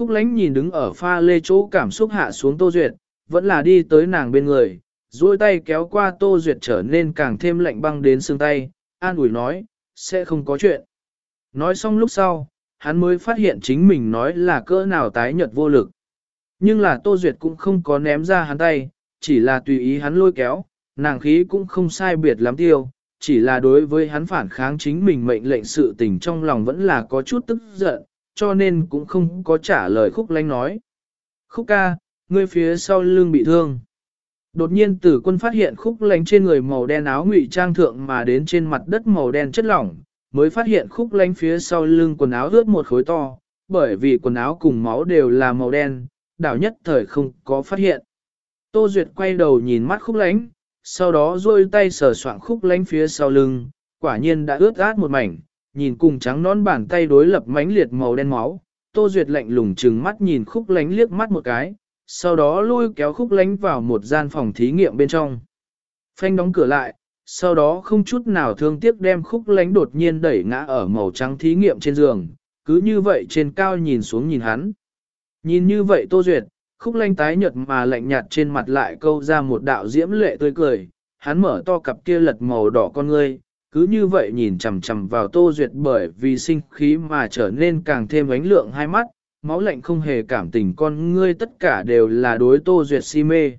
Khúc lánh nhìn đứng ở pha lê chỗ cảm xúc hạ xuống Tô Duyệt, vẫn là đi tới nàng bên người, duỗi tay kéo qua Tô Duyệt trở nên càng thêm lạnh băng đến xương tay, an ủi nói, sẽ không có chuyện. Nói xong lúc sau, hắn mới phát hiện chính mình nói là cỡ nào tái nhật vô lực. Nhưng là Tô Duyệt cũng không có ném ra hắn tay, chỉ là tùy ý hắn lôi kéo, nàng khí cũng không sai biệt lắm tiêu, chỉ là đối với hắn phản kháng chính mình mệnh lệnh sự tình trong lòng vẫn là có chút tức giận, cho nên cũng không có trả lời khúc lánh nói. Khúc ca, ngươi phía sau lưng bị thương. Đột nhiên tử quân phát hiện khúc lánh trên người màu đen áo ngụy trang thượng mà đến trên mặt đất màu đen chất lỏng, mới phát hiện khúc lánh phía sau lưng quần áo ướt một khối to, bởi vì quần áo cùng máu đều là màu đen, đảo nhất thời không có phát hiện. Tô Duyệt quay đầu nhìn mắt khúc lánh, sau đó duỗi tay sờ soạng khúc lánh phía sau lưng, quả nhiên đã ướt át một mảnh, nhìn cùng trắng nón bàn tay đối lập mánh liệt màu đen máu. Tô Duyệt lạnh lùng trừng mắt nhìn khúc lánh liếc mắt một cái, sau đó lôi kéo khúc lánh vào một gian phòng thí nghiệm bên trong. Phanh đóng cửa lại, sau đó không chút nào thương tiếc đem khúc lánh đột nhiên đẩy ngã ở màu trắng thí nghiệm trên giường, cứ như vậy trên cao nhìn xuống nhìn hắn. Nhìn như vậy Tô Duyệt, khúc lánh tái nhợt mà lạnh nhạt trên mặt lại câu ra một đạo diễm lệ tươi cười, hắn mở to cặp kia lật màu đỏ con ngươi, cứ như vậy nhìn chằm chằm vào Tô Duyệt bởi vì sinh khí mà trở nên càng thêm ánh lượng hai mắt, máu lạnh không hề cảm tình con ngươi tất cả đều là đối Tô Duyệt si mê.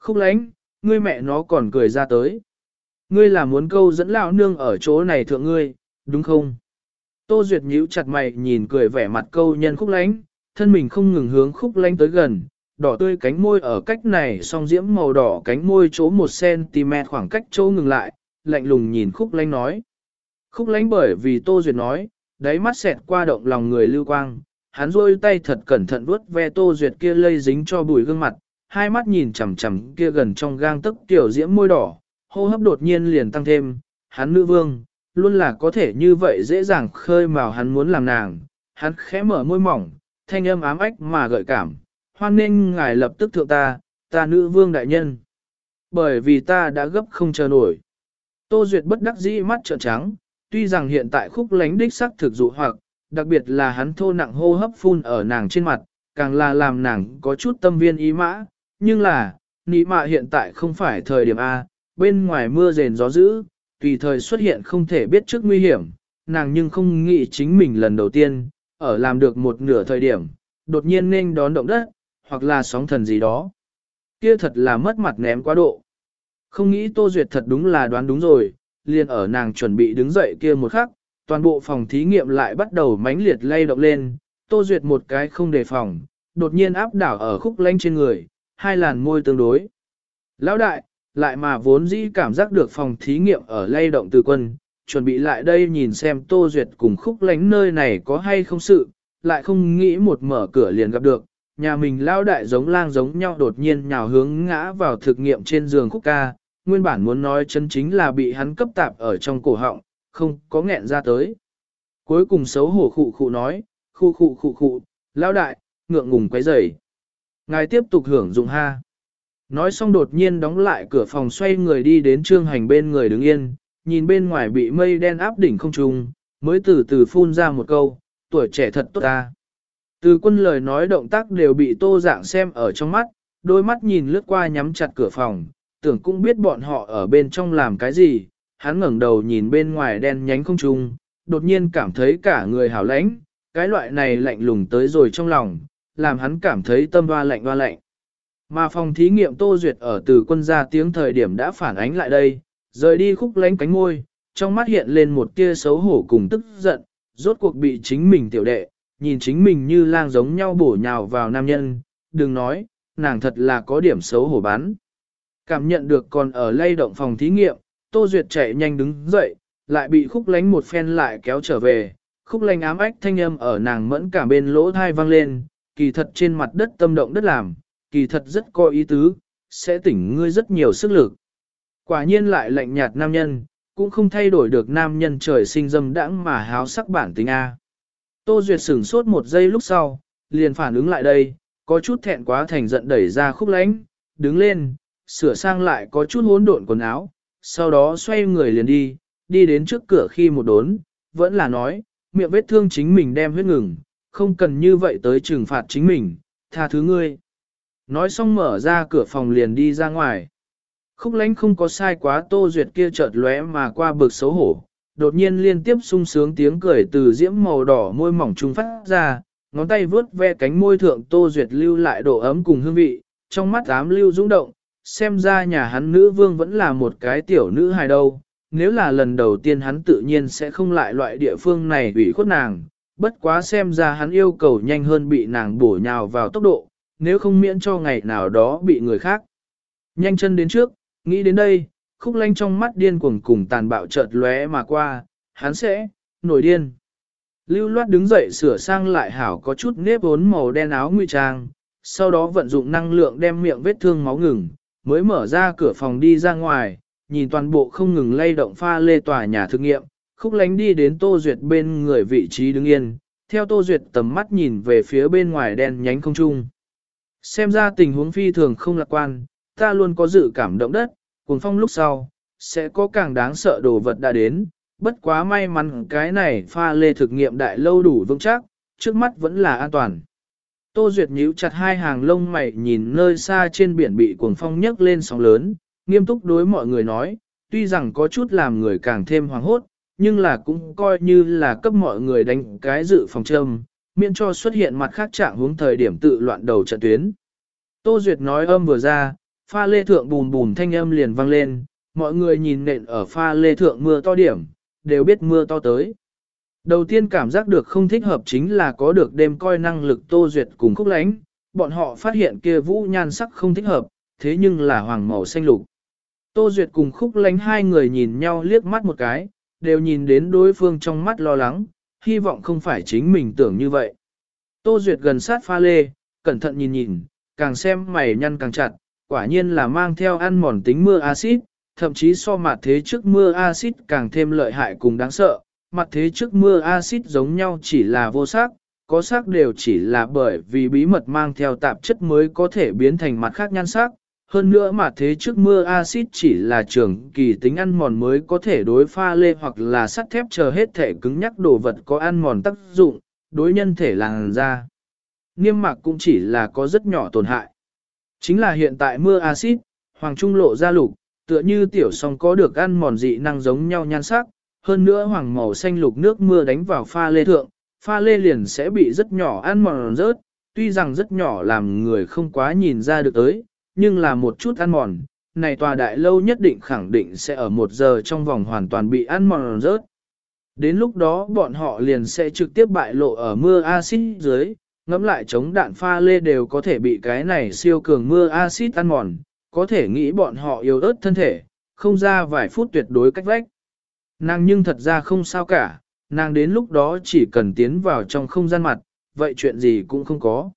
Khúc lánh, ngươi mẹ nó còn cười ra tới. Ngươi là muốn câu dẫn lão nương ở chỗ này thượng ngươi, đúng không? Tô Duyệt nhíu chặt mày nhìn cười vẻ mặt câu nhân khúc lánh, thân mình không ngừng hướng khúc lánh tới gần, đỏ tươi cánh môi ở cách này song diễm màu đỏ cánh môi chỗ 1cm khoảng cách chỗ ngừng lại, lạnh lùng nhìn khúc lánh nói. Khúc lánh bởi vì Tô Duyệt nói, đáy mắt xẹt qua động lòng người lưu quang, hắn rôi tay thật cẩn thận vuốt ve Tô Duyệt kia lây dính cho bùi gương mặt, hai mắt nhìn chằm chằm kia gần trong gang tức tiểu diễm môi đỏ, hô hấp đột nhiên liền tăng thêm, hắn nữ vương, luôn là có thể như vậy dễ dàng khơi mào hắn muốn làm nàng, hắn khẽ mở môi mỏng, thanh âm ám ách mà gợi cảm, hoan nên ngài lập tức thượng ta, ta nữ vương đại nhân. Bởi vì ta đã gấp không chờ nổi. Tô Duyệt bất đắc dĩ mắt trợn trắng, tuy rằng hiện tại khúc lánh đích sắc thực dụ hoặc, đặc biệt là hắn thô nặng hô hấp phun ở nàng trên mặt, càng là làm nàng có chút tâm viên ý mã, nhưng là, nị mạ hiện tại không phải thời điểm A, bên ngoài mưa rền gió dữ, tùy thời xuất hiện không thể biết trước nguy hiểm, nàng nhưng không nghĩ chính mình lần đầu tiên, ở làm được một nửa thời điểm, đột nhiên nên đón động đất, hoặc là sóng thần gì đó. Kia thật là mất mặt ném quá độ. Không nghĩ Tô Duyệt thật đúng là đoán đúng rồi, liền ở nàng chuẩn bị đứng dậy kia một khắc, toàn bộ phòng thí nghiệm lại bắt đầu mãnh liệt lay động lên, Tô Duyệt một cái không đề phòng, đột nhiên áp đảo ở khúc lanh trên người, hai làn môi tương đối. Lão đại, lại mà vốn dĩ cảm giác được phòng thí nghiệm ở lay động từ quân, chuẩn bị lại đây nhìn xem Tô Duyệt cùng khúc lánh nơi này có hay không sự, lại không nghĩ một mở cửa liền gặp được, nhà mình lao đại giống lang giống nhau đột nhiên nhào hướng ngã vào thực nghiệm trên giường khúc ca, nguyên bản muốn nói chân chính là bị hắn cấp tạp ở trong cổ họng, không có nghẹn ra tới. Cuối cùng xấu hổ khụ khụ nói, khụ khụ khụ khụ, lão đại, ngượng ngùng quấy rầy. Ngài tiếp tục hưởng dụng ha. Nói xong đột nhiên đóng lại cửa phòng xoay người đi đến trương hành bên người đứng yên, nhìn bên ngoài bị mây đen áp đỉnh không trùng, mới từ từ phun ra một câu, tuổi trẻ thật tốt ta. Từ quân lời nói động tác đều bị tô dạng xem ở trong mắt, đôi mắt nhìn lướt qua nhắm chặt cửa phòng, tưởng cũng biết bọn họ ở bên trong làm cái gì, hắn ngẩng đầu nhìn bên ngoài đen nhánh không trung, đột nhiên cảm thấy cả người hảo lãnh, cái loại này lạnh lùng tới rồi trong lòng, làm hắn cảm thấy tâm hoa lạnh hoa lạnh. Mà phòng thí nghiệm Tô Duyệt ở từ quân ra tiếng thời điểm đã phản ánh lại đây, rời đi khúc lánh cánh môi, trong mắt hiện lên một tia xấu hổ cùng tức giận, rốt cuộc bị chính mình tiểu đệ, nhìn chính mình như lang giống nhau bổ nhào vào nam nhân, đừng nói, nàng thật là có điểm xấu hổ bán. Cảm nhận được còn ở lay động phòng thí nghiệm, Tô Duyệt chạy nhanh đứng dậy, lại bị khúc lánh một phen lại kéo trở về, khúc lánh ám ách thanh âm ở nàng mẫn cả bên lỗ thai vang lên, kỳ thật trên mặt đất tâm động đất làm, kỳ thật rất có ý tứ, sẽ tỉnh ngươi rất nhiều sức lực. Quả nhiên lại lạnh nhạt nam nhân, cũng không thay đổi được nam nhân trời sinh dâm đãng mà háo sắc bản tính A. Tô Duyệt sửng sốt một giây lúc sau, liền phản ứng lại đây, có chút thẹn quá thành giận đẩy ra khúc lánh, đứng lên, sửa sang lại có chút hỗn độn quần áo, sau đó xoay người liền đi, đi đến trước cửa khi một đốn, vẫn là nói, miệng vết thương chính mình đem huyết ngừng, không cần như vậy tới trừng phạt chính mình, tha thứ ngươi. Nói xong mở ra cửa phòng liền đi ra ngoài. Khúc lánh không có sai quá tô duyệt kia chợt lóe mà qua bực xấu hổ, đột nhiên liên tiếp sung sướng tiếng cười từ diễm màu đỏ môi mỏng trung phát ra, ngón tay vướt ve cánh môi thượng tô duyệt lưu lại độ ấm cùng hương vị, trong mắt ám lưu dũng động, xem ra nhà hắn nữ vương vẫn là một cái tiểu nữ hài đâu, nếu là lần đầu tiên hắn tự nhiên sẽ không lại loại địa phương này ủy khuất nàng, bất quá xem ra hắn yêu cầu nhanh hơn bị nàng bổ nhào vào tốc độ, nếu không miễn cho ngày nào đó bị người khác. Nhanh chân đến trước, nghĩ đến đây, khúc lanh trong mắt điên cuồng cùng tàn bạo chợt lóe mà qua, hắn sẽ, nổi điên. Lưu loát đứng dậy sửa sang lại hảo có chút nếp vốn màu đen áo nguy trang, sau đó vận dụng năng lượng đem miệng vết thương máu ngừng, mới mở ra cửa phòng đi ra ngoài, nhìn toàn bộ không ngừng lay động pha lê tòa nhà thực nghiệm, khúc lánh đi đến Tô Duyệt bên người vị trí đứng yên, theo Tô Duyệt tầm mắt nhìn về phía bên ngoài đen nhánh không trung. Xem ra tình huống phi thường không lạc quan, ta luôn có dự cảm động đất, cuồng phong lúc sau, sẽ có càng đáng sợ đồ vật đã đến, bất quá may mắn cái này pha lê thực nghiệm đại lâu đủ vững chắc, trước mắt vẫn là an toàn. Tô Duyệt nhíu chặt hai hàng lông mày nhìn nơi xa trên biển bị cuồng phong nhấc lên sóng lớn, nghiêm túc đối mọi người nói, tuy rằng có chút làm người càng thêm hoàng hốt, nhưng là cũng coi như là cấp mọi người đánh cái dự phòng châm, miễn cho xuất hiện mặt khác trạng hướng thời điểm tự loạn đầu trận tuyến. Tô Duyệt nói âm vừa ra, pha lê thượng bùn bùn thanh âm liền vang lên, mọi người nhìn nện ở pha lê thượng mưa to điểm, đều biết mưa to tới. Đầu tiên cảm giác được không thích hợp chính là có được đêm coi năng lực Tô Duyệt cùng khúc lánh, bọn họ phát hiện kia vũ nhan sắc không thích hợp, thế nhưng là hoàng màu xanh lục. Tô Duyệt cùng khúc lánh hai người nhìn nhau liếc mắt một cái, đều nhìn đến đối phương trong mắt lo lắng, hy vọng không phải chính mình tưởng như vậy. Tô Duyệt gần sát pha lê, cẩn thận nhìn nhìn, càng xem mày nhăn càng chặt, quả nhiên là mang theo ăn mòn tính mưa axit, thậm chí so mặt thế trước mưa axit càng thêm lợi hại cùng đáng sợ. Mặt thế trước mưa axit giống nhau chỉ là vô sắc, có sắc đều chỉ là bởi vì bí mật mang theo tạp chất mới có thể biến thành mặt khác nhan sắc, hơn nữa mà thế trước mưa axit chỉ là trường kỳ tính ăn mòn mới có thể đối pha lê hoặc là sắt thép chờ hết thể cứng nhắc đồ vật có ăn mòn tác dụng, đối nhân thể làn da. Niêm mạc cũng chỉ là có rất nhỏ tổn hại. Chính là hiện tại mưa axit, hoàng trung lộ ra lục, tựa như tiểu song có được ăn mòn dị năng giống nhau nhan sắc, hơn nữa hoàng màu xanh lục nước mưa đánh vào pha lê thượng, pha lê liền sẽ bị rất nhỏ ăn mòn rớt, tuy rằng rất nhỏ làm người không quá nhìn ra được tới, nhưng là một chút ăn mòn, này tòa đại lâu nhất định khẳng định sẽ ở một giờ trong vòng hoàn toàn bị ăn mòn rớt. Đến lúc đó bọn họ liền sẽ trực tiếp bại lộ ở mưa axit dưới, ngắm lại chống đạn pha lê đều có thể bị cái này siêu cường mưa axit ăn mòn, có thể nghĩ bọn họ yếu ớt thân thể, không ra vài phút tuyệt đối cách vách. Nàng nhưng thật ra không sao cả, nàng đến lúc đó chỉ cần tiến vào trong không gian mặt, vậy chuyện gì cũng không có.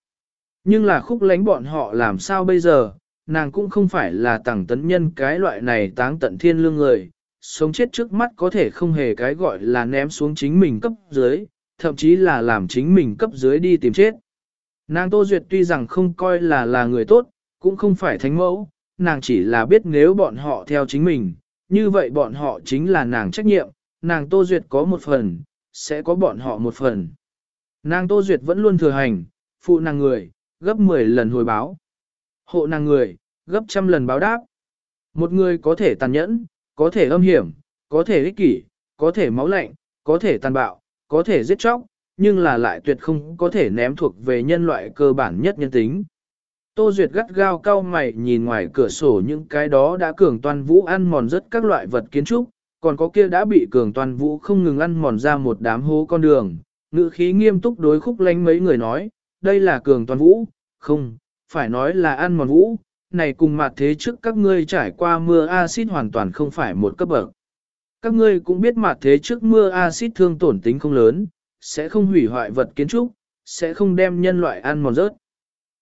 Nhưng là khúc lánh bọn họ làm sao bây giờ, nàng cũng không phải là tàng tấn nhân cái loại này táng tận thiên lương người, sống chết trước mắt có thể không hề cái gọi là ném xuống chính mình cấp dưới, thậm chí là làm chính mình cấp dưới đi tìm chết. Nàng Tô Duyệt tuy rằng không coi là là người tốt, cũng không phải thánh mẫu, nàng chỉ là biết nếu bọn họ theo chính mình, như vậy bọn họ chính là nàng trách nhiệm, nàng Tô Duyệt có một phần, sẽ có bọn họ một phần. Nàng Tô Duyệt vẫn luôn thừa hành, phụ nàng người, gấp 10 lần hồi báo. Hộ nàng người, gấp trăm lần báo đáp. Một người có thể tàn nhẫn, có thể âm hiểm, có thể ích kỷ, có thể máu lạnh, có thể tàn bạo, có thể giết chóc, nhưng là lại tuyệt không có thể ném thuộc về nhân loại cơ bản nhất nhân tính. Tô Duyệt gắt gao cao mày nhìn ngoài cửa sổ những cái đó đã cường toàn vũ ăn mòn rất các loại vật kiến trúc, còn có kia đã bị cường toàn vũ không ngừng ăn mòn ra một đám hố con đường. Ngữ khí nghiêm túc đối khúc lánh mấy người nói, đây là cường toàn vũ, không, phải nói là ăn mòn vũ, này cùng mặt thế trước các ngươi trải qua mưa axit hoàn toàn không phải một cấp bậc. Các ngươi cũng biết mặt thế trước mưa axit thương tổn tính không lớn, sẽ không hủy hoại vật kiến trúc, sẽ không đem nhân loại ăn mòn rớt.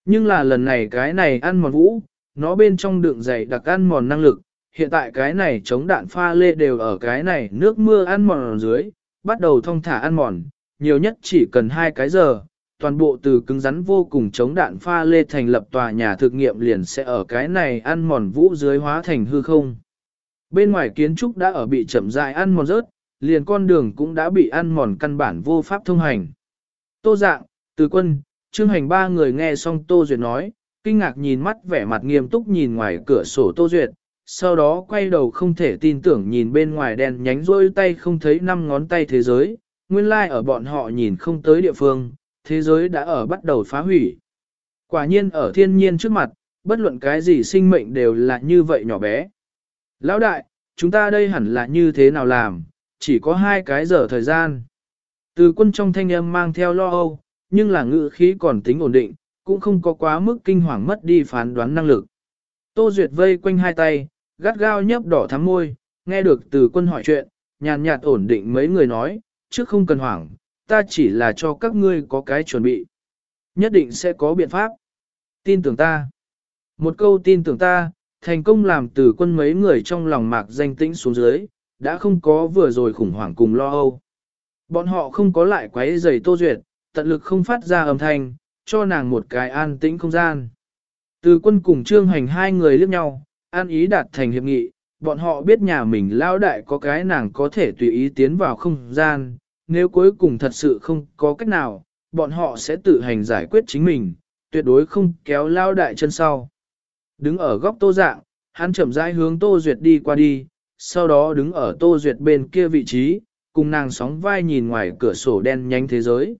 Nhưng là lần này cái này ăn mòn vũ, nó bên trong đựng dày đặc ăn mòn năng lực, hiện tại cái này chống đạn pha lê đều ở cái này nước mưa ăn mòn dưới, bắt đầu thông thả ăn mòn, nhiều nhất chỉ cần hai cái giờ, toàn bộ từ cứng rắn vô cùng chống đạn pha lê thành lập tòa nhà thực nghiệm liền sẽ ở cái này ăn mòn vũ dưới hóa thành hư không. Bên ngoài kiến trúc đã ở bị chậm rãi ăn mòn rớt, liền con đường cũng đã bị ăn mòn căn bản vô pháp thông hành. Tô dạng, Từ quân, Trương Hành ba người nghe xong Tô Duyệt nói, kinh ngạc nhìn mắt vẻ mặt nghiêm túc nhìn ngoài cửa sổ Tô Duyệt, sau đó quay đầu không thể tin tưởng nhìn bên ngoài đèn nhánh rôi tay không thấy năm ngón tay thế giới, nguyên lai like ở bọn họ nhìn không tới địa phương, thế giới đã ở bắt đầu phá hủy. Quả nhiên ở thiên nhiên trước mặt, bất luận cái gì sinh mệnh đều là như vậy nhỏ bé. Lão đại, chúng ta đây hẳn là như thế nào làm, chỉ có hai cái giờ thời gian. Từ quân trong thanh âm mang theo lo âu, nhưng là ngữ khí còn tính ổn định, cũng không có quá mức kinh hoàng mất đi phán đoán năng lực. Tô Duyệt vây quanh hai tay, gắt gao nhấp đỏ thắm môi, nghe được từ quân hỏi chuyện, nhàn nhạt ổn định mấy người nói, trước không cần hoảng, ta chỉ là cho các ngươi có cái chuẩn bị. Nhất định sẽ có biện pháp. Tin tưởng ta. Một câu tin tưởng ta, thành công làm từ quân mấy người trong lòng mạc danh tĩnh xuống dưới, đã không có vừa rồi khủng hoảng cùng lo âu. Bọn họ không có lại quấy giày tô duyệt, tận lực không phát ra âm thanh, cho nàng một cái an tĩnh không gian. Từ quân cùng trương hành hai người liếc nhau, an ý đạt thành hiệp nghị, bọn họ biết nhà mình lao đại có cái nàng có thể tùy ý tiến vào không gian, nếu cuối cùng thật sự không có cách nào, bọn họ sẽ tự hành giải quyết chính mình, tuyệt đối không kéo lao đại chân sau. Đứng ở góc tô dạng, hắn chậm rãi hướng tô duyệt đi qua đi, sau đó đứng ở tô duyệt bên kia vị trí, cùng nàng sóng vai nhìn ngoài cửa sổ đen nhánh thế giới.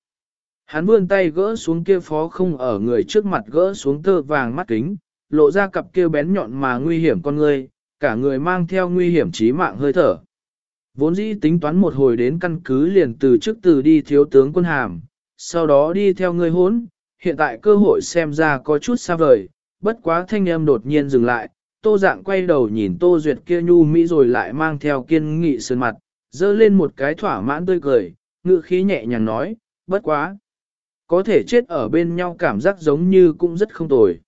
Hắn vươn tay gỡ xuống kia phó không ở người trước mặt gỡ xuống tơ vàng mắt kính, lộ ra cặp kia bén nhọn mà nguy hiểm con người, cả người mang theo nguy hiểm chí mạng hơi thở. Vốn dĩ tính toán một hồi đến căn cứ liền từ trước từ đi thiếu tướng quân hàm, sau đó đi theo người hốn, hiện tại cơ hội xem ra có chút xa vời, bất quá thanh em đột nhiên dừng lại, tô dạng quay đầu nhìn tô duyệt kia nhu mỹ rồi lại mang theo kiên nghị sơn mặt, dơ lên một cái thỏa mãn tươi cười, ngự khí nhẹ nhàng nói, bất quá. Có thể chết ở bên nhau cảm giác giống như cũng rất không tồi.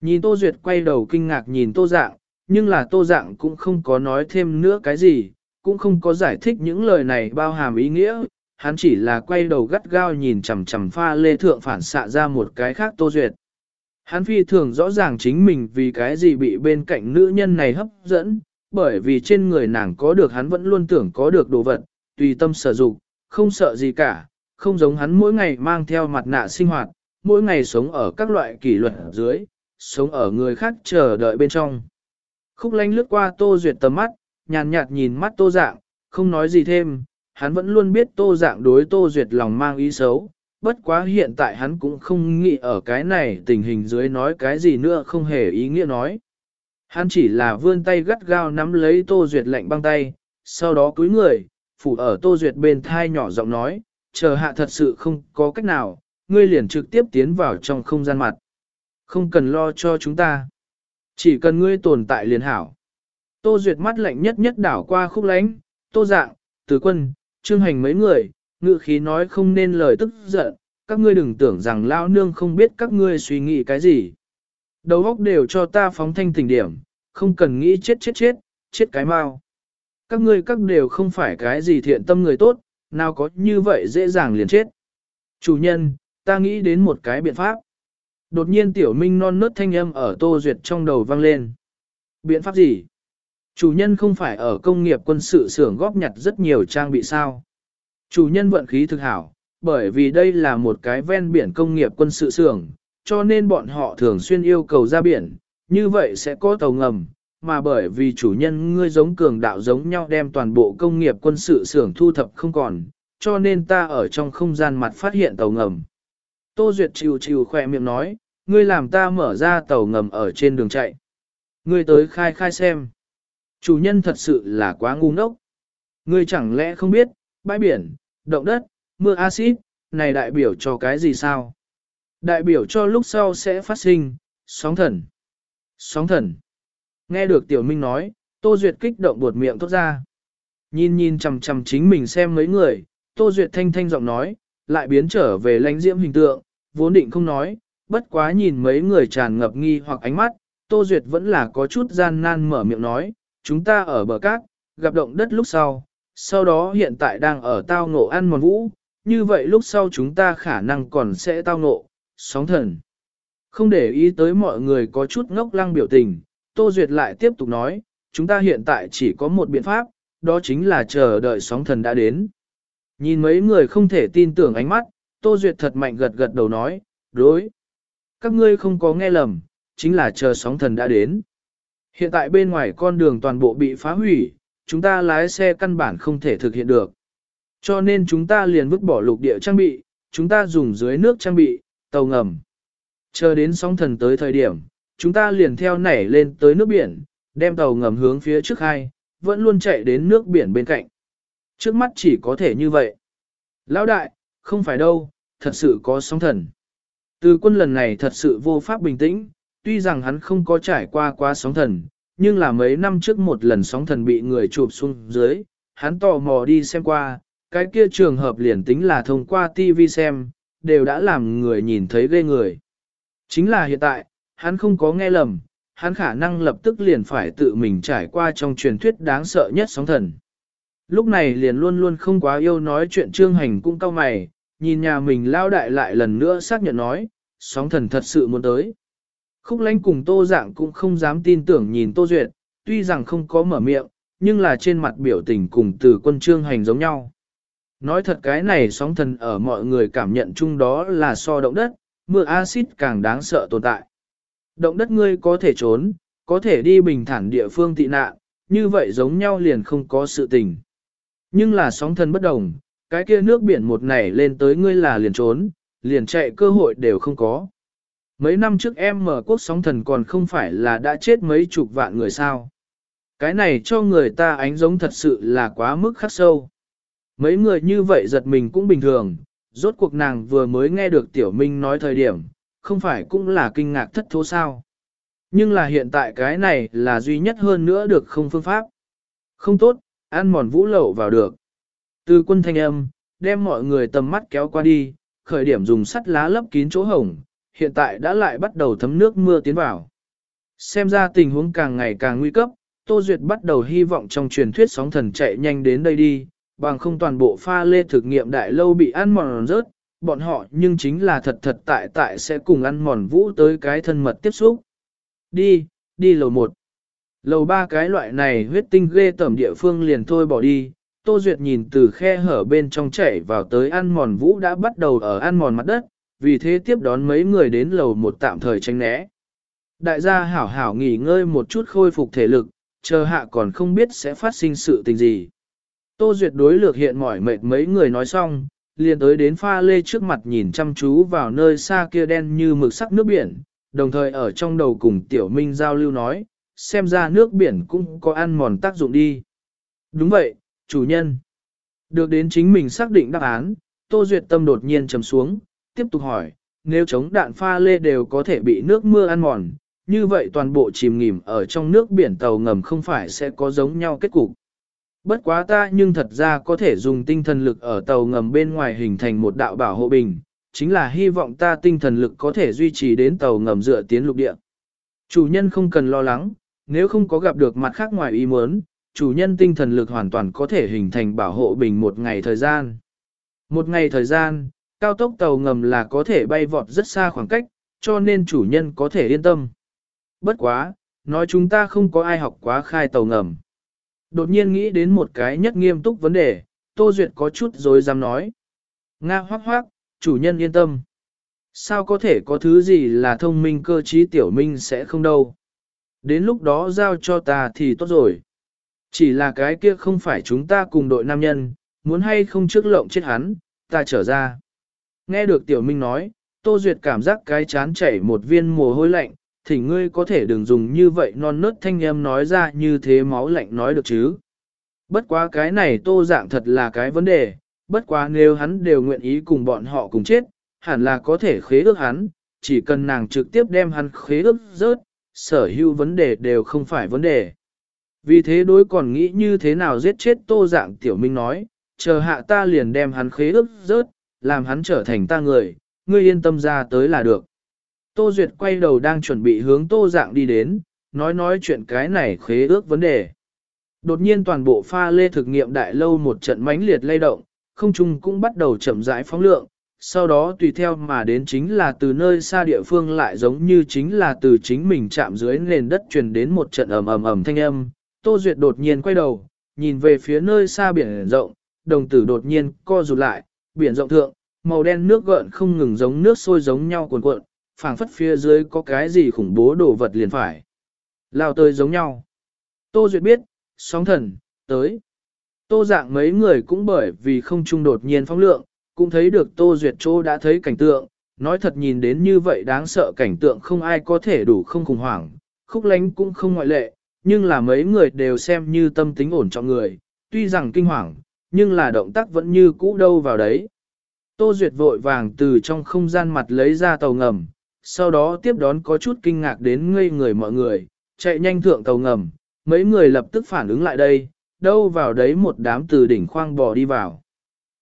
Nhìn tô duyệt quay đầu kinh ngạc nhìn tô dạng, nhưng là tô dạng cũng không có nói thêm nữa cái gì, cũng không có giải thích những lời này bao hàm ý nghĩa, hắn chỉ là quay đầu gắt gao nhìn chằm chằm pha lê thượng phản xạ ra một cái khác tô duyệt. Hắn phi thường rõ ràng chính mình vì cái gì bị bên cạnh nữ nhân này hấp dẫn, bởi vì trên người nàng có được hắn vẫn luôn tưởng có được đồ vật, tùy tâm sở dụng, không sợ gì cả, không giống hắn mỗi ngày mang theo mặt nạ sinh hoạt, mỗi ngày sống ở các loại kỷ luật dưới, sống ở người khác chờ đợi bên trong. Khúc lánh lướt qua tô duyệt tầm mắt, nhàn nhạt nhìn mắt tô dạng, không nói gì thêm, hắn vẫn luôn biết tô dạng đối tô duyệt lòng mang ý xấu, bất quá hiện tại hắn cũng không nghĩ ở cái này tình hình dưới nói cái gì nữa không hề ý nghĩa nói. Hắn chỉ là vươn tay gắt gao nắm lấy tô duyệt lạnh băng tay, sau đó cúi người, phủ ở tô duyệt bên thai nhỏ giọng nói, chờ hạ thật sự không có cách nào, ngươi liền trực tiếp tiến vào trong không gian mặt. Không cần lo cho chúng ta. Chỉ cần ngươi tồn tại liền hảo. Tô Duyệt mắt lạnh nhất nhất đảo qua khúc lánh, tô dạng, từ quân, trương hành mấy người, ngự khí nói không nên lời tức giận, các ngươi đừng tưởng rằng lao nương không biết các ngươi suy nghĩ cái gì. Đầu óc đều cho ta phóng thanh tình điểm, không cần nghĩ chết chết chết, chết cái mau. Các ngươi các đều không phải cái gì thiện tâm người tốt, nào có như vậy dễ dàng liền chết. Chủ nhân, ta nghĩ đến một cái biện pháp. Đột nhiên tiểu minh non nớt thanh âm ở tô duyệt trong đầu vang lên. Biện pháp gì? Chủ nhân không phải ở công nghiệp quân sự xưởng góp nhặt rất nhiều trang bị sao. Chủ nhân vận khí thực hảo, bởi vì đây là một cái ven biển công nghiệp quân sự xưởng, cho nên bọn họ thường xuyên yêu cầu ra biển, như vậy sẽ có tàu ngầm, mà bởi vì chủ nhân ngươi giống cường đạo giống nhau đem toàn bộ công nghiệp quân sự xưởng thu thập không còn, cho nên ta ở trong không gian mặt phát hiện tàu ngầm. Tô Duyệt chịu chịu khỏe miệng nói, ngươi làm ta mở ra tàu ngầm ở trên đường chạy. Ngươi tới khai khai xem. Chủ nhân thật sự là quá ngu ngốc. Ngươi chẳng lẽ không biết, bãi biển, động đất, mưa axit, này đại biểu cho cái gì sao? Đại biểu cho lúc sau sẽ phát sinh, sóng thần. Sóng thần. Nghe được tiểu minh nói, Tô Duyệt kích động buột miệng thốt ra. Nhìn nhìn chằm chằm chính mình xem mấy người, Tô Duyệt thanh thanh giọng nói, lại biến trở về lãnh diễm hình tượng, vốn định không nói, bất quá nhìn mấy người tràn ngập nghi hoặc ánh mắt, Tô Duyệt vẫn là có chút gian nan mở miệng nói, chúng ta ở bờ cát, gặp động đất lúc sau, sau đó hiện tại đang ở tao ngộ ăn mòn vũ, như vậy lúc sau chúng ta khả năng còn sẽ tao ngộ, sóng thần. Không để ý tới mọi người có chút ngốc lăng biểu tình, Tô Duyệt lại tiếp tục nói, chúng ta hiện tại chỉ có một biện pháp, đó chính là chờ đợi sóng thần đã đến. Nhìn mấy người không thể tin tưởng ánh mắt, Tô Duyệt thật mạnh gật gật đầu nói, đối. Các ngươi không có nghe lầm, chính là chờ sóng thần đã đến. Hiện tại bên ngoài con đường toàn bộ bị phá hủy, chúng ta lái xe căn bản không thể thực hiện được. Cho nên chúng ta liền vứt bỏ lục địa trang bị, chúng ta dùng dưới nước trang bị, tàu ngầm. Chờ đến sóng thần tới thời điểm, chúng ta liền theo nảy lên tới nước biển, đem tàu ngầm hướng phía trước hai, vẫn luôn chạy đến nước biển bên cạnh. Trước mắt chỉ có thể như vậy. Lão đại, không phải đâu, thật sự có sóng thần. Từ quân lần này thật sự vô pháp bình tĩnh, tuy rằng hắn không có trải qua quá sóng thần, nhưng là mấy năm trước một lần sóng thần bị người chụp xuống dưới, hắn tò mò đi xem qua, cái kia trường hợp liền tính là thông qua TV xem, đều đã làm người nhìn thấy ghê người. Chính là hiện tại, hắn không có nghe lầm, hắn khả năng lập tức liền phải tự mình trải qua trong truyền thuyết đáng sợ nhất sóng thần. Lúc này liền luôn luôn không quá yêu nói chuyện trương hành cũng cao mày, nhìn nhà mình lao đại lại lần nữa xác nhận nói, sóng thần thật sự muốn tới. Khúc lánh cùng tô dạng cũng không dám tin tưởng nhìn tô duyệt, tuy rằng không có mở miệng, nhưng là trên mặt biểu tình cùng từ quân trương hành giống nhau. Nói thật cái này sóng thần ở mọi người cảm nhận chung đó là so động đất, mưa axit càng đáng sợ tồn tại. Động đất ngươi có thể trốn, có thể đi bình thản địa phương tị nạn, như vậy giống nhau liền không có sự tình. Nhưng là sóng thần bất đồng, cái kia nước biển một nảy lên tới ngươi là liền trốn, liền chạy cơ hội đều không có. Mấy năm trước em mở quốc sóng thần còn không phải là đã chết mấy chục vạn người sao. Cái này cho người ta ánh giống thật sự là quá mức khắc sâu. Mấy người như vậy giật mình cũng bình thường, rốt cuộc nàng vừa mới nghe được Tiểu Minh nói thời điểm, không phải cũng là kinh ngạc thất thố sao. Nhưng là hiện tại cái này là duy nhất hơn nữa được không phương pháp. Không tốt, ăn mòn vũ lậu vào được. Từ quân thanh âm, đem mọi người tầm mắt kéo qua đi, khởi điểm dùng sắt lá lấp kín chỗ hổng, hiện tại đã lại bắt đầu thấm nước mưa tiến vào. Xem ra tình huống càng ngày càng nguy cấp, Tô Duyệt bắt đầu hy vọng trong truyền thuyết sóng thần chạy nhanh đến đây đi, bằng không toàn bộ pha lê thực nghiệm đại lâu bị ăn mòn rớt, bọn họ nhưng chính là thật thật tại tại sẽ cùng ăn mòn vũ tới cái thân mật tiếp xúc. Đi, đi lầu một. Lầu ba cái loại này huyết tinh ghê tẩm địa phương liền thôi bỏ đi, Tô Duyệt nhìn từ khe hở bên trong chảy vào tới ăn mòn vũ đã bắt đầu ở ăn mòn mặt đất, vì thế tiếp đón mấy người đến lầu một tạm thời tránh né. Đại gia hảo hảo nghỉ ngơi một chút khôi phục thể lực, chờ hạ còn không biết sẽ phát sinh sự tình gì. Tô Duyệt đối lược hiện mỏi mệt mấy người nói xong, liền tới đến pha lê trước mặt nhìn chăm chú vào nơi xa kia đen như mực sắc nước biển, đồng thời ở trong đầu cùng Tiểu Minh giao lưu nói, xem ra nước biển cũng có ăn mòn tác dụng đi. Đúng vậy, chủ nhân. Được đến chính mình xác định đáp án, Tô Duyệt tâm đột nhiên trầm xuống, tiếp tục hỏi, nếu chống đạn pha lê đều có thể bị nước mưa ăn mòn, như vậy toàn bộ chìm nghỉm ở trong nước biển tàu ngầm không phải sẽ có giống nhau kết cục. Bất quá ta nhưng thật ra có thể dùng tinh thần lực ở tàu ngầm bên ngoài hình thành một đạo bảo hộ bình, chính là hy vọng ta tinh thần lực có thể duy trì đến tàu ngầm dựa tiến lục địa. Chủ nhân không cần lo lắng, nếu không có gặp được mặt khác ngoài ý muốn, chủ nhân tinh thần lực hoàn toàn có thể hình thành bảo hộ bình một ngày thời gian. Một ngày thời gian, cao tốc tàu ngầm là có thể bay vọt rất xa khoảng cách, cho nên chủ nhân có thể yên tâm. Bất quá, nói chúng ta không có ai học quá khai tàu ngầm. Đột nhiên nghĩ đến một cái nhất nghiêm túc vấn đề, Tô Duyệt có chút rồi dám nói. Nga hoác hoác, chủ nhân yên tâm. Sao có thể có thứ gì là thông minh cơ trí tiểu minh sẽ không đâu. Đến lúc đó giao cho ta thì tốt rồi. Chỉ là cái kia không phải chúng ta cùng đội nam nhân, muốn hay không trước lộng chết hắn, ta trở ra. Nghe được tiểu minh nói, Tô Duyệt cảm giác cái chán chảy một viên mồ hôi lạnh, thì ngươi có thể đừng dùng như vậy non nớt thanh em nói ra như thế máu lạnh nói được chứ. Bất quá cái này tô dạng thật là cái vấn đề, bất quá nếu hắn đều nguyện ý cùng bọn họ cùng chết, hẳn là có thể khế ước hắn, chỉ cần nàng trực tiếp đem hắn khế ước rớt, sở hữu vấn đề đều không phải vấn đề. Vì thế đối còn nghĩ như thế nào giết chết tô dạng tiểu minh nói, chờ hạ ta liền đem hắn khế ước rớt, làm hắn trở thành ta người, ngươi yên tâm ra tới là được. Tô Duyệt quay đầu đang chuẩn bị hướng tô dạng đi đến, nói nói chuyện cái này khế ước vấn đề. Đột nhiên toàn bộ pha lê thực nghiệm đại lâu một trận mãnh liệt lay động, không trung cũng bắt đầu chậm rãi phóng lượng, sau đó tùy theo mà đến chính là từ nơi xa địa phương lại giống như chính là từ chính mình chạm dưới nền đất truyền đến một trận ầm ầm ầm thanh âm. Tô Duyệt đột nhiên quay đầu, nhìn về phía nơi xa biển rộng, đồng tử đột nhiên co rụt lại, biển rộng thượng, màu đen nước gợn không ngừng giống nước sôi giống nhau cuồn cuộn, phảng phất phía dưới có cái gì khủng bố đồ vật liền phải. Lao tới giống nhau. Tô Duyệt biết, sóng thần, tới. Tô dạng mấy người cũng bởi vì không trung đột nhiên phóng lượng, cũng thấy được Tô Duyệt chỗ đã thấy cảnh tượng, nói thật nhìn đến như vậy đáng sợ cảnh tượng không ai có thể đủ không khủng hoảng, khúc lánh cũng không ngoại lệ, nhưng là mấy người đều xem như tâm tính ổn trọng người, tuy rằng kinh hoàng, nhưng là động tác vẫn như cũ đâu vào đấy. Tô Duyệt vội vàng từ trong không gian mặt lấy ra tàu ngầm, sau đó tiếp đón có chút kinh ngạc đến ngây người mọi người, chạy nhanh thượng tàu ngầm, mấy người lập tức phản ứng lại đây, đâu vào đấy một đám từ đỉnh khoang bò đi vào.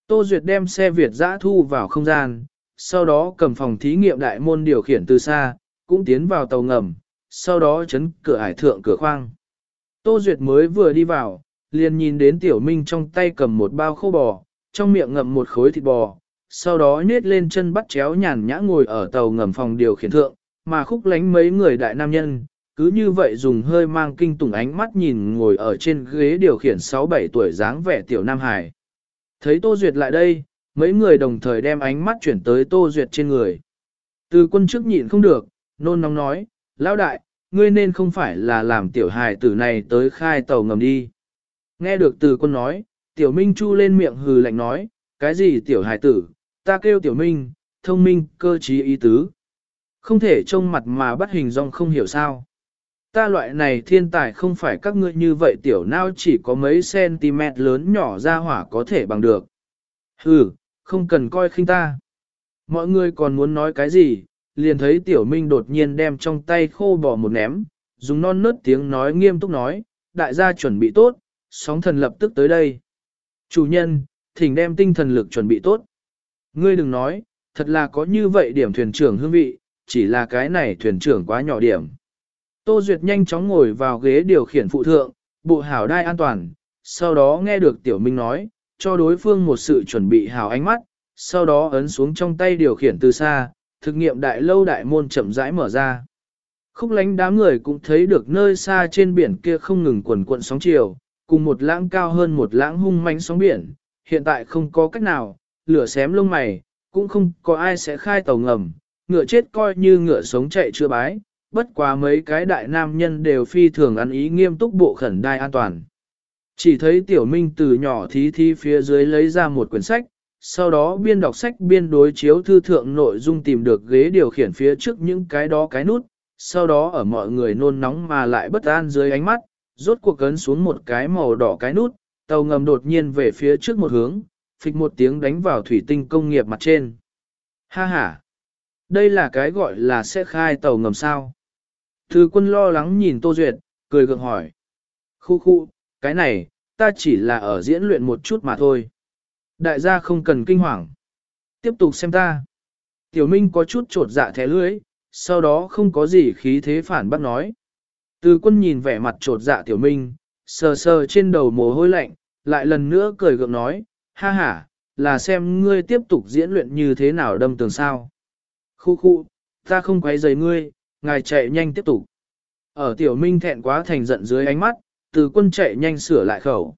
Tô Duyệt đem xe Việt dã thu vào không gian, sau đó cầm phòng thí nghiệm đại môn điều khiển từ xa, cũng tiến vào tàu ngầm, sau đó chấn cửa ải thượng cửa khoang. Tô Duyệt mới vừa đi vào, liền nhìn đến Tiểu Minh trong tay cầm một bao khô bò, trong miệng ngậm một khối thịt bò, sau đó nết lên chân bắt chéo nhàn nhã ngồi ở tàu ngầm phòng điều khiển thượng, mà khúc lánh mấy người đại nam nhân, cứ như vậy dùng hơi mang kinh tủng ánh mắt nhìn ngồi ở trên ghế điều khiển 6-7 tuổi dáng vẻ Tiểu Nam Hải. Thấy Tô Duyệt lại đây, mấy người đồng thời đem ánh mắt chuyển tới Tô Duyệt trên người. Từ quân trước nhịn không được, nôn nóng nói, lão đại, ngươi nên không phải là làm tiểu hài tử này tới khai tàu ngầm đi. Nghe được từ quân nói, tiểu minh chu lên miệng hừ lạnh nói, cái gì tiểu hài tử, ta kêu tiểu minh, thông minh, cơ trí ý tứ. Không thể trông mặt mà bắt hình dong không hiểu sao. Ta loại này thiên tài không phải các ngươi như vậy tiểu nào chỉ có mấy cm lớn nhỏ ra hỏa có thể bằng được. Hừ, không cần coi khinh ta. Mọi người còn muốn nói cái gì, liền thấy tiểu minh đột nhiên đem trong tay khô bỏ một ném, dùng non nớt tiếng nói nghiêm túc nói, đại gia chuẩn bị tốt, sóng thần lập tức tới đây. Chủ nhân, thỉnh đem tinh thần lực chuẩn bị tốt. Ngươi đừng nói, thật là có như vậy điểm thuyền trưởng hương vị, chỉ là cái này thuyền trưởng quá nhỏ điểm. Tô Duyệt nhanh chóng ngồi vào ghế điều khiển phụ thượng, bộ hảo đai an toàn, sau đó nghe được Tiểu Minh nói, cho đối phương một sự chuẩn bị hảo ánh mắt, sau đó ấn xuống trong tay điều khiển từ xa, thực nghiệm đại lâu đại môn chậm rãi mở ra. Khúc lánh đám người cũng thấy được nơi xa trên biển kia không ngừng quần cuộn sóng chiều, cùng một lãng cao hơn một lãng hung manh sóng biển, hiện tại không có cách nào, lửa xém lông mày, cũng không có ai sẽ khai tàu ngầm, ngựa chết coi như ngựa sống chạy chưa bái, bất quá mấy cái đại nam nhân đều phi thường ăn ý nghiêm túc bộ khẩn đai an toàn. Chỉ thấy tiểu minh từ nhỏ thí thi phía dưới lấy ra một quyển sách, sau đó biên đọc sách biên đối chiếu thư thượng nội dung tìm được ghế điều khiển phía trước những cái đó cái nút, sau đó ở mọi người nôn nóng mà lại bất an dưới ánh mắt, rốt cuộc cấn xuống một cái màu đỏ cái nút, tàu ngầm đột nhiên về phía trước một hướng, phịch một tiếng đánh vào thủy tinh công nghiệp mặt trên. Ha ha! Đây là cái gọi là sẽ khai tàu ngầm sao? Thư quân lo lắng nhìn Tô Duyệt, cười gượng hỏi. Khu khu, cái này, ta chỉ là ở diễn luyện một chút mà thôi. Đại gia không cần kinh hoàng. Tiếp tục xem ta. Tiểu Minh có chút trột dạ thẻ lưới, sau đó không có gì khí thế phản bác nói. Từ quân nhìn vẻ mặt trột dạ Tiểu Minh, sờ sờ trên đầu mồ hôi lạnh, lại lần nữa cười gượng nói, ha ha, là xem ngươi tiếp tục diễn luyện như thế nào đâm tường sao. Khu khu, ta không quấy rầy ngươi, ngài chạy nhanh tiếp tục. Ở Tiểu Minh thẹn quá thành giận dưới ánh mắt, từ quân chạy nhanh sửa lại khẩu.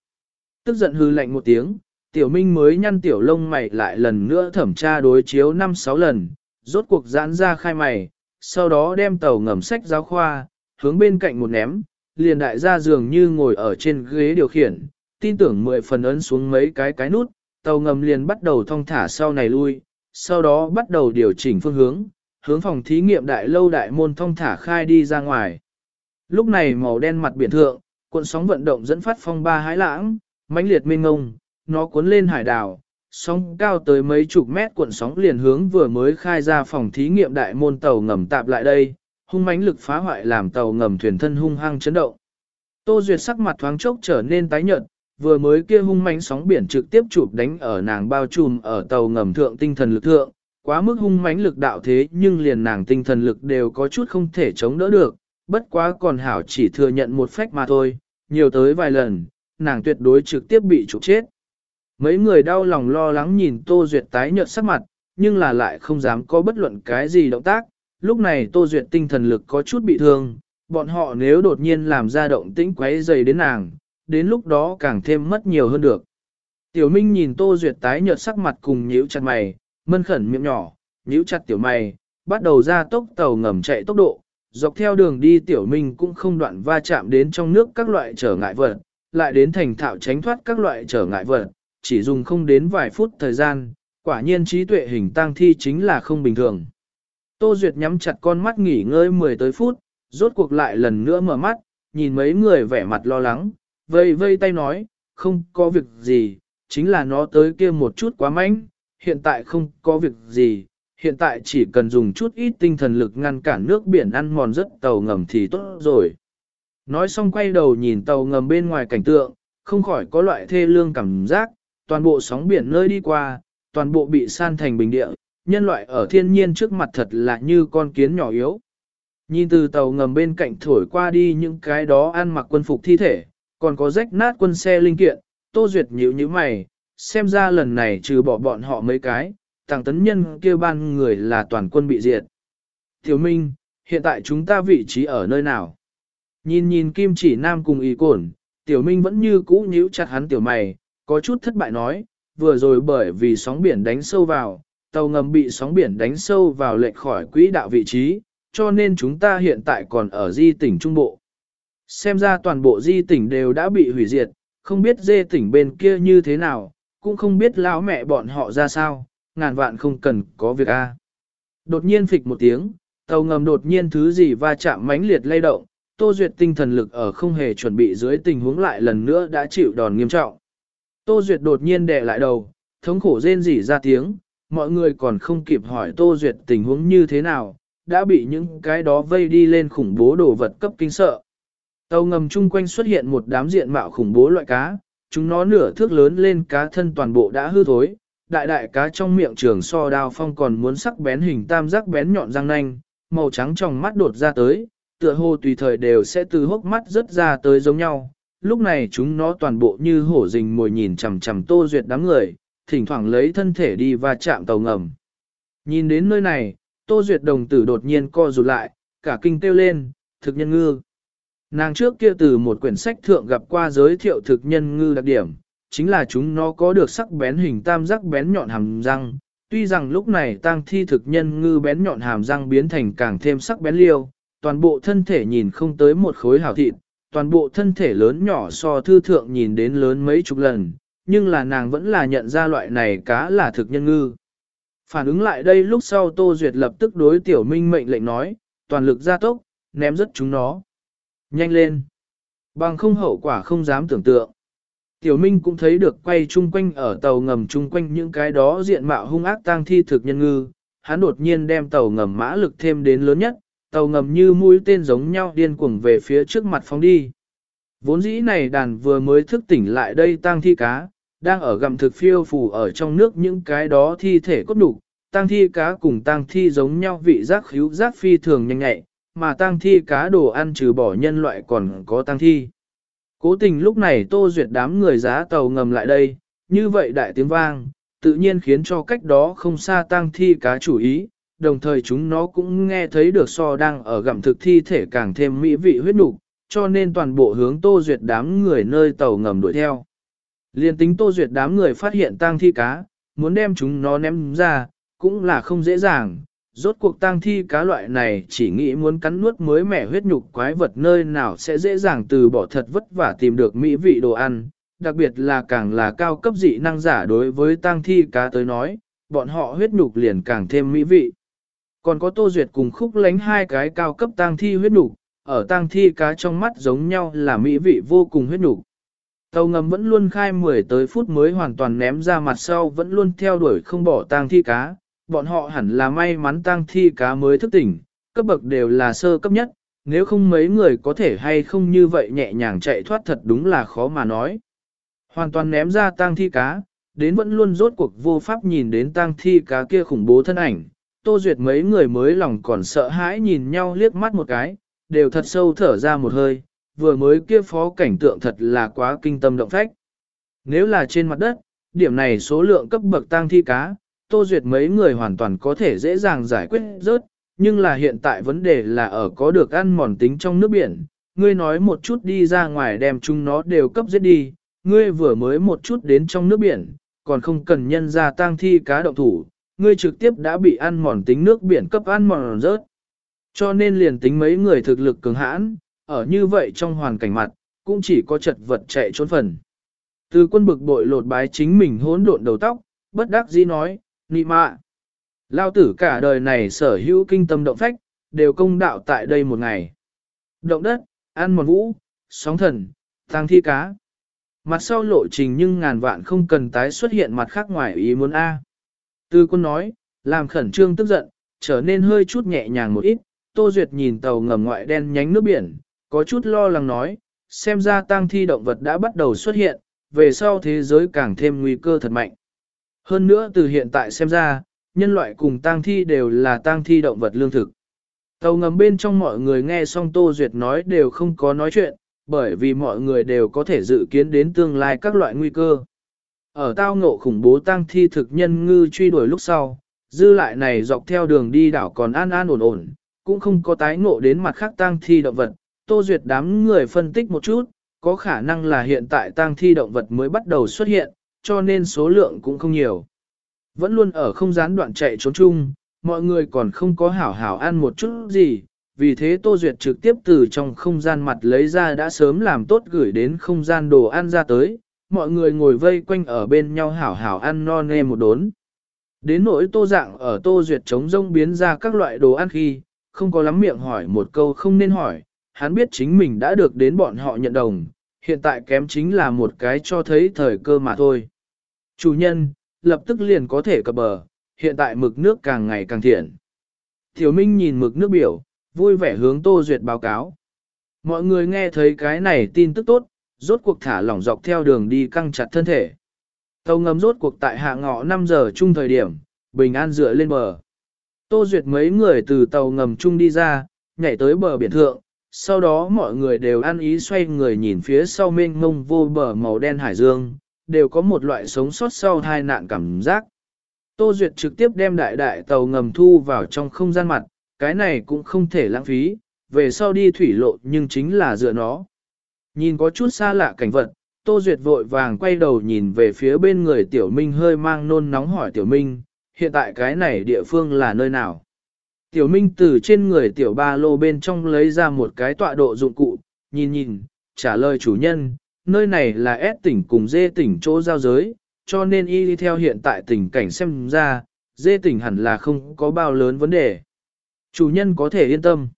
Tức giận hư lạnh một tiếng, Tiểu Minh mới nhăn tiểu lông mày lại lần nữa thẩm tra đối chiếu 5-6 lần, rốt cuộc giãn ra khai mày, sau đó đem tàu ngầm sách giáo khoa, hướng bên cạnh một ném, liền đại gia dường như ngồi ở trên ghế điều khiển, tin tưởng mười phần ấn xuống mấy cái cái nút, tàu ngầm liền bắt đầu thong thả sau này lui, sau đó bắt đầu điều chỉnh phương hướng, hướng phòng thí nghiệm đại lâu đại môn thong thả khai đi ra ngoài. Lúc này màu đen mặt biển thượng, cuộn sóng vận động dẫn phát phong ba hái lãng, mãnh liệt mênh ngông, nó cuốn lên hải đảo, sóng cao tới mấy chục mét cuộn sóng liền hướng vừa mới khai ra phòng thí nghiệm đại môn tàu ngầm tạp lại đây, hung mãnh lực phá hoại làm tàu ngầm thuyền thân hung hăng chấn động. Tô Duyệt sắc mặt thoáng chốc trở nên tái nhợt, vừa mới kia hung mãnh sóng biển trực tiếp chụp đánh ở nàng bao trùm ở tàu ngầm thượng tinh thần lực thượng, quá mức hung mãnh lực đạo thế nhưng liền nàng tinh thần lực đều có chút không thể chống đỡ được, bất quá còn hảo chỉ thừa nhận một phách mà thôi, nhiều tới vài lần, nàng tuyệt đối trực tiếp bị trục chết. Mấy người đau lòng lo lắng nhìn Tô Duyệt tái nhợt sắc mặt, nhưng là lại không dám có bất luận cái gì động tác. Lúc này Tô Duyệt tinh thần lực có chút bị thương, bọn họ nếu đột nhiên làm ra động tĩnh quấy dày đến nàng, đến lúc đó càng thêm mất nhiều hơn được. Tiểu Minh nhìn Tô Duyệt tái nhợt sắc mặt cùng nhíu chặt mày, mân khẩn miệng nhỏ, nhíu chặt tiểu mày, bắt đầu ra tốc tàu ngầm chạy tốc độ, dọc theo đường đi tiểu minh cũng không đoạn va chạm đến trong nước các loại trở ngại vật, lại đến thành thạo tránh thoát các loại trở ngại vật, chỉ dùng không đến vài phút thời gian, quả nhiên trí tuệ hình tăng thi chính là không bình thường. Tô Duyệt nhắm chặt con mắt nghỉ ngơi 10 tới phút, rốt cuộc lại lần nữa mở mắt, nhìn mấy người vẻ mặt lo lắng, vây vây tay nói, không có việc gì, chính là nó tới kia một chút quá mạnh, hiện tại không có việc gì, hiện tại chỉ cần dùng chút ít tinh thần lực ngăn cản nước biển ăn mòn rất tàu ngầm thì tốt rồi. Nói xong quay đầu nhìn tàu ngầm bên ngoài cảnh tượng, không khỏi có loại thê lương cảm giác, toàn bộ sóng biển nơi đi qua, toàn bộ bị san thành bình địa, nhân loại ở thiên nhiên trước mặt thật là như con kiến nhỏ yếu. Nhìn từ tàu ngầm bên cạnh thổi qua đi những cái đó ăn mặc quân phục thi thể, còn có rách nát quân xe linh kiện, Tô Duyệt nhíu như mày, xem ra lần này trừ bỏ bọn họ mấy cái, tàng tấn nhân kia ban người là toàn quân bị diệt. Tiểu Minh, hiện tại chúng ta vị trí ở nơi nào? Nhìn nhìn kim chỉ nam cùng ý cổn, Tiểu Minh vẫn như cũ nhíu chặt hắn tiểu mày, có chút thất bại nói, vừa rồi bởi vì sóng biển đánh sâu vào, tàu ngầm bị sóng biển đánh sâu vào lệch khỏi quỹ đạo vị trí, cho nên chúng ta hiện tại còn ở di tỉnh Trung Bộ. Xem ra toàn bộ di tỉnh đều đã bị hủy diệt, không biết dê tỉnh bên kia như thế nào, cũng không biết lão mẹ bọn họ ra sao, ngàn vạn không cần có việc a. Đột nhiên phịch một tiếng, tàu ngầm đột nhiên thứ gì va chạm mãnh liệt lay động, Tô Duyệt tinh thần lực ở không hề chuẩn bị dưới tình huống lại lần nữa đã chịu đòn nghiêm trọng. Tô Duyệt đột nhiên đè lại đầu, thống khổ rên rỉ ra tiếng, mọi người còn không kịp hỏi Tô Duyệt tình huống như thế nào, đã bị những cái đó vây đi lên khủng bố đồ vật cấp kinh sợ. Tàu ngầm chung quanh xuất hiện một đám diện mạo khủng bố loại cá, chúng nó nửa thước lớn lên cá thân toàn bộ đã hư thối, đại đại cá trong miệng trường so đao phong còn muốn sắc bén hình tam giác bén nhọn răng nanh, màu trắng trong mắt đột ra tới, tựa hồ tùy thời đều sẽ từ hốc mắt rớt ra tới giống nhau. Lúc này chúng nó toàn bộ như hổ rình mồi nhìn chằm chằm tô duyệt đám người, thỉnh thoảng lấy thân thể đi và chạm tàu ngầm. Nhìn đến nơi này, tô duyệt đồng tử đột nhiên co rụt lại, cả kinh kêu lên, thực nhân ngư. Nàng trước kia từ một quyển sách thượng gặp qua giới thiệu thực nhân ngư đặc điểm, chính là chúng nó có được sắc bén hình tam giác bén nhọn hàm răng. Tuy rằng lúc này tang thi thực nhân ngư bén nhọn hàm răng biến thành càng thêm sắc bén liêu, toàn bộ thân thể nhìn không tới một khối hảo thịt, toàn bộ thân thể lớn nhỏ so thư thượng nhìn đến lớn mấy chục lần, nhưng là nàng vẫn là nhận ra loại này cá là thực nhân ngư. Phản ứng lại đây lúc sau Tô Duyệt lập tức đối tiểu minh mệnh lệnh nói, toàn lực gia tốc, ném rất chúng nó. Nhanh lên! Bằng không hậu quả không dám tưởng tượng. Tiểu Minh cũng thấy được quay chung quanh ở tàu ngầm chung quanh những cái đó diện mạo hung ác tang thi thực nhân ngư, hắn đột nhiên đem tàu ngầm mã lực thêm đến lớn nhất, tàu ngầm như mũi tên giống nhau điên cuồng về phía trước mặt phóng đi. Vốn dĩ này đàn vừa mới thức tỉnh lại đây tang thi cá, đang ở gặm thực phiêu phù ở trong nước những cái đó thi thể cốt đủ, tang thi cá cùng tang thi giống nhau vị giác khíu giác phi thường nhanh nhẹ mà tang thi cá đồ ăn trừ bỏ nhân loại còn có tang thi. Cố tình lúc này tô duyệt đám người giá tàu ngầm lại đây, như vậy đại tiếng vang, tự nhiên khiến cho cách đó không xa tang thi cá chủ ý, đồng thời chúng nó cũng nghe thấy được so đang ở gặm thực thi thể càng thêm mỹ vị huyết nục, cho nên toàn bộ hướng tô duyệt đám người nơi tàu ngầm đuổi theo. Liên tính tô duyệt đám người phát hiện tang thi cá, muốn đem chúng nó ném ra, cũng là không dễ dàng. Rốt cuộc tang thi cá loại này chỉ nghĩ muốn cắn nuốt mới mẻ huyết nhục quái vật nơi nào sẽ dễ dàng từ bỏ thật vất vả tìm được mỹ vị đồ ăn, đặc biệt là càng là cao cấp dị năng giả đối với tang thi cá tới nói, bọn họ huyết nhục liền càng thêm mỹ vị. Còn có Tô Duyệt cùng khúc lánh hai cái cao cấp tang thi huyết nhục, ở tang thi cá trong mắt giống nhau là mỹ vị vô cùng huyết nhục. Tàu ngầm vẫn luôn khai 10 tới phút mới hoàn toàn ném ra mặt sau vẫn luôn theo đuổi không bỏ tang thi cá, bọn họ hẳn là may mắn tang thi cá mới thức tỉnh, cấp bậc đều là sơ cấp nhất, nếu không mấy người có thể hay không như vậy nhẹ nhàng chạy thoát thật đúng là khó mà nói. Hoàn toàn ném ra tang thi cá, đến vẫn luôn rốt cuộc vô pháp nhìn đến tang thi cá kia khủng bố thân ảnh, Tô Duyệt mấy người mới lòng còn sợ hãi nhìn nhau liếc mắt một cái, đều thật sâu thở ra một hơi, vừa mới kia phó cảnh tượng thật là quá kinh tâm động phách. Nếu là trên mặt đất, điểm này số lượng cấp bậc tăng thi cá, Tô Duyệt mấy người hoàn toàn có thể dễ dàng giải quyết rớt, nhưng là hiện tại vấn đề là ở có được ăn mòn tính trong nước biển. Ngươi nói một chút đi ra ngoài đem chúng nó đều cấp giết đi, ngươi vừa mới một chút đến trong nước biển, còn không cần nhân ra tang thi cá động thủ, ngươi trực tiếp đã bị ăn mòn tính nước biển cấp ăn mòn rớt. Cho nên liền tính mấy người thực lực cường hãn, ở như vậy trong hoàn cảnh mặt, cũng chỉ có chật vật chạy trốn phần. Từ quân bực bội lột bái chính mình hỗn độn đầu tóc, bất đắc dĩ nói, nị mạ. Lao tử cả đời này sở hữu kinh tâm động phách, đều công đạo tại đây một ngày. Động đất, ăn mòn vũ, sóng thần, tăng thi cá. Mặt sau lộ trình nhưng ngàn vạn không cần tái xuất hiện mặt khác ngoài ý muốn A. tư quân nói, làm khẩn trương tức giận, trở nên hơi chút nhẹ nhàng một ít, Tô Duyệt nhìn tàu ngầm ngoại đen nhánh nước biển, có chút lo lắng nói, xem ra tang thi động vật đã bắt đầu xuất hiện, về sau thế giới càng thêm nguy cơ thật mạnh. Hơn nữa từ hiện tại xem ra, nhân loại cùng tang thi đều là tang thi động vật lương thực. Tàu ngầm bên trong mọi người nghe xong Tô Duyệt nói đều không có nói chuyện, bởi vì mọi người đều có thể dự kiến đến tương lai các loại nguy cơ. Ở tao ngộ khủng bố tang thi thực nhân ngư truy đuổi lúc sau, dư lại này dọc theo đường đi đảo còn an an ổn ổn, cũng không có tái ngộ đến mặt khác tang thi động vật. Tô Duyệt đám người phân tích một chút, có khả năng là hiện tại tang thi động vật mới bắt đầu xuất hiện, cho nên số lượng cũng không nhiều. Vẫn luôn ở không gián đoạn chạy trốn chung, mọi người còn không có hảo hảo ăn một chút gì, vì thế Tô Duyệt trực tiếp từ trong không gian mặt lấy ra đã sớm làm tốt gửi đến không gian đồ ăn ra tới, mọi người ngồi vây quanh ở bên nhau hảo hảo ăn no nê một đốn. Đến nỗi Tô Dạng ở Tô Duyệt chống rông biến ra các loại đồ ăn khi, không có lắm miệng hỏi một câu không nên hỏi, hắn biết chính mình đã được đến bọn họ nhận đồng, hiện tại kém chính là một cái cho thấy thời cơ mà thôi. Chủ nhân, lập tức liền có thể cập bờ, hiện tại mực nước càng ngày càng thiện. Tiểu Minh nhìn mực nước biểu, vui vẻ hướng Tô Duyệt báo cáo. Mọi người nghe thấy cái này tin tức tốt, rốt cuộc thả lỏng dọc theo đường đi căng chặt thân thể. Tàu ngầm rốt cuộc tại hạ ngọ 5 giờ chung thời điểm, bình an dựa lên bờ. Tô Duyệt mấy người từ tàu ngầm chung đi ra, nhảy tới bờ biển thượng, sau đó mọi người đều ăn ý xoay người nhìn phía sau mênh mông vô bờ màu đen hải dương, đều có một loại sống sót sau hai nạn cảm giác. Tô Duyệt trực tiếp đem đại đại tàu ngầm thu vào trong không gian mặt, cái này cũng không thể lãng phí, về sau đi thủy lộ nhưng chính là dựa nó. Nhìn có chút xa lạ cảnh vật, Tô Duyệt vội vàng quay đầu nhìn về phía bên người Tiểu Minh hơi mang nôn nóng hỏi Tiểu Minh, hiện tại cái này địa phương là nơi nào? Tiểu Minh từ trên người Tiểu Ba Lô bên trong lấy ra một cái tọa độ dụng cụ, nhìn nhìn, trả lời chủ nhân, nơi này là S tỉnh cùng D tỉnh chỗ giao giới, cho nên y đi theo hiện tại tình cảnh xem ra, D tỉnh hẳn là không có bao lớn vấn đề. Chủ nhân có thể yên tâm.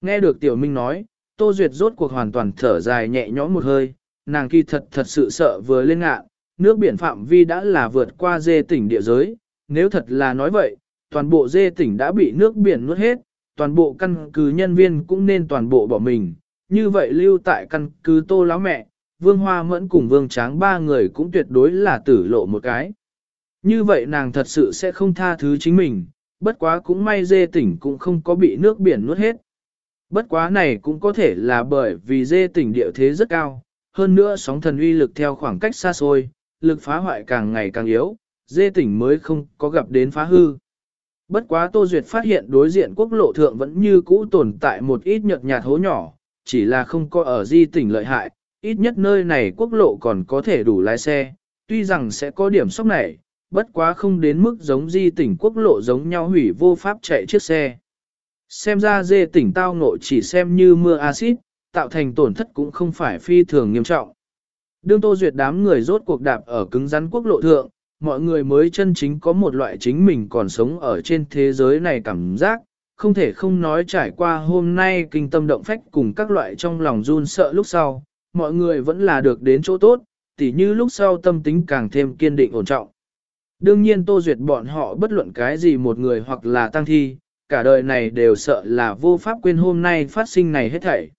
Nghe được Tiểu Minh nói, Tô Duyệt rốt cuộc hoàn toàn thở dài nhẹ nhõm một hơi, nàng kỳ thật thật sự sợ vừa lên ngạ, nước biển phạm vi đã là vượt qua dê tỉnh địa giới, nếu thật là nói vậy, toàn bộ dê tỉnh đã bị nước biển nuốt hết, toàn bộ căn cứ nhân viên cũng nên toàn bộ bỏ mình, như vậy lưu tại căn cứ tô lão mẹ, vương hoa mẫn cùng vương tráng ba người cũng tuyệt đối là tử lộ một cái. Như vậy nàng thật sự sẽ không tha thứ chính mình, bất quá cũng may dê tỉnh cũng không có bị nước biển nuốt hết. Bất quá này cũng có thể là bởi vì dê tỉnh địa thế rất cao, hơn nữa sóng thần uy lực theo khoảng cách xa xôi, lực phá hoại càng ngày càng yếu, dê tỉnh mới không có gặp đến phá hư. Bất quá Tô Duyệt phát hiện đối diện quốc lộ thượng vẫn như cũ tồn tại một ít nhợt nhạt hố nhỏ, chỉ là không có ở di tỉnh lợi hại, ít nhất nơi này quốc lộ còn có thể đủ lái xe, tuy rằng sẽ có điểm sốc này, bất quá không đến mức giống di tỉnh quốc lộ giống nhau hủy vô pháp chạy chiếc xe. Xem ra dê tỉnh tao ngộ chỉ xem như mưa axit, tạo thành tổn thất cũng không phải phi thường nghiêm trọng. Đương Tô Duyệt đám người rốt cuộc đạp ở cứng rắn quốc lộ thượng, mọi người mới chân chính có một loại chính mình còn sống ở trên thế giới này cảm giác, không thể không nói trải qua hôm nay kinh tâm động phách cùng các loại trong lòng run sợ lúc sau, mọi người vẫn là được đến chỗ tốt, tỉ như lúc sau tâm tính càng thêm kiên định ổn trọng. Đương nhiên Tô Duyệt bọn họ bất luận cái gì một người hoặc là tăng thi, cả đời này đều sợ là vô pháp quên hôm nay phát sinh này hết thảy.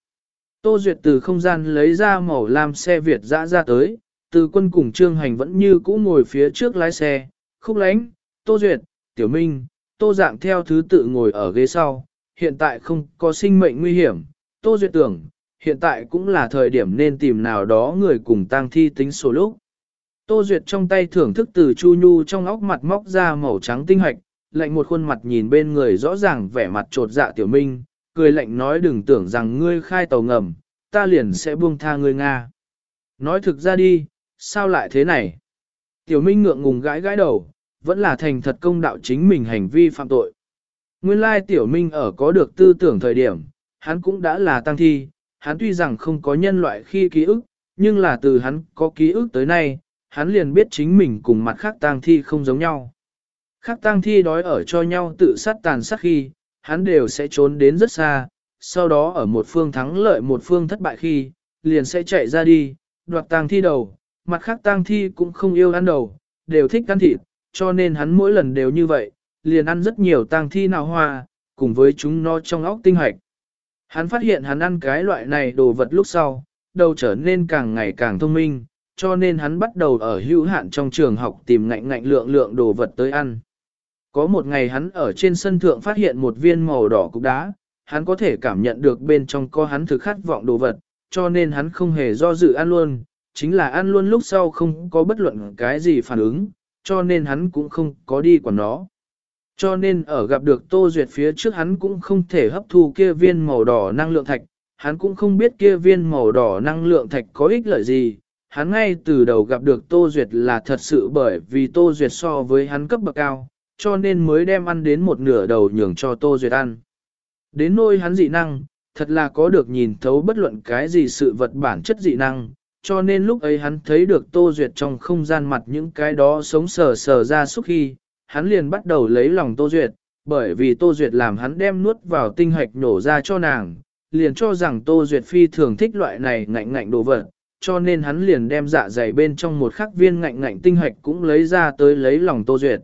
Tô Duyệt từ không gian lấy ra màu lam xe Việt dã ra tới, từ quân cùng Trương Hành vẫn như cũ ngồi phía trước lái xe, khúc lánh, Tô Duyệt, Tiểu Minh, Tô Dạng theo thứ tự ngồi ở ghế sau, hiện tại không có sinh mệnh nguy hiểm, Tô Duyệt tưởng, hiện tại cũng là thời điểm nên tìm nào đó người cùng tang thi tính số lúc. Tô Duyệt trong tay thưởng thức từ Chu Nhu trong óc mặt móc ra màu trắng tinh hoạch, lạnh một khuôn mặt nhìn bên người rõ ràng vẻ mặt trột dạ Tiểu Minh, cười lạnh nói đừng tưởng rằng ngươi khai tàu ngầm, ta liền sẽ buông tha ngươi Nga. Nói thực ra đi, sao lại thế này? Tiểu Minh ngượng ngùng gãi gãi đầu, vẫn là thành thật công đạo chính mình hành vi phạm tội. Nguyên lai tiểu minh ở có được tư tưởng thời điểm, hắn cũng đã là tăng thi, hắn tuy rằng không có nhân loại khi ký ức, nhưng là từ hắn có ký ức tới nay, hắn liền biết chính mình cùng mặt khác tang thi không giống nhau. Khác tang thi đói ở cho nhau tự sát tàn sát khi, hắn đều sẽ trốn đến rất xa, sau đó ở một phương thắng lợi một phương thất bại khi, liền sẽ chạy ra đi, đoạt tang thi đầu, mặt khác tang thi cũng không yêu ăn đầu, đều thích ăn thịt, cho nên hắn mỗi lần đều như vậy, liền ăn rất nhiều tang thi nào hoa, cùng với chúng nó trong óc tinh hoạch. Hắn phát hiện hắn ăn cái loại này đồ vật lúc sau, đầu trở nên càng ngày càng thông minh, cho nên hắn bắt đầu ở hữu hạn trong trường học tìm ngạnh ngạnh lượng lượng đồ vật tới ăn. Có một ngày hắn ở trên sân thượng phát hiện một viên màu đỏ cục đá, hắn có thể cảm nhận được bên trong có hắn thực khát vọng đồ vật, cho nên hắn không hề do dự ăn luôn, chính là ăn luôn lúc sau không có bất luận cái gì phản ứng, cho nên hắn cũng không có đi quản nó. Cho nên ở gặp được Tô Duyệt phía trước hắn cũng không thể hấp thu kia viên màu đỏ năng lượng thạch, hắn cũng không biết kia viên màu đỏ năng lượng thạch có ích lợi gì. Hắn ngay từ đầu gặp được Tô Duyệt là thật sự bởi vì Tô Duyệt so với hắn cấp bậc cao, cho nên mới đem ăn đến một nửa đầu nhường cho Tô Duyệt ăn. Đến nôi hắn dị năng, thật là có được nhìn thấu bất luận cái gì sự vật bản chất dị năng, cho nên lúc ấy hắn thấy được Tô Duyệt trong không gian mặt những cái đó sống sờ sờ ra suốt khi, hắn liền bắt đầu lấy lòng Tô Duyệt, bởi vì Tô Duyệt làm hắn đem nuốt vào tinh hạch nổ ra cho nàng, liền cho rằng Tô Duyệt phi thường thích loại này ngạnh ngạnh đồ vật, cho nên hắn liền đem dạ dày bên trong một khắc viên ngạnh ngạnh tinh hạch cũng lấy ra tới lấy lòng Tô Duyệt.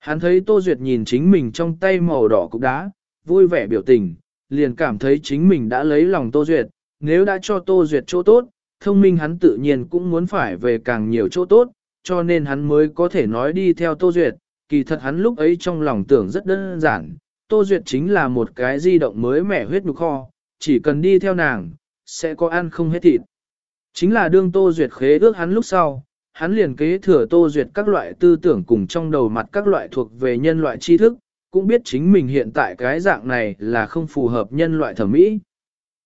Hắn thấy Tô Duyệt nhìn chính mình trong tay màu đỏ cục đá, vui vẻ biểu tình, liền cảm thấy chính mình đã lấy lòng Tô Duyệt, nếu đã cho Tô Duyệt chỗ tốt, thông minh hắn tự nhiên cũng muốn phải về càng nhiều chỗ tốt, cho nên hắn mới có thể nói đi theo Tô Duyệt, kỳ thật hắn lúc ấy trong lòng tưởng rất đơn giản, Tô Duyệt chính là một cái di động mới mẻ huyết nhục kho, chỉ cần đi theo nàng, sẽ có ăn không hết thịt. Chính là đương Tô Duyệt khế ước hắn lúc sau, hắn liền kế thừa Tô Duyệt các loại tư tưởng cùng trong đầu mặt các loại thuộc về nhân loại tri thức, cũng biết chính mình hiện tại cái dạng này là không phù hợp nhân loại thẩm mỹ.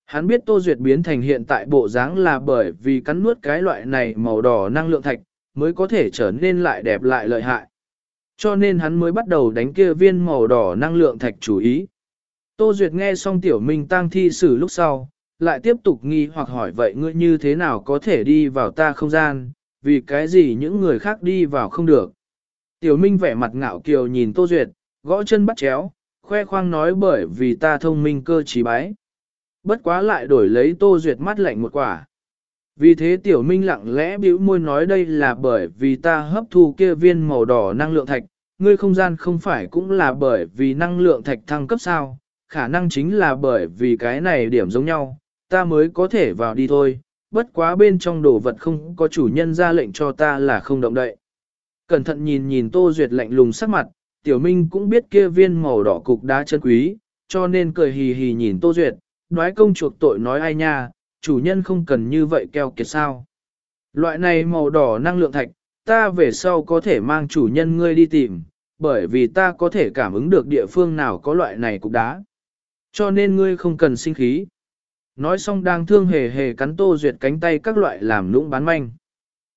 Hắn biết Tô Duyệt biến thành hiện tại bộ dáng là bởi vì cắn nuốt cái loại này màu đỏ năng lượng thạch, mới có thể trở nên lại đẹp lại lợi hại. Cho nên hắn mới bắt đầu đánh kia viên màu đỏ năng lượng thạch chủ ý. Tô Duyệt nghe xong tiểu minh tang thi xử lúc sau, lại tiếp tục nghi hoặc hỏi vậy ngươi như thế nào có thể đi vào ta không gian, vì cái gì những người khác đi vào không được. Tiểu minh vẻ mặt ngạo kiều nhìn Tô Duyệt, gõ chân bắt chéo, khoe khoang nói bởi vì ta thông minh cơ trí bái. Bất quá lại đổi lấy Tô Duyệt mắt lạnh một quả. Vì thế tiểu minh lặng lẽ bĩu môi nói đây là bởi vì ta hấp thu kia viên màu đỏ năng lượng thạch, ngươi không gian không phải cũng là bởi vì năng lượng thạch thăng cấp sao, khả năng chính là bởi vì cái này điểm giống nhau, ta mới có thể vào đi thôi, bất quá bên trong đồ vật không có chủ nhân ra lệnh cho ta là không động đậy. Cẩn thận nhìn nhìn Tô Duyệt lạnh lùng sắc mặt, Tiểu Minh cũng biết kia viên màu đỏ cục đá chân quý, cho nên cười hì hì nhìn Tô Duyệt, nói công chuộc tội nói ai nha, chủ nhân không cần như vậy keo kiệt sao. Loại này màu đỏ năng lượng thạch, ta về sau có thể mang chủ nhân ngươi đi tìm, bởi vì ta có thể cảm ứng được địa phương nào có loại này cục đá. Cho nên ngươi không cần sinh khí. Nói xong đang thương hề hề cắn Tô Duyệt cánh tay các loại làm lũng bán manh.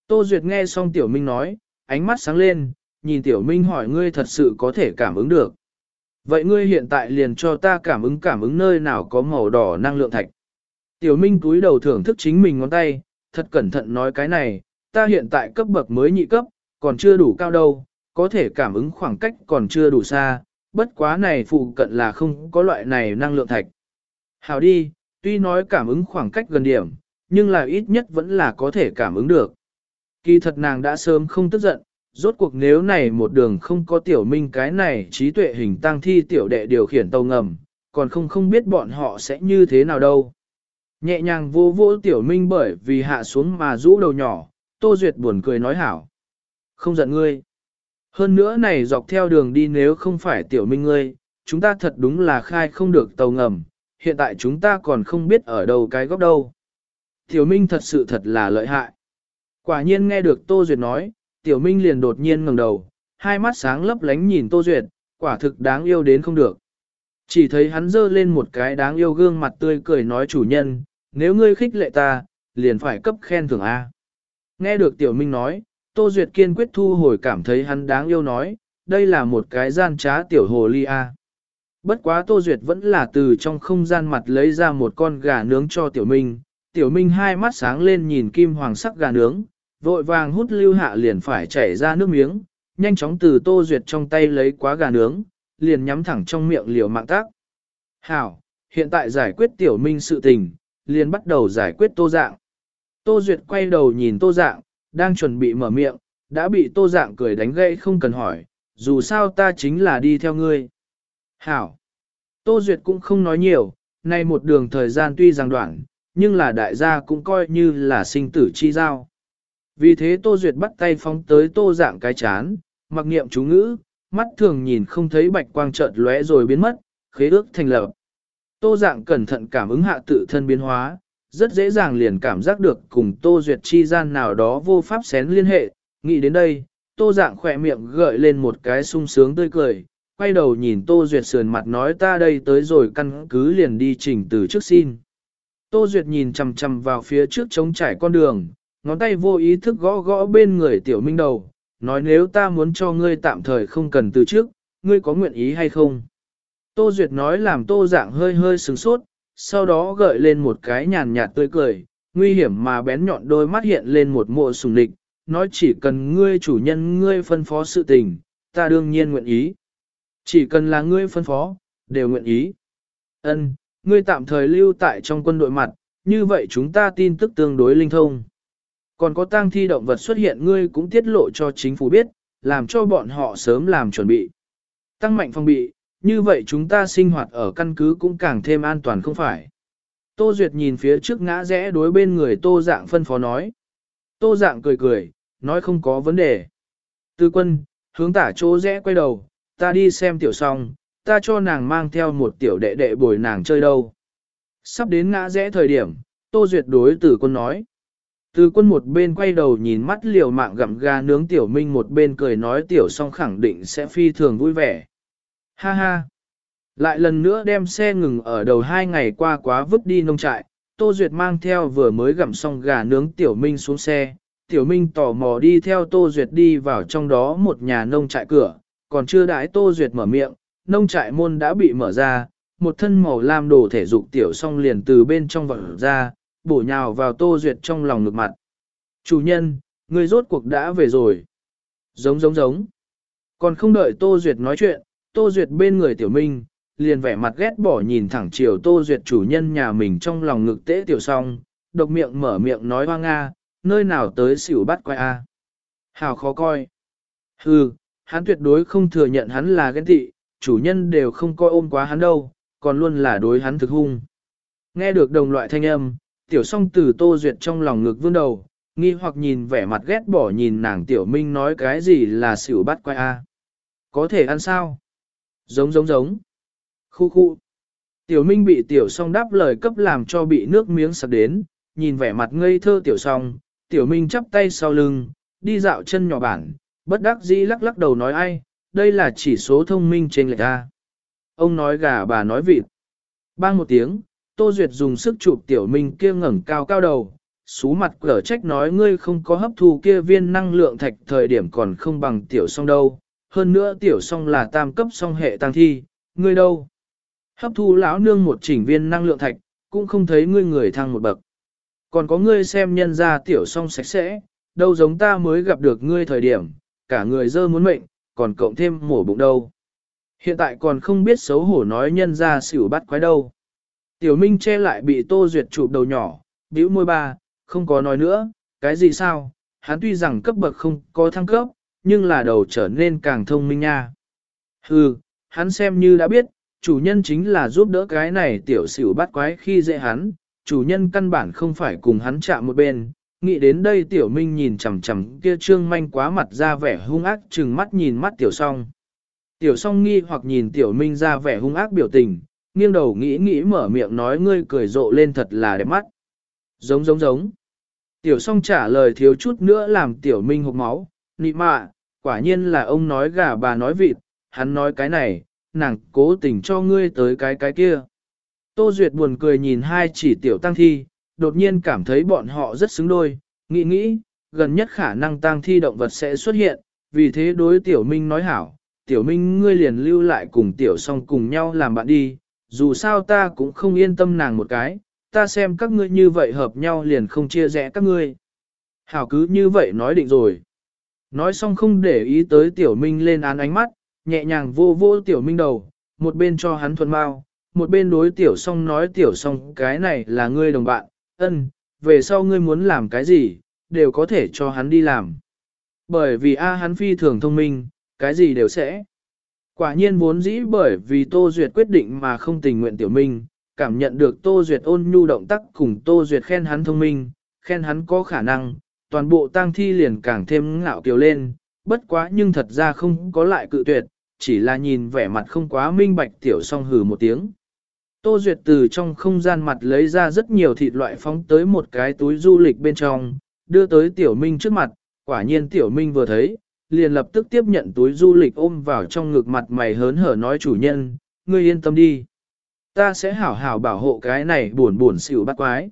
Tô Duyệt nghe xong Tiểu Minh nói, ánh mắt sáng lên, nhìn Tiểu Minh hỏi ngươi thật sự có thể cảm ứng được. Vậy ngươi hiện tại liền cho ta cảm ứng cảm ứng nơi nào có màu đỏ năng lượng thạch. Tiểu Minh cúi đầu thưởng thức chính mình ngón tay, thật cẩn thận nói cái này, ta hiện tại cấp bậc mới nhị cấp, còn chưa đủ cao đâu, có thể cảm ứng khoảng cách còn chưa đủ xa, bất quá này phụ cận là không có loại này năng lượng thạch. Hào đi, tuy nói cảm ứng khoảng cách gần điểm, nhưng là ít nhất vẫn là có thể cảm ứng được. Kỳ thật nàng đã sớm không tức giận, rốt cuộc nếu này một đường không có tiểu minh cái này trí tuệ hình tăng thi tiểu đệ điều khiển tàu ngầm, còn không không biết bọn họ sẽ như thế nào đâu. Nhẹ nhàng vô vô tiểu minh bởi vì hạ xuống mà rũ đầu nhỏ, Tô Duyệt buồn cười nói hảo. Không giận ngươi. Hơn nữa này dọc theo đường đi nếu không phải tiểu minh ngươi, chúng ta thật đúng là khai không được tàu ngầm, hiện tại chúng ta còn không biết ở đâu cái góc đâu. Tiểu minh thật sự thật là lợi hại. Quả nhiên nghe được Tô Duyệt nói, tiểu minh liền đột nhiên ngẩng đầu, hai mắt sáng lấp lánh nhìn Tô Duyệt, quả thực đáng yêu đến không được. Chỉ thấy hắn dơ lên một cái đáng yêu gương mặt tươi cười nói chủ nhân, nếu ngươi khích lệ ta, liền phải cấp khen thưởng A. Nghe được tiểu minh nói, Tô Duyệt kiên quyết thu hồi cảm thấy hắn đáng yêu nói, đây là một cái gian trá tiểu hồ ly a. Bất quá Tô Duyệt vẫn là từ trong không gian mặt lấy ra một con gà nướng cho Tiểu Minh. Tiểu Minh hai mắt sáng lên nhìn kim hoàng sắc gà nướng, vội vàng hút lưu hạ liền phải chảy ra nước miếng, nhanh chóng từ Tô Duyệt trong tay lấy quá gà nướng, liền nhắm thẳng trong miệng liều mạng tác. Hảo, hiện tại giải quyết Tiểu Minh sự tình, liền bắt đầu giải quyết Tô Dạng. Tô Duyệt quay đầu nhìn Tô Dạng, đang chuẩn bị mở miệng, đã bị Tô Dạng cười đánh gãy không cần hỏi, dù sao ta chính là đi theo ngươi. Hảo. Tô Duyệt cũng không nói nhiều, nay một đường thời gian tuy rằng đoạn, nhưng là đại gia cũng coi như là sinh tử chi giao. Vì thế Tô Duyệt bắt tay phóng tới Tô dạng cái chán, mặc niệm chú ngữ, mắt thường nhìn không thấy bạch quang chợt lóe rồi biến mất, khế ước thành lập. Tô dạng cẩn thận cảm ứng hạ tự thân biến hóa, rất dễ dàng liền cảm giác được cùng Tô Duyệt chi gian nào đó vô pháp xén liên hệ, nghĩ đến đây, Tô dạng khỏe miệng gợi lên một cái sung sướng tươi cười, quay đầu nhìn Tô Duyệt sườn mặt nói ta đây tới rồi căn cứ liền đi trình từ trước xin. Tô Duyệt nhìn chằm chằm vào phía trước trống trải con đường, ngón tay vô ý thức gõ gõ bên người tiểu minh đầu, nói nếu ta muốn cho ngươi tạm thời không cần từ trước, ngươi có nguyện ý hay không? Tô Duyệt nói làm tô dạng hơi hơi sừng sốt, sau đó gợi lên một cái nhàn nhạt tươi cười, nguy hiểm mà bén nhọn đôi mắt hiện lên một mộ sùng địch, nói chỉ cần ngươi chủ nhân ngươi phân phó sự tình, ta đương nhiên nguyện ý. Chỉ cần là ngươi phân phó, đều nguyện ý. Ân, ngươi tạm thời lưu tại trong quân đội mặt, như vậy chúng ta tin tức tương đối linh thông. Còn có tang thi động vật xuất hiện ngươi cũng tiết lộ cho chính phủ biết, làm cho bọn họ sớm làm chuẩn bị. Tăng mạnh phòng bị, như vậy chúng ta sinh hoạt ở căn cứ cũng càng thêm an toàn không phải. Tô Duyệt nhìn phía trước ngã rẽ đối bên người Tô Dạng phân phó nói. Tô Dạng cười cười, nói không có vấn đề. Tư quân, hướng tả chỗ rẽ quay đầu, ta đi xem tiểu song, ta cho nàng mang theo một tiểu đệ đệ bồi nàng chơi đâu. Sắp đến ngã rẽ thời điểm, Tô Duyệt đối tử quân nói. Từ quân một bên quay đầu nhìn mắt liều mạng gặm gà nướng tiểu minh một bên cười nói tiểu song khẳng định sẽ phi thường vui vẻ. Ha ha! Lại lần nữa đem xe ngừng ở đầu hai ngày qua quá vứt đi nông trại, Tô Duyệt mang theo vừa mới gặm xong gà nướng tiểu minh xuống xe. Tiểu minh tò mò đi theo Tô Duyệt đi vào trong đó một nhà nông trại cửa, còn chưa đãi Tô Duyệt mở miệng, nông trại môn đã bị mở ra, một thân màu lam đồ thể dục tiểu song liền từ bên trong vật ra, bổ nhào vào Tô Duyệt trong lòng ngực mặt. Chủ nhân, người rốt cuộc đã về rồi. Giống giống giống. Còn không đợi Tô Duyệt nói chuyện, Tô Duyệt bên người tiểu minh, liền vẻ mặt ghét bỏ nhìn thẳng chiều Tô Duyệt chủ nhân nhà mình trong lòng ngực tế tiểu song, độc miệng mở miệng nói hoa nga, nơi nào tới xỉu bắt quay a Hào khó coi. Hừ, hắn tuyệt đối không thừa nhận hắn là ghen tị, chủ nhân đều không coi ôm quá hắn đâu, còn luôn là đối hắn thực hung. Nghe được đồng loại thanh âm, tiểu song từ tô duyệt trong lòng ngực vương đầu, nghi hoặc nhìn vẻ mặt ghét bỏ nhìn nàng tiểu minh nói cái gì là xỉu bắt quay a Có thể ăn sao? Giống giống giống. Khu khu. Tiểu minh bị tiểu song đáp lời cấp làm cho bị nước miếng sặc đến, nhìn vẻ mặt ngây thơ tiểu song, tiểu minh chắp tay sau lưng, đi dạo chân nhỏ bản, bất đắc dĩ lắc lắc đầu nói ai, đây là chỉ số thông minh trên lệch ta. Ông nói gà bà nói vịt. Bang một tiếng, Tô Duyệt dùng sức chụp tiểu minh kia ngẩng cao cao đầu, xú mặt cở trách nói ngươi không có hấp thu kia viên năng lượng thạch thời điểm còn không bằng tiểu song đâu. Hơn nữa tiểu song là tam cấp song hệ tăng thi, ngươi đâu? Hấp thu lão nương một chỉnh viên năng lượng thạch, cũng không thấy ngươi người thăng một bậc. Còn có ngươi xem nhân ra tiểu song sạch sẽ, đâu giống ta mới gặp được ngươi thời điểm, cả người dơ muốn mệnh, còn cộng thêm mổ bụng đâu. Hiện tại còn không biết xấu hổ nói nhân ra xỉu bắt quái đâu. Tiểu Minh che lại bị Tô Duyệt chụp đầu nhỏ, bĩu môi ba, không có nói nữa, cái gì sao, hắn tuy rằng cấp bậc không có thăng cấp, nhưng là đầu trở nên càng thông minh nha. Hừ, hắn xem như đã biết, chủ nhân chính là giúp đỡ cái này tiểu xỉu bắt quái khi dễ hắn, chủ nhân căn bản không phải cùng hắn chạm một bên, Nghĩ đến đây tiểu minh nhìn chằm chằm kia trương manh quá mặt ra vẻ hung ác chừng mắt nhìn mắt tiểu song. Tiểu song nghi hoặc nhìn tiểu minh ra vẻ hung ác biểu tình, nghiêng đầu nghĩ nghĩ mở miệng nói ngươi cười rộ lên thật là đẹp mắt. Giống giống giống. Tiểu song trả lời thiếu chút nữa làm tiểu minh hộp máu, nị mạ, quả nhiên là ông nói gà bà nói vịt, hắn nói cái này, nàng cố tình cho ngươi tới cái cái kia. Tô Duyệt buồn cười nhìn hai chỉ tiểu tăng thi, đột nhiên cảm thấy bọn họ rất xứng đôi, nghĩ nghĩ, gần nhất khả năng tăng thi động vật sẽ xuất hiện, vì thế đối tiểu minh nói hảo, tiểu minh ngươi liền lưu lại cùng tiểu song cùng nhau làm bạn đi, dù sao ta cũng không yên tâm nàng một cái, ta xem các ngươi như vậy hợp nhau liền không chia rẽ các ngươi. Hảo cứ như vậy nói định rồi. Nói xong không để ý tới tiểu minh lên án ánh mắt, nhẹ nhàng vô vô tiểu minh đầu, một bên cho hắn thuần mau, một bên đối tiểu song nói tiểu song cái này là ngươi đồng bạn, ân, về sau ngươi muốn làm cái gì, đều có thể cho hắn đi làm. Bởi vì A hắn phi thường thông minh, cái gì đều sẽ. Quả nhiên vốn dĩ bởi vì Tô Duyệt quyết định mà không tình nguyện tiểu minh, cảm nhận được Tô Duyệt ôn nhu động tác cùng Tô Duyệt khen hắn thông minh, khen hắn có khả năng, toàn bộ tang thi liền càng thêm ngạo kiều lên, bất quá nhưng thật ra không có lại cự tuyệt, chỉ là nhìn vẻ mặt không quá minh bạch tiểu song hừ một tiếng. Tô Duyệt từ trong không gian mặt lấy ra rất nhiều thịt loại phóng tới một cái túi du lịch bên trong, đưa tới tiểu minh trước mặt, quả nhiên tiểu minh vừa thấy, liền lập tức tiếp nhận túi du lịch ôm vào trong ngực mặt mày hớn hở nói chủ nhân, ngươi yên tâm đi. Ta sẽ hảo hảo bảo hộ cái này buồn buồn xỉu bắt quái.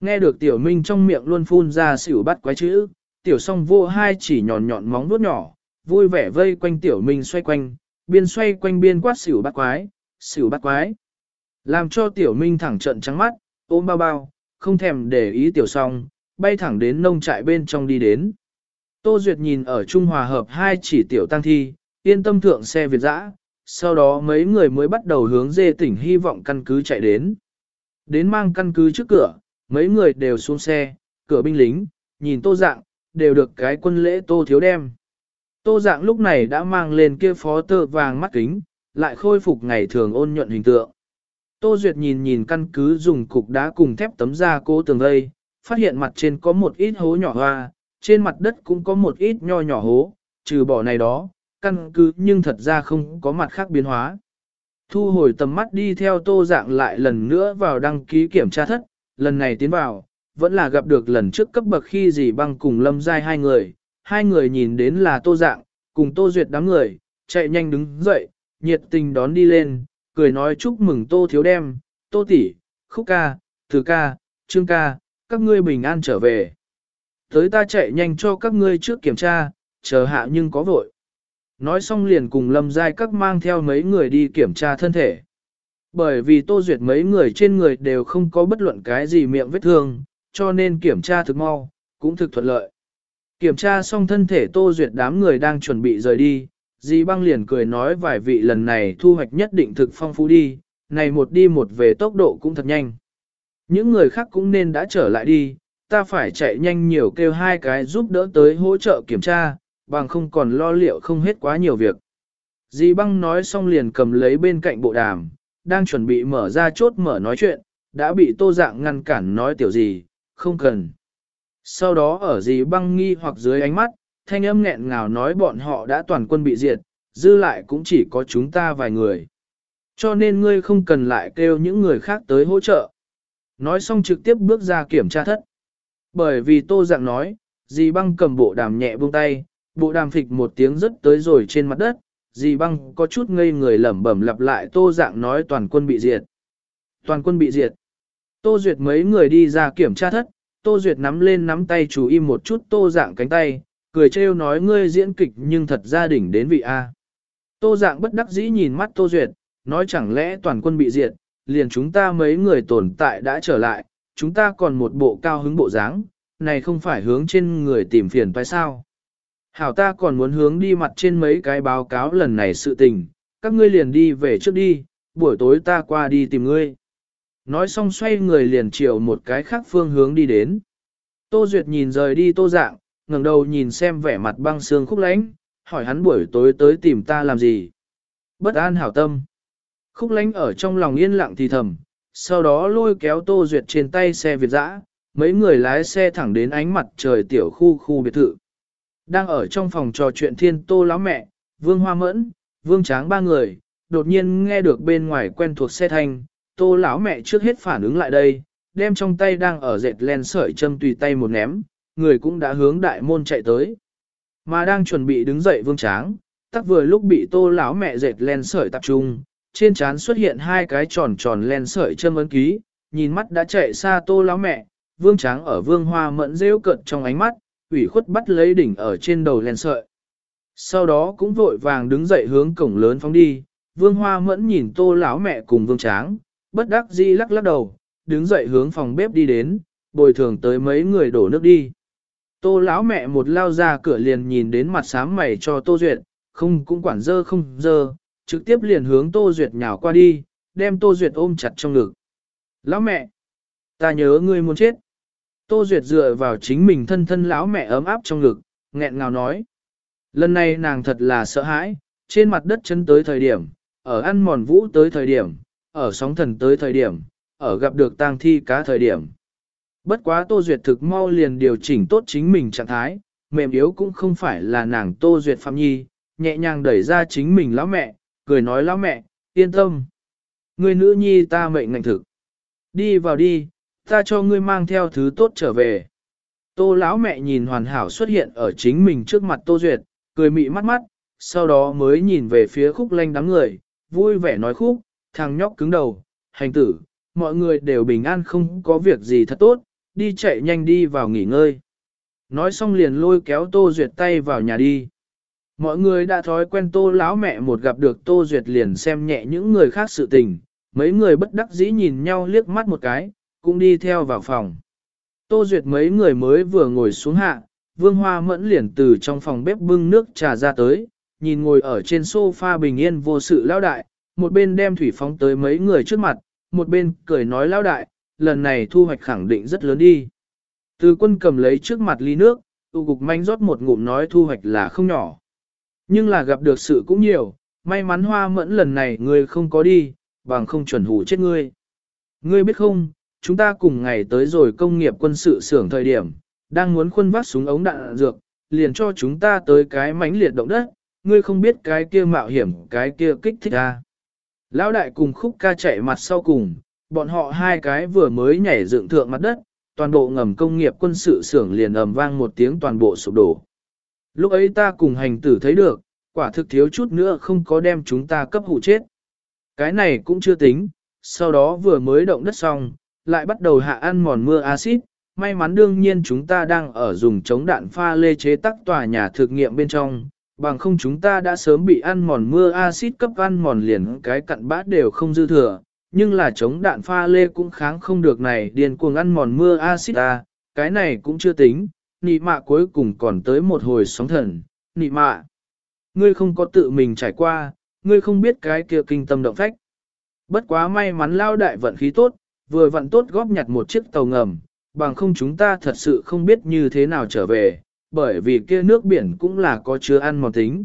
Nghe được tiểu minh trong miệng luôn phun ra xỉu bắt quái chữ, tiểu song vô hai chỉ nhọn nhọn móng vuốt nhỏ, vui vẻ vây quanh tiểu minh xoay quanh, biên xoay quanh biên quát xỉu bắt quái, xỉu bắt quái. Làm cho tiểu minh thẳng trận trắng mắt, ôm bao bao, không thèm để ý tiểu song, bay thẳng đến nông trại bên trong đi đến. Tô Duyệt nhìn ở Trung Hòa Hợp hai chỉ tiểu tăng thi, yên tâm thượng xe Việt dã, sau đó mấy người mới bắt đầu hướng dê tỉnh hy vọng căn cứ chạy đến. Đến mang căn cứ trước cửa, mấy người đều xuống xe, cửa binh lính, nhìn tô dạng, đều được cái quân lễ tô thiếu đem. Tô dạng lúc này đã mang lên kia phó tơ vàng mắt kính, lại khôi phục ngày thường ôn nhuận hình tượng. Tô Duyệt nhìn nhìn căn cứ dùng cục đá cùng thép tấm da cố tường vây, phát hiện mặt trên có một ít hố nhỏ hoa, trên mặt đất cũng có một ít nho nhỏ hố, trừ bỏ này đó, căn cứ nhưng thật ra không có mặt khác biến hóa. Thu hồi tầm mắt đi theo tô dạng lại lần nữa vào đăng ký kiểm tra thất, lần này tiến vào, vẫn là gặp được lần trước cấp bậc khi gì băng cùng lâm giai hai người, hai người nhìn đến là tô dạng, cùng tô duyệt đám người, chạy nhanh đứng dậy, nhiệt tình đón đi lên, cười nói chúc mừng tô thiếu đem, tô tỷ, khúc ca, từ ca, trương ca, các ngươi bình an trở về. Tới ta chạy nhanh cho các ngươi trước kiểm tra, chờ hạ nhưng có vội. Nói xong liền cùng lâm giai các mang theo mấy người đi kiểm tra thân thể. Bởi vì tô duyệt mấy người trên người đều không có bất luận cái gì miệng vết thương, cho nên kiểm tra thực mau, cũng thực thuận lợi. Kiểm tra xong thân thể tô duyệt đám người đang chuẩn bị rời đi, Di băng liền cười nói vài vị lần này thu hoạch nhất định thực phong phú đi, này một đi một về tốc độ cũng thật nhanh. Những người khác cũng nên đã trở lại đi, ta phải chạy nhanh nhiều kêu hai cái giúp đỡ tới hỗ trợ kiểm tra, bằng không còn lo liệu không hết quá nhiều việc. Di băng nói xong liền cầm lấy bên cạnh bộ đàm, đang chuẩn bị mở ra chốt mở nói chuyện, đã bị tô dạng ngăn cản nói tiểu gì, không cần. Sau đó ở gì băng nghi hoặc dưới ánh mắt, thanh âm nghẹn ngào nói bọn họ đã toàn quân bị diệt, dư lại cũng chỉ có chúng ta vài người. Cho nên ngươi không cần lại kêu những người khác tới hỗ trợ. Nói xong trực tiếp bước ra kiểm tra thất. Bởi vì tô dạng nói, dì băng cầm bộ đàm nhẹ buông tay, bộ đàm phịch một tiếng rất tới rồi trên mặt đất, dì băng có chút ngây người lẩm bẩm lặp lại tô dạng nói toàn quân bị diệt. Toàn quân bị diệt. Tô Duyệt mấy người đi ra kiểm tra thất, Tô Duyệt nắm lên nắm tay chú im một chút tô dạng cánh tay, cười trêu nói ngươi diễn kịch nhưng thật ra đỉnh đến vị A. Tô dạng bất đắc dĩ nhìn mắt Tô Duyệt, nói chẳng lẽ toàn quân bị diệt, liền chúng ta mấy người tồn tại đã trở lại, chúng ta còn một bộ cao hứng bộ dáng, này không phải hướng trên người tìm phiền phải sao. Hảo ta còn muốn hướng đi mặt trên mấy cái báo cáo lần này sự tình, các ngươi liền đi về trước đi, buổi tối ta qua đi tìm ngươi. Nói xong xoay người liền chiều một cái khác phương hướng đi đến. Tô Duyệt nhìn rời đi tô dạng, ngẩng đầu nhìn xem vẻ mặt băng xương khúc lánh, hỏi hắn buổi tối tới tìm ta làm gì. Bất an hảo tâm. Khúc lánh ở trong lòng yên lặng thì thầm, sau đó lôi kéo Tô Duyệt trên tay xe Việt dã, mấy người lái xe thẳng đến ánh mặt trời tiểu khu khu biệt thự. Đang ở trong phòng trò chuyện thiên Tô lão mẹ, Vương Hoa Mẫn, Vương Tráng ba người, đột nhiên nghe được bên ngoài quen thuộc xe thanh, Tô lão mẹ trước hết phản ứng lại đây, đem trong tay đang ở dệt len sợi châm tùy tay một ném, người cũng đã hướng đại môn chạy tới. Mà đang chuẩn bị đứng dậy Vương Tráng, tắc vừa lúc bị Tô lão mẹ dệt len sợi tập trung, trên trán xuất hiện hai cái tròn tròn len sợi châm ấn ký, nhìn mắt đã chạy xa tô lão mẹ, vương tráng ở vương hoa mẫn rêu cận trong ánh mắt, ủy khuất bắt lấy đỉnh ở trên đầu len sợi. Sau đó cũng vội vàng đứng dậy hướng cổng lớn phóng đi, vương hoa mẫn nhìn tô lão mẹ cùng vương tráng, bất đắc dĩ lắc lắc đầu, đứng dậy hướng phòng bếp đi đến, bồi thường tới mấy người đổ nước đi. Tô lão mẹ một lao ra cửa liền nhìn đến mặt sám mày cho Tô Duyệt, không cũng quản dơ không dơ, trực tiếp liền hướng Tô Duyệt nhào qua đi, đem Tô Duyệt ôm chặt trong ngực. Lão mẹ, ta nhớ ngươi muốn chết. Tô Duyệt dựa vào chính mình thân thân lão mẹ ấm áp trong ngực, nghẹn ngào nói. Lần này nàng thật là sợ hãi, trên mặt đất chân tới thời điểm, ở ăn mòn vũ tới thời điểm, ở sóng thần tới thời điểm, ở gặp được tang thi cá thời điểm. Bất quá Tô Duyệt thực mau liền điều chỉnh tốt chính mình trạng thái, mềm yếu cũng không phải là nàng Tô Duyệt Phạm Nhi, nhẹ nhàng đẩy ra chính mình lão mẹ, cười nói lão mẹ, yên tâm. Người nữ nhi ta mệnh ngành thực. Đi vào đi, ta cho ngươi mang theo thứ tốt trở về. Tô lão mẹ nhìn hoàn hảo xuất hiện ở chính mình trước mặt Tô Duyệt, cười mị mắt mắt, sau đó mới nhìn về phía khúc lanh đám người, vui vẻ nói khúc, thằng nhóc cứng đầu, hành tử, mọi người đều bình an không có việc gì thật tốt, đi chạy nhanh đi vào nghỉ ngơi. Nói xong liền lôi kéo Tô Duyệt tay vào nhà đi. Mọi người đã thói quen Tô lão mẹ một gặp được Tô Duyệt liền xem nhẹ những người khác sự tình, mấy người bất đắc dĩ nhìn nhau liếc mắt một cái, cũng đi theo vào phòng. Tô Duyệt mấy người mới vừa ngồi xuống hạ, Vương Hoa Mẫn liền từ trong phòng bếp bưng nước trà ra tới, nhìn ngồi ở trên sofa bình yên vô sự lao đại, một bên đem thủy phóng tới mấy người trước mặt, một bên cười nói lao đại, lần này thu hoạch khẳng định rất lớn đi. Từ quân cầm lấy trước mặt ly nước, tụ cục manh rót một ngụm nói thu hoạch là không nhỏ. Nhưng là gặp được sự cũng nhiều, may mắn hoa mẫn lần này ngươi không có đi, bằng không chuẩn hủ chết ngươi. Ngươi biết không, chúng ta cùng ngày tới rồi công nghiệp quân sự xưởng thời điểm, đang muốn khuân vác súng ống đạn dược, liền cho chúng ta tới cái mánh liệt động đất, ngươi không biết cái kia mạo hiểm, cái kia kích thích à. Lão đại cùng khúc ca chạy mặt sau cùng, bọn họ hai cái vừa mới nhảy dựng thượng mặt đất, toàn bộ ngầm công nghiệp quân sự xưởng liền ầm vang một tiếng toàn bộ sụp đổ. Lúc ấy ta cùng hành tử thấy được, quả thực thiếu chút nữa không có đem chúng ta cấp hụ chết. Cái này cũng chưa tính, sau đó vừa mới động đất xong, lại bắt đầu hạ ăn mòn mưa axit. May mắn đương nhiên chúng ta đang ở dùng chống đạn pha lê chế tắc tòa nhà thực nghiệm bên trong, bằng không chúng ta đã sớm bị ăn mòn mưa axit cấp ăn mòn liền cái cặn bát đều không dư thừa, nhưng là chống đạn pha lê cũng kháng không được này điên cuồng ăn mòn mưa axit ta, cái này cũng chưa tính, nị mạ cuối cùng còn tới một hồi sóng thần, nị mạ. Ngươi không có tự mình trải qua, ngươi không biết cái kia kinh tâm động phách. Bất quá may mắn lao đại vận khí tốt, vừa vận tốt góp nhặt một chiếc tàu ngầm, bằng không chúng ta thật sự không biết như thế nào trở về, bởi vì kia nước biển cũng là có chứa ăn mòn tính.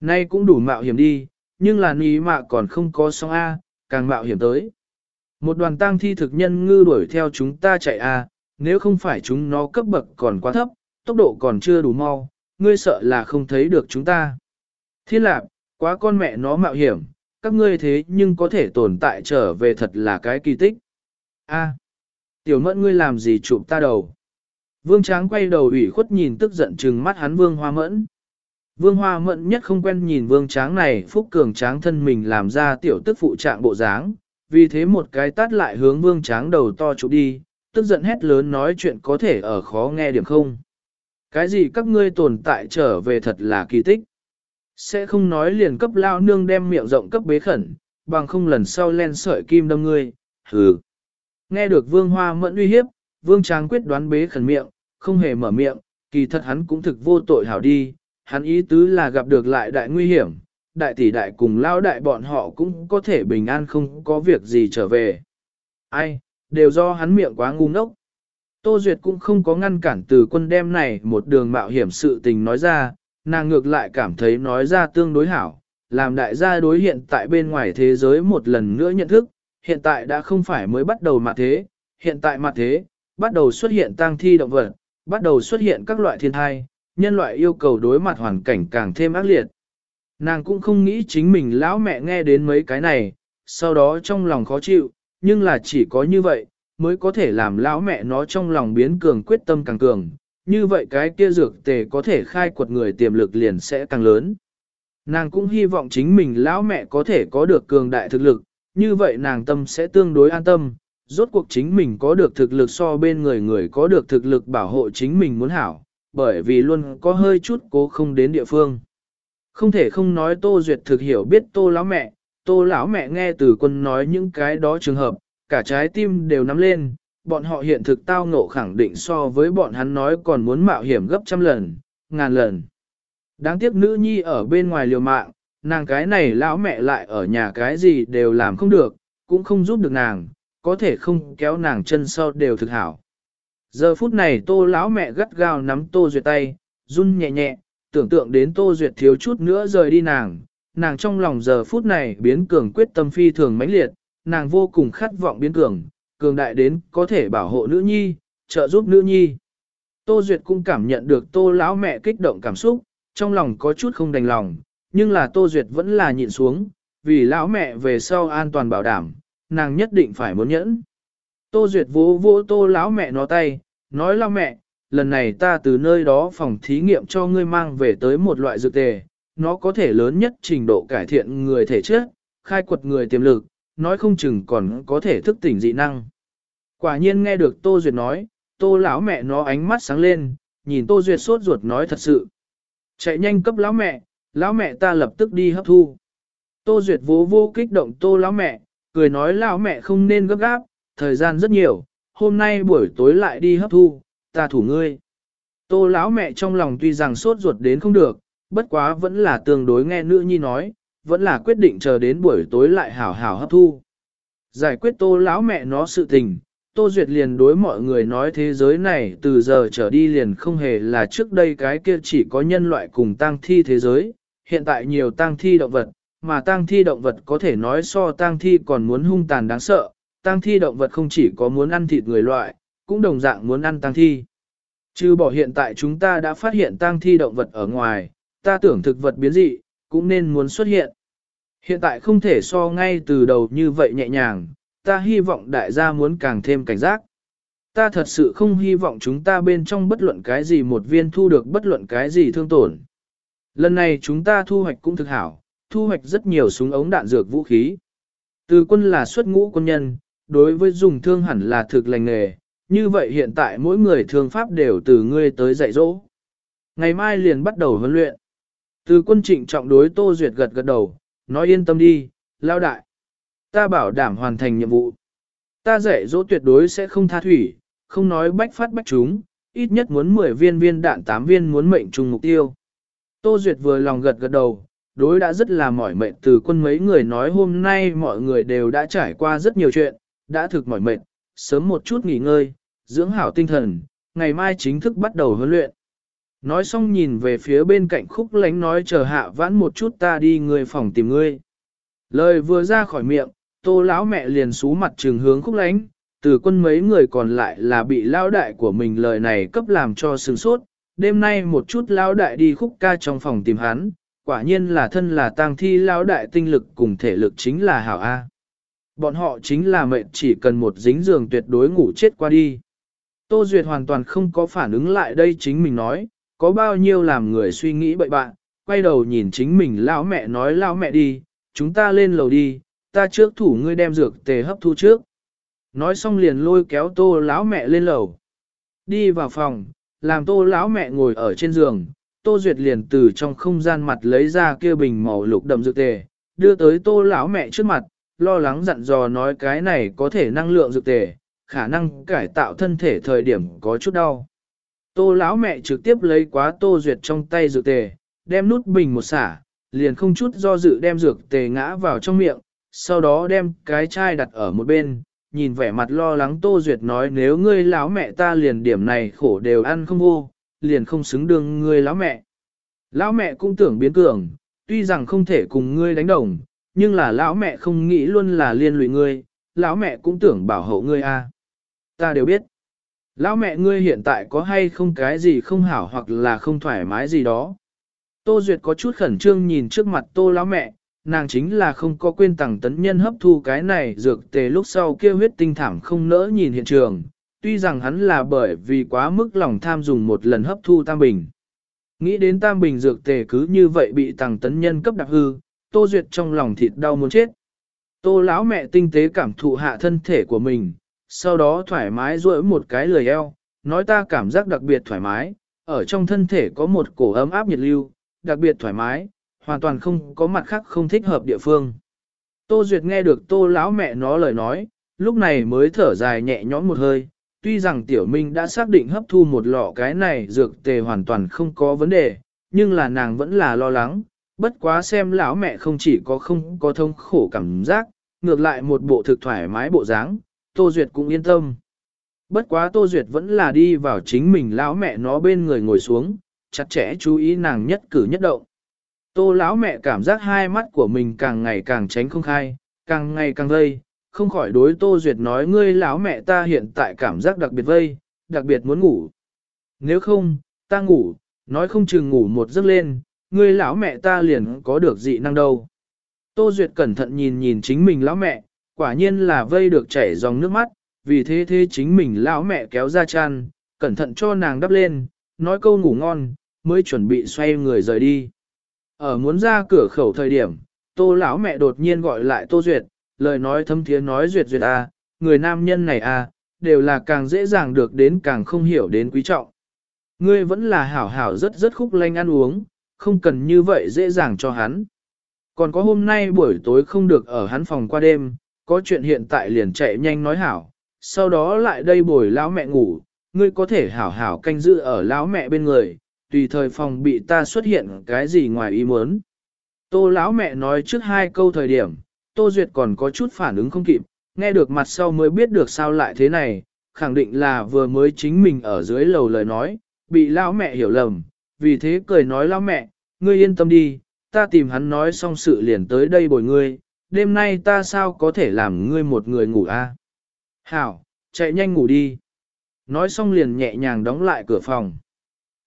Nay cũng đủ mạo hiểm đi, nhưng là ní mạ còn không có sóng A, càng mạo hiểm tới. Một đoàn tang thi thực nhân ngư đuổi theo chúng ta chạy a, nếu không phải chúng nó cấp bậc còn quá thấp, tốc độ còn chưa đủ mau, ngươi sợ là không thấy được chúng ta. Thiên lạc, quá con mẹ nó mạo hiểm, các ngươi thế nhưng có thể tồn tại trở về thật là cái kỳ tích. A, tiểu mẫn ngươi làm gì chụp ta đầu? Vương Tráng quay đầu ủy khuất nhìn tức giận trừng mắt hắn Vương Hoa Mẫn. Vương Hoa Mẫn nhất không quen nhìn Vương Tráng này phúc cường tráng thân mình làm ra tiểu tức phụ trạng bộ dáng, vì thế một cái tát lại hướng Vương Tráng đầu to chụp đi, tức giận hét lớn nói chuyện có thể ở khó nghe điểm không. Cái gì các ngươi tồn tại trở về thật là kỳ tích. Sẽ không nói liền cấp lao nương đem miệng rộng cấp bế khẩn, bằng không lần sau len sợi kim đâm ngươi, hừ. Nghe được Vương Hoa Mẫn uy hiếp, Vương Tráng quyết đoán bế khẩn miệng, không hề mở miệng, kỳ thật hắn cũng thực vô tội hảo đi, hắn ý tứ là gặp được lại đại nguy hiểm, đại tỷ đại cùng lao đại bọn họ cũng có thể bình an không có việc gì trở về. Ai, đều do hắn miệng quá ngu ngốc. Tô Duyệt cũng không có ngăn cản từ quân đem này một đường mạo hiểm sự tình nói ra, nàng ngược lại cảm thấy nói ra tương đối hảo, làm đại gia đối hiện tại bên ngoài thế giới một lần nữa nhận thức, hiện tại đã không phải mới bắt đầu mà thế, hiện tại mà thế, bắt đầu xuất hiện tang thi động vật, bắt đầu xuất hiện các loại thiên thai, nhân loại yêu cầu đối mặt hoàn cảnh càng thêm ác liệt. Nàng cũng không nghĩ chính mình lão mẹ nghe đến mấy cái này, sau đó trong lòng khó chịu, nhưng là chỉ có như vậy, mới có thể làm lão mẹ nó trong lòng biến cường quyết tâm càng cường, như vậy cái kia dược tề có thể khai quật người tiềm lực liền sẽ càng lớn. Nàng cũng hy vọng chính mình lão mẹ có thể có được cường đại thực lực, như vậy nàng tâm sẽ tương đối an tâm, rốt cuộc chính mình có được thực lực so bên người người có được thực lực bảo hộ chính mình muốn hảo, bởi vì luôn có hơi chút cố không đến địa phương. Không thể không nói Tô Duyệt thực hiểu biết Tô lão mẹ, Tô lão mẹ nghe từ quân nói những cái đó trường hợp, cả trái tim đều nắm lên, bọn họ hiện thực tao ngộ khẳng định so với bọn hắn nói còn muốn mạo hiểm gấp trăm lần, ngàn lần. Đáng tiếc nữ nhi ở bên ngoài liều mạng, nàng cái này lão mẹ lại ở nhà cái gì đều làm không được, cũng không giúp được nàng, có thể không kéo nàng chân sau đều thực hảo. Giờ phút này tô lão mẹ gắt gao nắm tô duyệt tay, run nhẹ nhẹ, tưởng tượng đến tô duyệt thiếu chút nữa rời đi nàng, nàng trong lòng giờ phút này biến cường quyết tâm phi thường mãnh liệt, nàng vô cùng khát vọng biến cường, cường đại đến có thể bảo hộ nữ nhi, trợ giúp nữ nhi. Tô Duyệt cũng cảm nhận được tô lão mẹ kích động cảm xúc, trong lòng có chút không đành lòng, nhưng là Tô Duyệt vẫn là nhịn xuống, vì lão mẹ về sau an toàn bảo đảm, nàng nhất định phải muốn nhẫn. Tô Duyệt vỗ vỗ tô lão mẹ nó tay, nói lão mẹ, lần này ta từ nơi đó phòng thí nghiệm cho ngươi mang về tới một loại dược tề, nó có thể lớn nhất trình độ cải thiện người thể chất, khai quật người tiềm lực, nói không chừng còn có thể thức tỉnh dị năng. Quả nhiên nghe được Tô Duyệt nói, Tô lão mẹ nó ánh mắt sáng lên, nhìn Tô Duyệt sốt ruột nói thật sự. Chạy nhanh cấp lão mẹ, lão mẹ ta lập tức đi hấp thu. Tô Duyệt vô vô kích động Tô lão mẹ, cười nói lão mẹ không nên gấp gáp, thời gian rất nhiều, hôm nay buổi tối lại đi hấp thu, ta thủ ngươi. Tô lão mẹ trong lòng tuy rằng sốt ruột đến không được, bất quá vẫn là tương đối nghe nữ nhi nói, vẫn là quyết định chờ đến buổi tối lại hảo hảo hấp thu. Giải quyết tô lão mẹ nó sự tình, Tô Duyệt liền đối mọi người nói thế giới này từ giờ trở đi liền không hề là trước đây cái kia chỉ có nhân loại cùng tang thi thế giới, hiện tại nhiều tang thi động vật, mà tang thi động vật có thể nói so tang thi còn muốn hung tàn đáng sợ, tang thi động vật không chỉ có muốn ăn thịt người loại, cũng đồng dạng muốn ăn tang thi. Chứ bỏ hiện tại chúng ta đã phát hiện tang thi động vật ở ngoài, ta tưởng thực vật biến dị, cũng nên muốn xuất hiện. Hiện tại không thể so ngay từ đầu như vậy nhẹ nhàng, ta hy vọng đại gia muốn càng thêm cảnh giác. Ta thật sự không hy vọng chúng ta bên trong bất luận cái gì một viên thu được bất luận cái gì thương tổn. Lần này chúng ta thu hoạch cũng thực hảo, thu hoạch rất nhiều súng ống đạn dược vũ khí. Từ quân là xuất ngũ quân nhân, đối với dùng thương hẳn là thực lành nghề, như vậy hiện tại mỗi người thương pháp đều từ ngươi tới dạy dỗ. Ngày mai liền bắt đầu huấn luyện. Từ quân trịnh trọng đối Tô Duyệt gật gật đầu, nói yên tâm đi, lao đại. Ta bảo đảm hoàn thành nhiệm vụ. Ta dạy dỗ tuyệt đối sẽ không tha thủy, không nói bách phát bách chúng, ít nhất muốn 10 viên viên đạn 8 viên muốn mệnh trùng mục tiêu. Tô Duyệt vừa lòng gật gật đầu, đối đã rất là mỏi mệt từ quân mấy người nói hôm nay mọi người đều đã trải qua rất nhiều chuyện, đã thực mỏi mệt, sớm một chút nghỉ ngơi, dưỡng hảo tinh thần, ngày mai chính thức bắt đầu huấn luyện. Nói xong nhìn về phía bên cạnh khúc lánh nói chờ hạ vãn một chút ta đi người phòng tìm ngươi. Lời vừa ra khỏi miệng, tô lão mẹ liền xú mặt trường hướng khúc lánh, từ quân mấy người còn lại là bị lao đại của mình lời này cấp làm cho sừng sốt. Đêm nay một chút lão đại đi khúc ca trong phòng tìm hắn, quả nhiên là thân là tang thi lão đại tinh lực cùng thể lực chính là hảo A. Bọn họ chính là mệnh chỉ cần một dính giường tuyệt đối ngủ chết qua đi. Tô Duyệt hoàn toàn không có phản ứng lại đây chính mình nói, có bao nhiêu làm người suy nghĩ bậy bạn, quay đầu nhìn chính mình lão mẹ nói lão mẹ đi, chúng ta lên lầu đi, ta trước thủ ngươi đem dược tề hấp thu trước. Nói xong liền lôi kéo tô lão mẹ lên lầu. Đi vào phòng, làm tô lão mẹ ngồi ở trên giường, tô duyệt liền từ trong không gian mặt lấy ra kia bình màu lục đậm dược tề, đưa tới tô lão mẹ trước mặt, lo lắng dặn dò nói cái này có thể năng lượng dược tề, khả năng cải tạo thân thể thời điểm có chút đau. Tô lão mẹ trực tiếp lấy quá tô duyệt trong tay dược tề, đem nút bình một xả, liền không chút do dự đem dược tề ngã vào trong miệng, sau đó đem cái chai đặt ở một bên, nhìn vẻ mặt lo lắng Tô Duyệt nói nếu ngươi lão mẹ ta liền điểm này khổ đều ăn không vô, liền không xứng đương ngươi lão mẹ. Lão mẹ cũng tưởng biến cường, tuy rằng không thể cùng ngươi đánh đồng, nhưng là lão mẹ không nghĩ luôn là liên lụy ngươi, lão mẹ cũng tưởng bảo hộ ngươi a. Ta đều biết. Lão mẹ ngươi hiện tại có hay không cái gì không hảo hoặc là không thoải mái gì đó. Tô Duyệt có chút khẩn trương nhìn trước mặt tô lão mẹ, nàng chính là không có quên tặng tấn nhân hấp thu cái này dược tề lúc sau kia huyết tinh thảm không nỡ nhìn hiện trường, tuy rằng hắn là bởi vì quá mức lòng tham dùng một lần hấp thu tam bình. Nghĩ đến tam bình dược tề cứ như vậy bị tàng tấn nhân cấp đặc hư, tô duyệt trong lòng thịt đau muốn chết. Tô lão mẹ tinh tế cảm thụ hạ thân thể của mình, sau đó thoải mái duỗi một cái lười eo, nói ta cảm giác đặc biệt thoải mái, ở trong thân thể có một cổ ấm áp nhiệt lưu, đặc biệt thoải mái, hoàn toàn không có mặt khác không thích hợp địa phương. Tô Duyệt nghe được tô lão mẹ nó lời nói, lúc này mới thở dài nhẹ nhõm một hơi, tuy rằng tiểu minh đã xác định hấp thu một lọ cái này dược tề hoàn toàn không có vấn đề, nhưng là nàng vẫn là lo lắng, bất quá xem lão mẹ không chỉ có không có thông khổ cảm giác, ngược lại một bộ thực thoải mái bộ dáng, Tô Duyệt cũng yên tâm. Bất quá Tô Duyệt vẫn là đi vào chính mình lão mẹ nó bên người ngồi xuống, chặt chẽ chú ý nàng nhất cử nhất động. Tô lão mẹ cảm giác hai mắt của mình càng ngày càng tránh không khai, càng ngày càng vây, không khỏi đối Tô Duyệt nói ngươi lão mẹ ta hiện tại cảm giác đặc biệt vây, đặc biệt muốn ngủ. Nếu không, ta ngủ, nói không chừng ngủ một giấc lên, ngươi lão mẹ ta liền có được dị năng đâu. Tô Duyệt cẩn thận nhìn nhìn chính mình lão mẹ, quả nhiên là vây được chảy dòng nước mắt, vì thế thế chính mình lão mẹ kéo ra chăn, cẩn thận cho nàng đắp lên, nói câu ngủ ngon, mới chuẩn bị xoay người rời đi. Ở muốn ra cửa khẩu thời điểm, tô lão mẹ đột nhiên gọi lại tô duyệt, lời nói thâm thiế nói duyệt duyệt à, người nam nhân này à, đều là càng dễ dàng được đến càng không hiểu đến quý trọng. Ngươi vẫn là hảo hảo rất rất khúc lanh ăn uống, không cần như vậy dễ dàng cho hắn. Còn có hôm nay buổi tối không được ở hắn phòng qua đêm, có chuyện hiện tại liền chạy nhanh nói hảo, sau đó lại đây bồi lão mẹ ngủ, ngươi có thể hảo hảo canh giữ ở lão mẹ bên người, tùy thời phòng bị ta xuất hiện cái gì ngoài ý muốn. Tô lão mẹ nói trước hai câu thời điểm, Tô Duyệt còn có chút phản ứng không kịp, nghe được mặt sau mới biết được sao lại thế này, khẳng định là vừa mới chính mình ở dưới lầu lời nói, bị lão mẹ hiểu lầm, vì thế cười nói lão mẹ, ngươi yên tâm đi, ta tìm hắn nói xong sự liền tới đây bồi ngươi, đêm nay ta sao có thể làm ngươi một người ngủ a? Hảo, chạy nhanh ngủ đi. Nói xong liền nhẹ nhàng đóng lại cửa phòng.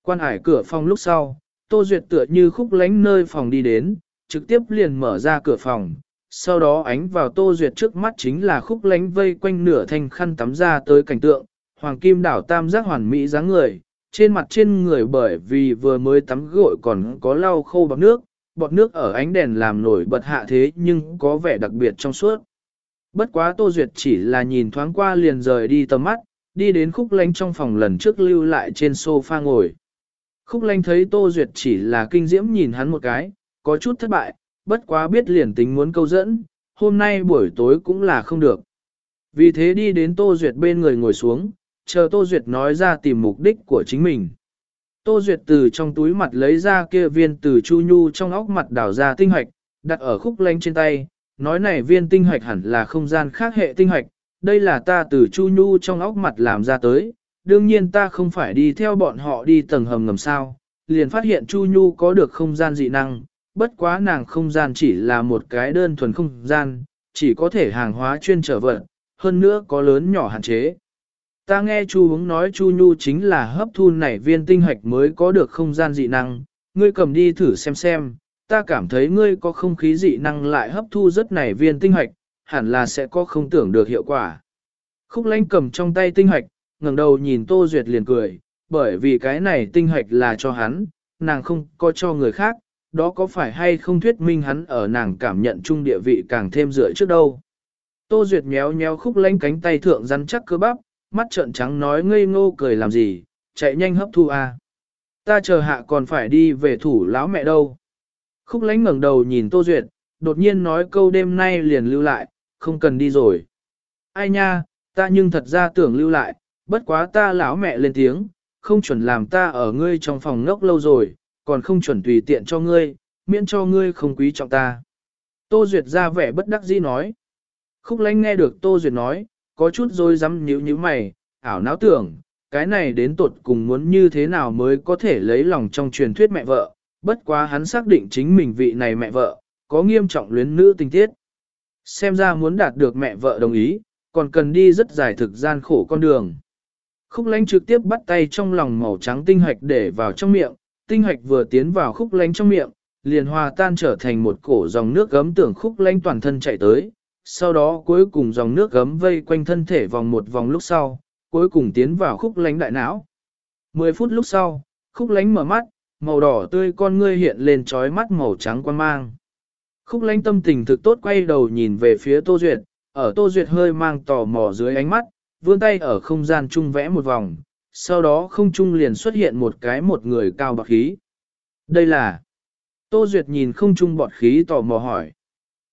Quan hải cửa phòng lúc sau, Tô Duyệt tựa như khúc lánh nơi phòng đi đến, trực tiếp liền mở ra cửa phòng. Sau đó ánh vào Tô Duyệt trước mắt chính là khúc lánh vây quanh nửa thanh khăn tắm ra tới cảnh tượng, hoàng kim đảo tam giác hoàn mỹ dáng người, trên mặt trên người bởi vì vừa mới tắm gội còn có lau khô bọt nước, bọt nước ở ánh đèn làm nổi bật hạ thế nhưng có vẻ đặc biệt trong suốt. Bất quá Tô Duyệt chỉ là nhìn thoáng qua liền rời đi tầm mắt, đi đến khúc lánh trong phòng lần trước lưu lại trên sofa ngồi. Khúc Lanh thấy Tô Duyệt chỉ là kinh diễm nhìn hắn một cái, có chút thất bại, bất quá biết liền tính muốn câu dẫn, hôm nay buổi tối cũng là không được. Vì thế đi đến Tô Duyệt bên người ngồi xuống, chờ Tô Duyệt nói ra tìm mục đích của chính mình. Tô Duyệt từ trong túi mặt lấy ra kia viên từ Chu Nhu trong óc mặt đảo ra tinh hoạch, đặt ở khúc Lanh trên tay, nói này viên tinh hoạch hẳn là không gian khác hệ tinh hoạch, đây là ta từ Chu Nhu trong óc mặt làm ra tới, đương nhiên ta không phải đi theo bọn họ đi tầng hầm ngầm sao, liền phát hiện Chu Nhu có được không gian dị năng, bất quá nàng không gian chỉ là một cái đơn thuần không gian, chỉ có thể hàng hóa chuyên trở vận, hơn nữa có lớn nhỏ hạn chế. Ta nghe Chu hướng nói Chu Nhu chính là hấp thu nảy viên tinh hạch mới có được không gian dị năng, ngươi cầm đi thử xem xem, ta cảm thấy ngươi có không khí dị năng lại hấp thu rất nảy viên tinh hạch, hẳn là sẽ có không tưởng được hiệu quả. Khúc lanh cầm trong tay tinh hạch ngẩng đầu nhìn Tô Duyệt liền cười, bởi vì cái này tinh hạch là cho hắn, nàng không có cho người khác, đó có phải hay không thuyết minh hắn ở nàng cảm nhận chung địa vị càng thêm dựa trước đâu. Tô Duyệt nhéo nhéo khúc lánh cánh tay thượng rắn chắc cơ bắp, mắt trợn trắng nói ngây ngô cười làm gì, chạy nhanh hấp thu a. Ta chờ hạ còn phải đi về thủ lão mẹ đâu. Khúc lánh ngẩng đầu nhìn Tô Duyệt, đột nhiên nói câu đêm nay liền lưu lại, không cần đi rồi. Ai nha, ta nhưng thật ra tưởng lưu lại, bất quá ta lão mẹ lên tiếng, không chuẩn làm ta ở ngươi trong phòng ngốc lâu rồi, còn không chuẩn tùy tiện cho ngươi, miễn cho ngươi không quý trọng ta. Tô Duyệt ra vẻ bất đắc dĩ nói. Khúc lánh nghe được Tô Duyệt nói, có chút rồi dám nhíu nhíu mày, ảo não tưởng, cái này đến tột cùng muốn như thế nào mới có thể lấy lòng trong truyền thuyết mẹ vợ, bất quá hắn xác định chính mình vị này mẹ vợ, có nghiêm trọng luyến nữ tình tiết. Xem ra muốn đạt được mẹ vợ đồng ý, còn cần đi rất dài thực gian khổ con đường. Khúc lánh trực tiếp bắt tay trong lòng màu trắng tinh hoạch để vào trong miệng, tinh hoạch vừa tiến vào khúc lánh trong miệng, liền hòa tan trở thành một cổ dòng nước gấm tưởng khúc lánh toàn thân chạy tới, sau đó cuối cùng dòng nước gấm vây quanh thân thể vòng một vòng lúc sau, cuối cùng tiến vào khúc lánh đại não. Mười phút lúc sau, khúc lánh mở mắt, màu đỏ tươi con ngươi hiện lên trói mắt màu trắng quan mang. Khúc lánh tâm tình thực tốt quay đầu nhìn về phía Tô Duyệt, ở Tô Duyệt hơi mang tò mò dưới ánh mắt, vươn tay ở không gian chung vẽ một vòng, sau đó không trung liền xuất hiện một cái một người cao bạc khí. Đây là... Tô Duyệt nhìn không trung bọt khí tò mò hỏi.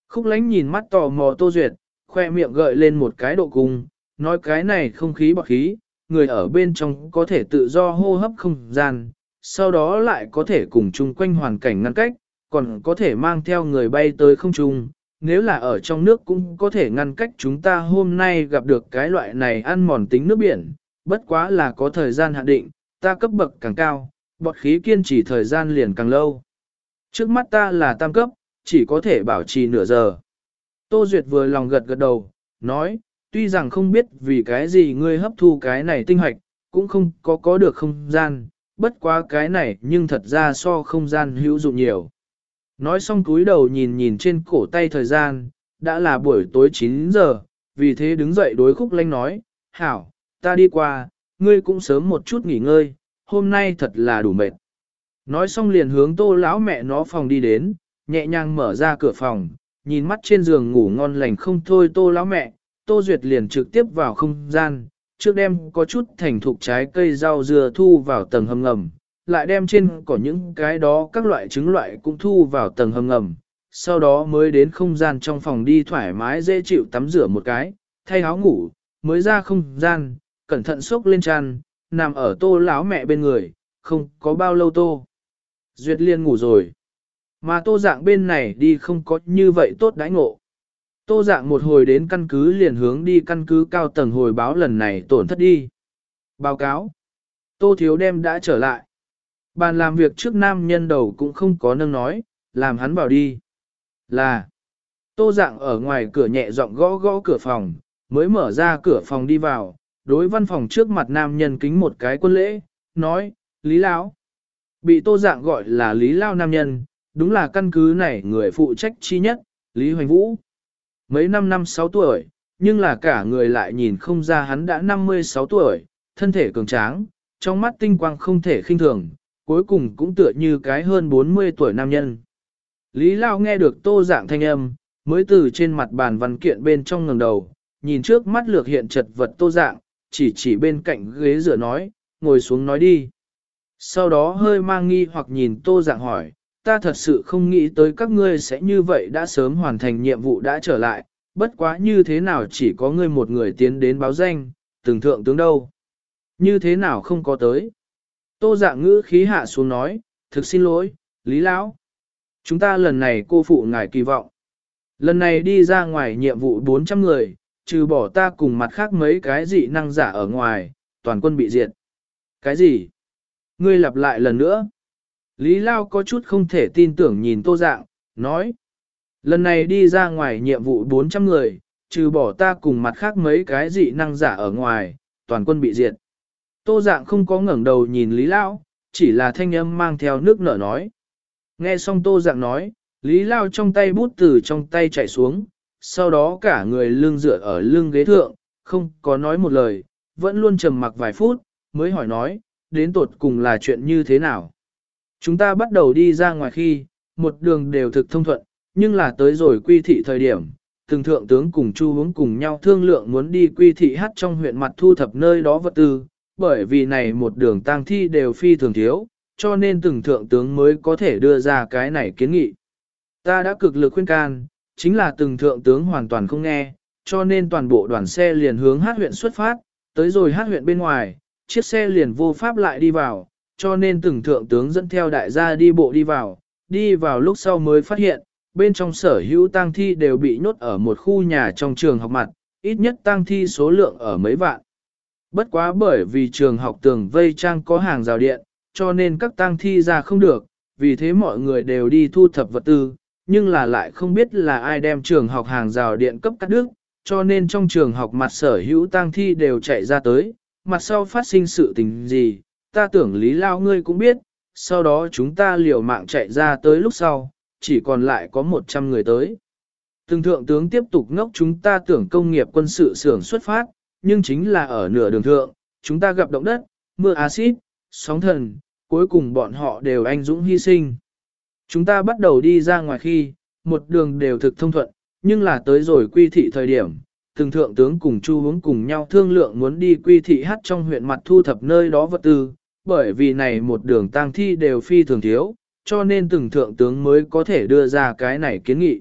Khúc lánh nhìn mắt tò mò Tô Duyệt, khoe miệng gợi lên một cái độ cung, nói cái này không khí bọt khí, người ở bên trong có thể tự do hô hấp không gian, sau đó lại có thể cùng chung quanh hoàn cảnh ngăn cách, còn có thể mang theo người bay tới không trung. Nếu là ở trong nước cũng có thể ngăn cách chúng ta hôm nay gặp được cái loại này ăn mòn tính nước biển, bất quá là có thời gian hạn định, ta cấp bậc càng cao, bọt khí kiên trì thời gian liền càng lâu. Trước mắt ta là tam cấp, chỉ có thể bảo trì nửa giờ. Tô Duyệt vừa lòng gật gật đầu, nói, tuy rằng không biết vì cái gì ngươi hấp thu cái này tinh hoạch, cũng không có có được không gian, bất quá cái này nhưng thật ra so không gian hữu dụng nhiều. Nói xong cúi đầu nhìn nhìn trên cổ tay thời gian, đã là buổi tối 9 giờ, vì thế đứng dậy đối khúc lanh nói, hảo, ta đi qua, ngươi cũng sớm một chút nghỉ ngơi, hôm nay thật là đủ mệt. Nói xong liền hướng tô lão mẹ nó phòng đi đến, nhẹ nhàng mở ra cửa phòng, nhìn mắt trên giường ngủ ngon lành không thôi tô lão mẹ, tô duyệt liền trực tiếp vào không gian, trước đêm có chút thành thục trái cây rau dừa thu vào tầng hầm ngầm, lại đem trên có những cái đó các loại trứng loại cũng thu vào tầng hầm ngầm, sau đó mới đến không gian trong phòng đi thoải mái dễ chịu tắm rửa một cái, thay áo ngủ, mới ra không gian, cẩn thận xốc lên tràn, nằm ở tô lão mẹ bên người, không có bao lâu tô. Duyệt liên ngủ rồi. Mà tô dạng bên này đi không có như vậy tốt đãi ngộ. Tô dạng một hồi đến căn cứ liền hướng đi căn cứ cao tầng hồi báo lần này tổn thất đi. Báo cáo. Tô thiếu đem đã trở lại. Bàn làm việc trước nam nhân đầu cũng không có nâng nói, làm hắn vào đi. Là. Tô dạng ở ngoài cửa nhẹ giọng gõ gõ cửa phòng, mới mở ra cửa phòng đi vào, đối văn phòng trước mặt nam nhân kính một cái quân lễ, nói, Lý Lão. Bị tô dạng gọi là Lý Lao nam nhân, đúng là căn cứ này người phụ trách chi nhất, Lý Hoành Vũ. Mấy năm năm sáu tuổi, nhưng là cả người lại nhìn không ra hắn đã 56 tuổi, thân thể cường tráng, trong mắt tinh quang không thể khinh thường, cuối cùng cũng tựa như cái hơn 40 tuổi nam nhân. Lý Lao nghe được tô dạng thanh âm, mới từ trên mặt bàn văn kiện bên trong ngẩng đầu, nhìn trước mắt lược hiện chật vật tô dạng, chỉ chỉ bên cạnh ghế rửa nói, ngồi xuống nói đi. Sau đó hơi mang nghi hoặc nhìn tô dạng hỏi, ta thật sự không nghĩ tới các ngươi sẽ như vậy đã sớm hoàn thành nhiệm vụ đã trở lại, bất quá như thế nào chỉ có ngươi một người tiến đến báo danh, từng thượng tướng đâu. Như thế nào không có tới. Tô dạng ngữ khí hạ xuống nói, thực xin lỗi, Lý Lão. Chúng ta lần này cô phụ ngài kỳ vọng. Lần này đi ra ngoài nhiệm vụ 400 người, trừ bỏ ta cùng mặt khác mấy cái dị năng giả ở ngoài, toàn quân bị diệt. Cái gì? Ngươi lặp lại lần nữa. Lý Lao có chút không thể tin tưởng nhìn tô dạng, nói. Lần này đi ra ngoài nhiệm vụ 400 người, trừ bỏ ta cùng mặt khác mấy cái dị năng giả ở ngoài, toàn quân bị diệt. Tô dạng không có ngẩng đầu nhìn Lý Lao, chỉ là thanh âm mang theo nước nở nói. Nghe xong tô dạng nói, Lý Lao trong tay bút từ trong tay chạy xuống, sau đó cả người lưng dựa ở lưng ghế thượng, không có nói một lời, vẫn luôn trầm mặc vài phút, mới hỏi nói, đến tột cùng là chuyện như thế nào. Chúng ta bắt đầu đi ra ngoài khi, một đường đều thực thông thuận, nhưng là tới rồi quy thị thời điểm, từng thượng tướng cùng chu hướng cùng nhau thương lượng muốn đi quy thị hát trong huyện mặt thu thập nơi đó vật tư, bởi vì này một đường tang thi đều phi thường thiếu, cho nên từng thượng tướng mới có thể đưa ra cái này kiến nghị. Ta đã cực lực khuyên can, chính là từng thượng tướng hoàn toàn không nghe, cho nên toàn bộ đoàn xe liền hướng hát huyện xuất phát, tới rồi hát huyện bên ngoài, chiếc xe liền vô pháp lại đi vào, cho nên từng thượng tướng dẫn theo đại gia đi bộ đi vào, đi vào lúc sau mới phát hiện, bên trong sở hữu tang thi đều bị nhốt ở một khu nhà trong trường học mặt, ít nhất tang thi số lượng ở mấy vạn. Bất quá bởi vì trường học tường vây trang có hàng rào điện, cho nên các tang thi ra không được, vì thế mọi người đều đi thu thập vật tư, nhưng là lại không biết là ai đem trường học hàng rào điện cấp cắt đứt, cho nên trong trường học mặt sở hữu tang thi đều chạy ra tới, mặt sau phát sinh sự tình gì, ta tưởng Lý Lao ngươi cũng biết, sau đó chúng ta liều mạng chạy ra tới lúc sau, chỉ còn lại có 100 người tới. Từng thượng tướng tiếp tục ngốc chúng ta tưởng công nghiệp quân sự xưởng xuất phát, nhưng chính là ở nửa đường thượng, chúng ta gặp động đất, mưa axit, sóng thần, cuối cùng bọn họ đều anh dũng hy sinh. Chúng ta bắt đầu đi ra ngoài khi, một đường đều thực thông thuận, nhưng là tới rồi quy thị thời điểm, từng thượng tướng cùng chu hướng cùng nhau thương lượng muốn đi quy thị hát trong huyện mặt thu thập nơi đó vật tư, bởi vì này một đường tang thi đều phi thường thiếu, cho nên từng thượng tướng mới có thể đưa ra cái này kiến nghị.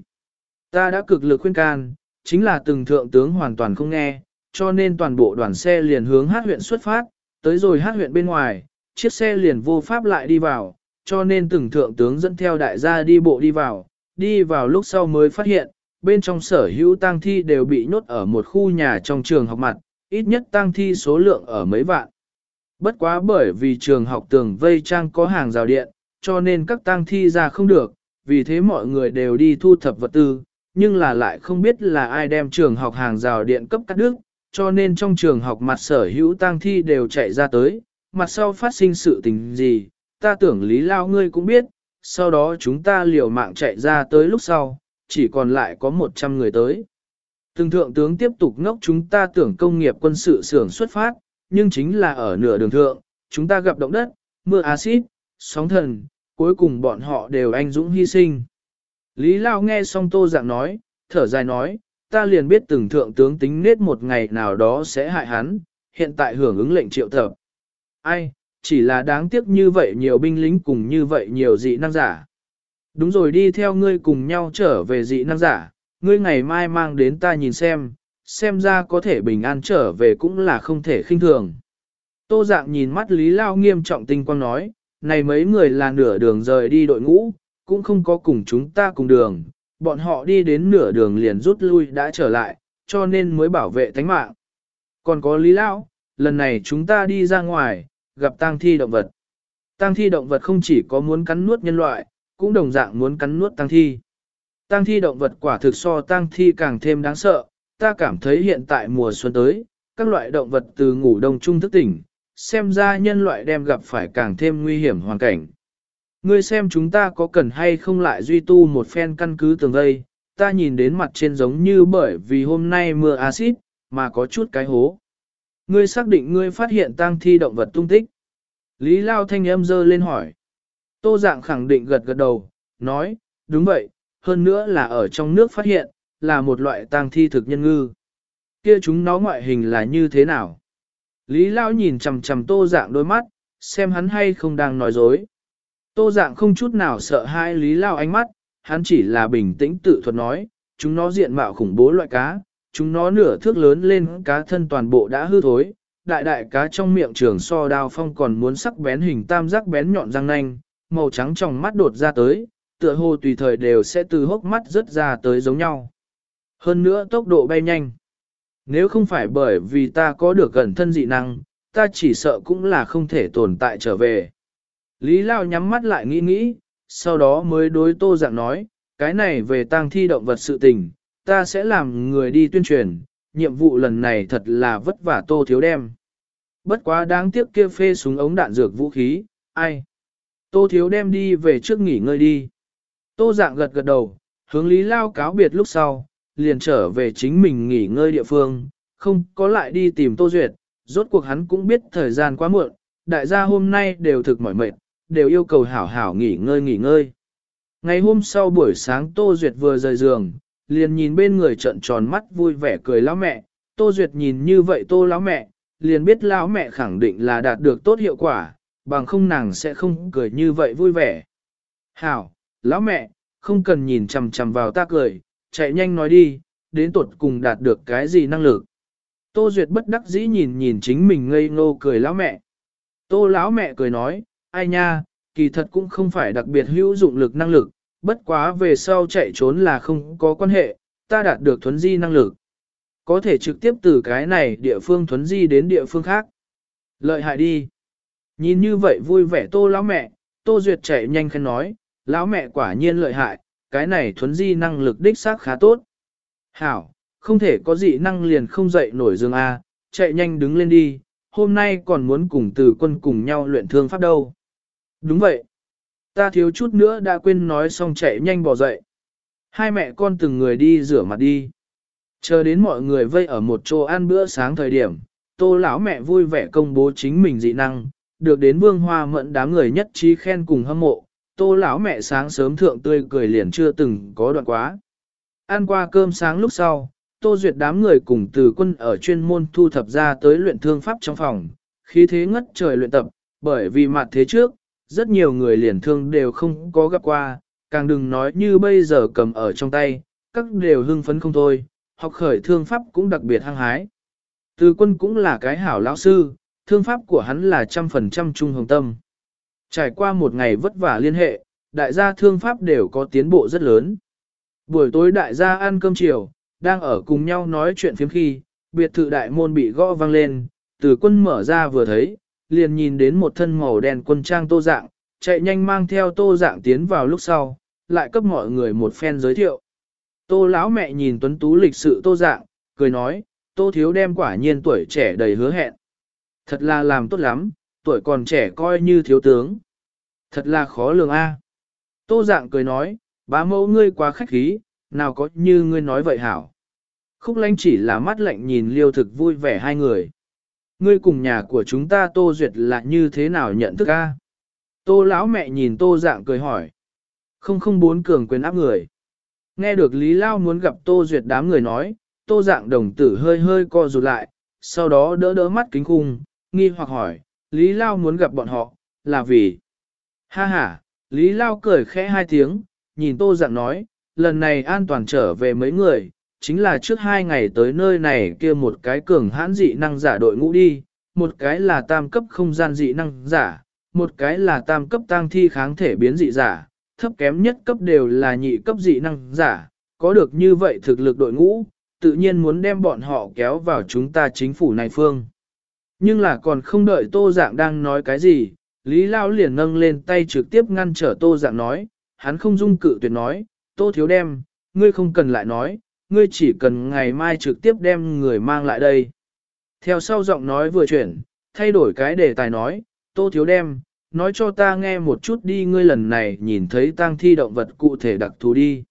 Ta đã cực lực khuyên can, chính là từng thượng tướng hoàn toàn không nghe, cho nên toàn bộ đoàn xe liền hướng hát huyện xuất phát, tới rồi hát huyện bên ngoài, chiếc xe liền vô pháp lại đi vào, cho nên từng thượng tướng dẫn theo đại gia đi bộ đi vào, đi vào lúc sau mới phát hiện, bên trong sở hữu tang thi đều bị nhốt ở một khu nhà trong trường học mặt, ít nhất tang thi số lượng ở mấy vạn. Bất quá bởi vì trường học tường vây trang có hàng rào điện, cho nên các tang thi ra không được, vì thế mọi người đều đi thu thập vật tư, nhưng là lại không biết là ai đem trường học hàng rào điện cấp cắt đứt, cho nên trong trường học mặt sở hữu tang thi đều chạy ra tới, mặt sau phát sinh sự tình gì, ta tưởng lý lao ngươi cũng biết, sau đó chúng ta liều mạng chạy ra tới lúc sau, chỉ còn lại có 100 người tới. Từng thượng tướng tiếp tục ngốc chúng ta tưởng công nghiệp quân sự xưởng xuất phát, nhưng chính là ở nửa đường thượng, chúng ta gặp động đất, mưa axit, sóng thần, cuối cùng bọn họ đều anh dũng hy sinh. Lý Lao nghe xong tô dạng nói, thở dài nói, ta liền biết từng thượng tướng tính nết một ngày nào đó sẽ hại hắn, hiện tại hưởng ứng lệnh triệu tập. Ai, chỉ là đáng tiếc như vậy nhiều binh lính cùng như vậy nhiều dị năng giả. Đúng rồi đi theo ngươi cùng nhau trở về dị năng giả, ngươi ngày mai mang đến ta nhìn xem, xem ra có thể bình an trở về cũng là không thể khinh thường. Tô dạng nhìn mắt Lý Lao nghiêm trọng tinh quang nói, này mấy người là nửa đường rời đi đội ngũ, cũng không có cùng chúng ta cùng đường, bọn họ đi đến nửa đường liền rút lui đã trở lại, cho nên mới bảo vệ tánh mạng. Còn có Lý lão, lần này chúng ta đi ra ngoài, gặp tang thi động vật. Tang thi động vật không chỉ có muốn cắn nuốt nhân loại, cũng đồng dạng muốn cắn nuốt tang thi. Tang thi động vật quả thực so tang thi càng thêm đáng sợ, ta cảm thấy hiện tại mùa xuân tới, các loại động vật từ ngủ đông trung thức tỉnh, xem ra nhân loại đem gặp phải càng thêm nguy hiểm hoàn cảnh. Ngươi xem chúng ta có cần hay không lại duy tu một phen căn cứ tường vây, ta nhìn đến mặt trên giống như bởi vì hôm nay mưa axit, mà có chút cái hố. Ngươi xác định ngươi phát hiện tang thi động vật tung tích. Lý Lao thanh âm dơ lên hỏi. Tô dạng khẳng định gật gật đầu, nói, đúng vậy, hơn nữa là ở trong nước phát hiện, là một loại tang thi thực nhân ngư. Kia chúng nó ngoại hình là như thế nào? Lý Lao nhìn chầm chầm tô dạng đôi mắt, xem hắn hay không đang nói dối. Tô dạng không chút nào sợ hai Lý Lao ánh mắt, hắn chỉ là bình tĩnh tự thuật nói, chúng nó diện mạo khủng bố loại cá, chúng nó nửa thước lớn lên cá thân toàn bộ đã hư thối, đại đại cá trong miệng trường so đao phong còn muốn sắc bén hình tam giác bén nhọn răng nanh, màu trắng trong mắt đột ra tới, tựa hồ tùy thời đều sẽ từ hốc mắt rớt ra tới giống nhau. Hơn nữa tốc độ bay nhanh. Nếu không phải bởi vì ta có được gần thân dị năng, ta chỉ sợ cũng là không thể tồn tại trở về. Lý Lao nhắm mắt lại nghĩ nghĩ, sau đó mới đối tô dạng nói, cái này về tang thi động vật sự tình, ta sẽ làm người đi tuyên truyền, nhiệm vụ lần này thật là vất vả tô thiếu đem. Bất quá đáng tiếc kia phê súng ống đạn dược vũ khí, ai? Tô thiếu đem đi về trước nghỉ ngơi đi. Tô dạng gật gật đầu, hướng Lý Lao cáo biệt lúc sau, liền trở về chính mình nghỉ ngơi địa phương, không có lại đi tìm Tô Duyệt, rốt cuộc hắn cũng biết thời gian quá muộn, đại gia hôm nay đều thực mỏi mệt, đều yêu cầu hảo hảo nghỉ ngơi nghỉ ngơi. Ngày hôm sau buổi sáng Tô Duyệt vừa rời giường, liền nhìn bên người trận tròn mắt vui vẻ cười lão mẹ, Tô Duyệt nhìn như vậy Tô lão mẹ, liền biết lão mẹ khẳng định là đạt được tốt hiệu quả, bằng không nàng sẽ không cười như vậy vui vẻ. Hảo, lão mẹ, không cần nhìn chằm chằm vào ta cười, chạy nhanh nói đi, đến tuột cùng đạt được cái gì năng lực. Tô Duyệt bất đắc dĩ nhìn nhìn chính mình ngây ngô cười lão mẹ. Tô lão mẹ cười nói, ai nha, kỳ thật cũng không phải đặc biệt hữu dụng lực năng lực, bất quá về sau chạy trốn là không có quan hệ, ta đạt được thuấn di năng lực. Có thể trực tiếp từ cái này địa phương thuấn di đến địa phương khác. Lợi hại đi. Nhìn như vậy vui vẻ tô lão mẹ, tô duyệt chạy nhanh khen nói, lão mẹ quả nhiên lợi hại, cái này thuấn di năng lực đích xác khá tốt. Hảo, không thể có dị năng liền không dậy nổi giường A, chạy nhanh đứng lên đi, hôm nay còn muốn cùng từ quân cùng nhau luyện thương pháp đâu. Đúng vậy. Ta thiếu chút nữa đã quên nói xong chạy nhanh bỏ dậy. Hai mẹ con từng người đi rửa mặt đi. Chờ đến mọi người vây ở một chỗ ăn bữa sáng thời điểm, tô lão mẹ vui vẻ công bố chính mình dị năng, được đến vương hoa mẫn đám người nhất trí khen cùng hâm mộ. Tô lão mẹ sáng sớm thượng tươi cười liền chưa từng có đoạn quá. Ăn qua cơm sáng lúc sau, Tô Duyệt đám người cùng từ quân ở chuyên môn thu thập ra tới luyện thương pháp trong phòng, khí thế ngất trời luyện tập, bởi vì mặt thế trước, rất nhiều người liền thương đều không có gặp qua, càng đừng nói như bây giờ cầm ở trong tay, các đều hưng phấn không thôi, học khởi thương pháp cũng đặc biệt hăng hái. Từ quân cũng là cái hảo lão sư, thương pháp của hắn là trăm phần trăm trung hồng tâm. Trải qua một ngày vất vả liên hệ, đại gia thương pháp đều có tiến bộ rất lớn. Buổi tối đại gia ăn cơm chiều, đang ở cùng nhau nói chuyện phiếm khi, biệt thự đại môn bị gõ vang lên, từ quân mở ra vừa thấy, liền nhìn đến một thân màu đen quân trang tô dạng, chạy nhanh mang theo tô dạng tiến vào lúc sau, lại cấp mọi người một phen giới thiệu. Tô lão mẹ nhìn tuấn tú lịch sự tô dạng, cười nói, tô thiếu đem quả nhiên tuổi trẻ đầy hứa hẹn. Thật là làm tốt lắm, tuổi còn trẻ coi như thiếu tướng. Thật là khó lường a. Tô dạng cười nói, bá mẫu ngươi quá khách khí, nào có như ngươi nói vậy hảo. Khúc lánh chỉ là mắt lạnh nhìn liêu thực vui vẻ hai người. Ngươi cùng nhà của chúng ta tô duyệt là như thế nào nhận thức a? Tô lão mẹ nhìn tô dạng cười hỏi. Không không bốn cường quyền áp người. Nghe được Lý Lao muốn gặp tô duyệt đám người nói, tô dạng đồng tử hơi hơi co rụt lại, sau đó đỡ đỡ mắt kính khung, nghi hoặc hỏi, Lý Lao muốn gặp bọn họ, là vì... Ha ha, Lý Lao cười khẽ hai tiếng, nhìn tô dạng nói, lần này an toàn trở về mấy người, chính là trước hai ngày tới nơi này kia một cái cường hãn dị năng giả đội ngũ đi, một cái là tam cấp không gian dị năng giả, một cái là tam cấp tăng thi kháng thể biến dị giả, thấp kém nhất cấp đều là nhị cấp dị năng giả, có được như vậy thực lực đội ngũ, tự nhiên muốn đem bọn họ kéo vào chúng ta chính phủ này phương. Nhưng là còn không đợi tô dạng đang nói cái gì, Lý Lao liền nâng lên tay trực tiếp ngăn trở tô dạng nói, hắn không dung cự tuyệt nói, tô thiếu đem, ngươi không cần lại nói, ngươi chỉ cần ngày mai trực tiếp đem người mang lại đây. Theo sau giọng nói vừa chuyển, thay đổi cái đề tài nói, tô thiếu đem, nói cho ta nghe một chút đi ngươi lần này nhìn thấy tang thi động vật cụ thể đặc thù đi.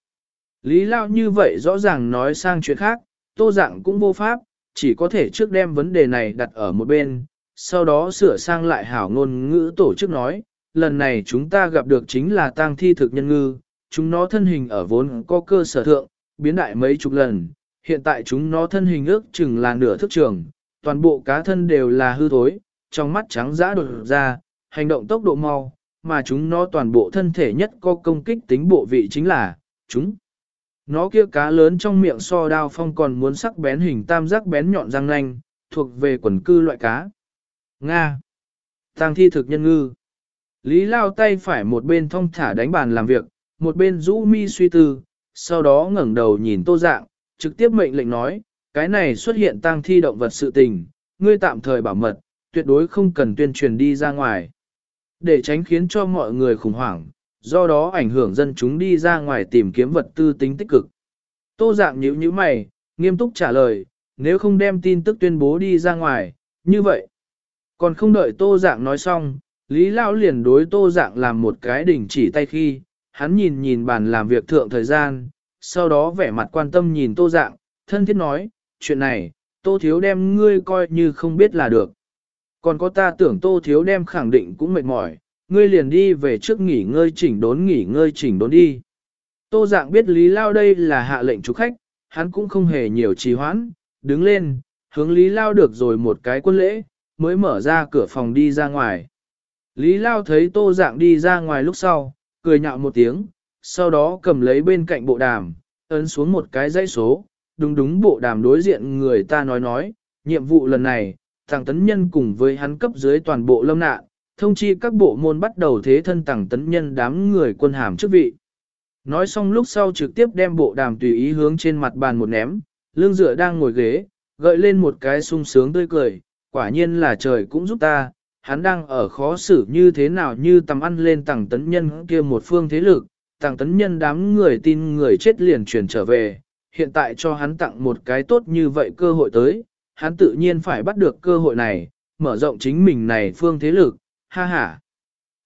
Lý Lao như vậy rõ ràng nói sang chuyện khác, tô dạng cũng vô pháp, chỉ có thể trước đem vấn đề này đặt ở một bên, sau đó sửa sang lại hảo ngôn ngữ tổ chức nói, lần này chúng ta gặp được chính là tang thi thực nhân ngư, chúng nó thân hình ở vốn có cơ sở thượng, biến đại mấy chục lần, hiện tại chúng nó thân hình ước chừng là nửa thức trường, toàn bộ cá thân đều là hư thối, trong mắt trắng dã đột ra, hành động tốc độ mau, mà chúng nó toàn bộ thân thể nhất có công kích tính bộ vị chính là, chúng. Nó kia cá lớn trong miệng so đao phong còn muốn sắc bén hình tam giác bén nhọn răng nanh, thuộc về quần cư loại cá. Nga. Tang thi thực nhân ngư. Lý lao tay phải một bên thong thả đánh bàn làm việc, một bên rũ mi suy tư, sau đó ngẩng đầu nhìn tô dạng, trực tiếp mệnh lệnh nói, cái này xuất hiện tang thi động vật sự tình, ngươi tạm thời bảo mật, tuyệt đối không cần tuyên truyền đi ra ngoài. Để tránh khiến cho mọi người khủng hoảng, do đó ảnh hưởng dân chúng đi ra ngoài tìm kiếm vật tư tính tích cực. Tô dạng nhíu nhíu mày, nghiêm túc trả lời, nếu không đem tin tức tuyên bố đi ra ngoài, như vậy. Còn không đợi tô dạng nói xong, Lý Lão liền đối tô dạng làm một cái đỉnh chỉ tay khi, hắn nhìn nhìn bàn làm việc thượng thời gian, sau đó vẻ mặt quan tâm nhìn tô dạng, thân thiết nói, chuyện này, tô thiếu đem ngươi coi như không biết là được. Còn có ta tưởng tô thiếu đem khẳng định cũng mệt mỏi, ngươi liền đi về trước nghỉ ngơi chỉnh đốn nghỉ ngơi chỉnh đốn đi. Tô dạng biết Lý Lao đây là hạ lệnh chủ khách, hắn cũng không hề nhiều trì hoãn, đứng lên, hướng Lý Lao được rồi một cái quân lễ, mới mở ra cửa phòng đi ra ngoài. Lý Lao thấy tô dạng đi ra ngoài lúc sau, cười nhạo một tiếng, sau đó cầm lấy bên cạnh bộ đàm, ấn xuống một cái dãy số, đúng đúng bộ đàm đối diện người ta nói nói, nhiệm vụ lần này, thằng tấn nhân cùng với hắn cấp dưới toàn bộ lâm nạn, thông chi các bộ môn bắt đầu thế thân thằng tấn nhân đám người quân hàm chức vị. Nói xong lúc sau trực tiếp đem bộ đàm tùy ý hướng trên mặt bàn một ném, lương dựa đang ngồi ghế, gợi lên một cái sung sướng tươi cười, quả nhiên là trời cũng giúp ta, hắn đang ở khó xử như thế nào như tầm ăn lên tàng tấn nhân kia một phương thế lực, tàng tấn nhân đám người tin người chết liền chuyển trở về, hiện tại cho hắn tặng một cái tốt như vậy cơ hội tới, hắn tự nhiên phải bắt được cơ hội này, mở rộng chính mình này phương thế lực, ha ha.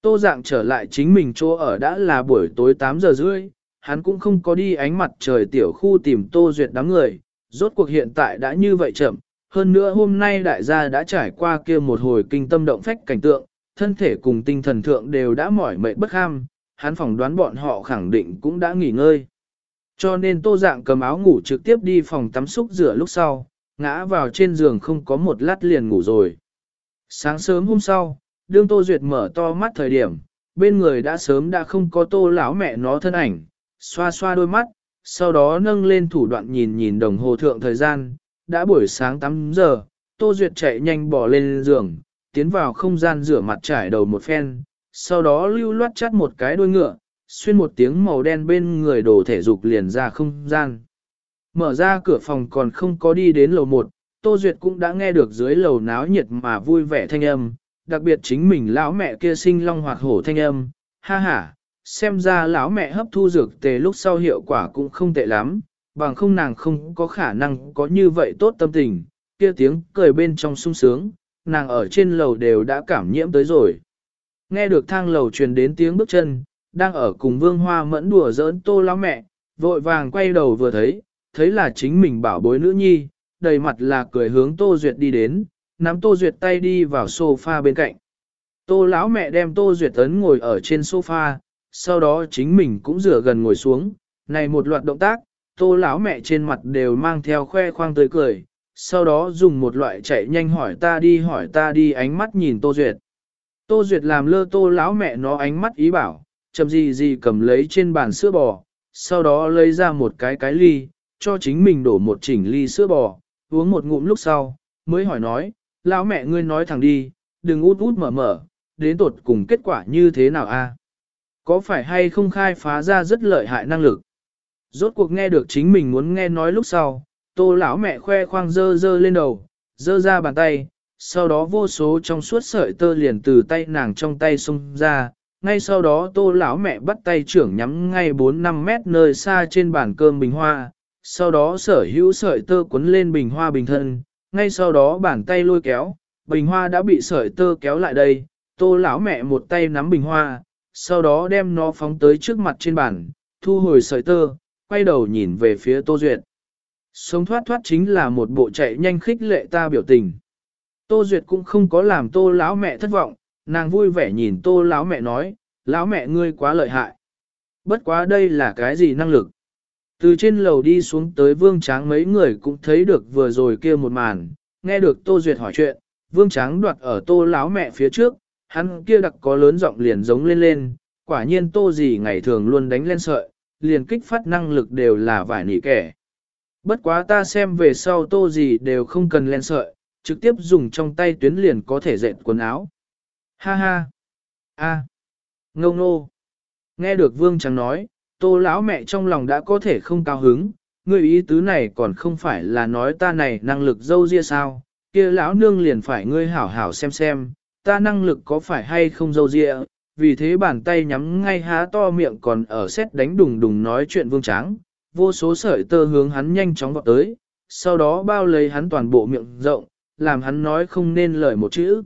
Tô dạng trở lại chính mình chỗ ở đã là buổi tối 8 giờ rưỡi, hắn cũng không có đi ánh mặt trời tiểu khu tìm Tô Duyệt đám người, rốt cuộc hiện tại đã như vậy chậm, hơn nữa hôm nay đại gia đã trải qua kia một hồi kinh tâm động phách cảnh tượng, thân thể cùng tinh thần thượng đều đã mỏi mệt bất ham, hắn phỏng đoán bọn họ khẳng định cũng đã nghỉ ngơi. Cho nên tô dạng cầm áo ngủ trực tiếp đi phòng tắm xúc rửa lúc sau, ngã vào trên giường không có một lát liền ngủ rồi. Sáng sớm hôm sau, đương tô duyệt mở to mắt thời điểm, bên người đã sớm đã không có tô lão mẹ nó thân ảnh, xoa xoa đôi mắt, sau đó nâng lên thủ đoạn nhìn nhìn đồng hồ thượng thời gian, đã buổi sáng 8 giờ, tô duyệt chạy nhanh bỏ lên giường, tiến vào không gian rửa mặt trải đầu một phen, sau đó lưu loát chắt một cái đuôi ngựa, xuyên một tiếng màu đen bên người đồ thể dục liền ra không gian. Mở ra cửa phòng còn không có đi đến lầu một, Tô Duyệt cũng đã nghe được dưới lầu náo nhiệt mà vui vẻ thanh âm, đặc biệt chính mình lão mẹ kia sinh long hoạt hổ thanh âm, ha ha, xem ra lão mẹ hấp thu dược tề lúc sau hiệu quả cũng không tệ lắm, bằng không nàng không có khả năng có như vậy tốt tâm tình, kia tiếng cười bên trong sung sướng, nàng ở trên lầu đều đã cảm nhiễm tới rồi. Nghe được thang lầu truyền đến tiếng bước chân, đang ở cùng vương hoa mẫn đùa giỡn tô lão mẹ, vội vàng quay đầu vừa thấy, thấy là chính mình bảo bối nữ nhi, đầy mặt là cười hướng tô duyệt đi đến, nắm tô duyệt tay đi vào sofa bên cạnh. Tô lão mẹ đem tô duyệt ấn ngồi ở trên sofa, sau đó chính mình cũng rửa gần ngồi xuống, này một loạt động tác, tô lão mẹ trên mặt đều mang theo khoe khoang tươi cười, sau đó dùng một loại chạy nhanh hỏi ta đi hỏi ta đi ánh mắt nhìn tô duyệt. Tô duyệt làm lơ tô lão mẹ nó ánh mắt ý bảo, chậm gì gì cầm lấy trên bàn sữa bò, sau đó lấy ra một cái cái ly, cho chính mình đổ một chỉnh ly sữa bò, uống một ngụm lúc sau, mới hỏi nói, lão mẹ ngươi nói thẳng đi, đừng út út mở mở, đến tột cùng kết quả như thế nào a? Có phải hay không khai phá ra rất lợi hại năng lực? Rốt cuộc nghe được chính mình muốn nghe nói lúc sau, tô lão mẹ khoe khoang dơ dơ lên đầu, dơ ra bàn tay, sau đó vô số trong suốt sợi tơ liền từ tay nàng trong tay xông ra, ngay sau đó tô lão mẹ bắt tay trưởng nhắm ngay 4-5 mét nơi xa trên bàn cơm bình hoa, sau đó sở hữu sợi tơ quấn lên bình hoa bình thân, ngay sau đó bàn tay lôi kéo, bình hoa đã bị sợi tơ kéo lại đây, tô lão mẹ một tay nắm bình hoa, sau đó đem nó phóng tới trước mặt trên bàn, thu hồi sợi tơ, quay đầu nhìn về phía Tô Duyệt. Sống thoát thoát chính là một bộ chạy nhanh khích lệ ta biểu tình. Tô Duyệt cũng không có làm tô lão mẹ thất vọng, nàng vui vẻ nhìn tô lão mẹ nói, lão mẹ ngươi quá lợi hại. Bất quá đây là cái gì năng lực? Từ trên lầu đi xuống tới vương tráng mấy người cũng thấy được vừa rồi kia một màn, nghe được Tô Duyệt hỏi chuyện, vương tráng đoạt ở tô lão mẹ phía trước, hắn kia đặc có lớn giọng liền giống lên lên, quả nhiên tô gì ngày thường luôn đánh lên sợi, liền kích phát năng lực đều là vải nỉ kẻ. Bất quá ta xem về sau tô gì đều không cần len sợi, trực tiếp dùng trong tay tuyến liền có thể dệt quần áo. Ha ha! a, à. Ngâu nô! Nghe được vương trắng nói, tô lão mẹ trong lòng đã có thể không cao hứng, người ý tứ này còn không phải là nói ta này năng lực dâu ria sao, kia lão nương liền phải ngươi hảo hảo xem xem, ta năng lực có phải hay không dâu ria, vì thế bàn tay nhắm ngay há to miệng còn ở xét đánh đùng đùng nói chuyện vương tráng, vô số sợi tơ hướng hắn nhanh chóng vọt tới, sau đó bao lấy hắn toàn bộ miệng rộng, làm hắn nói không nên lời một chữ.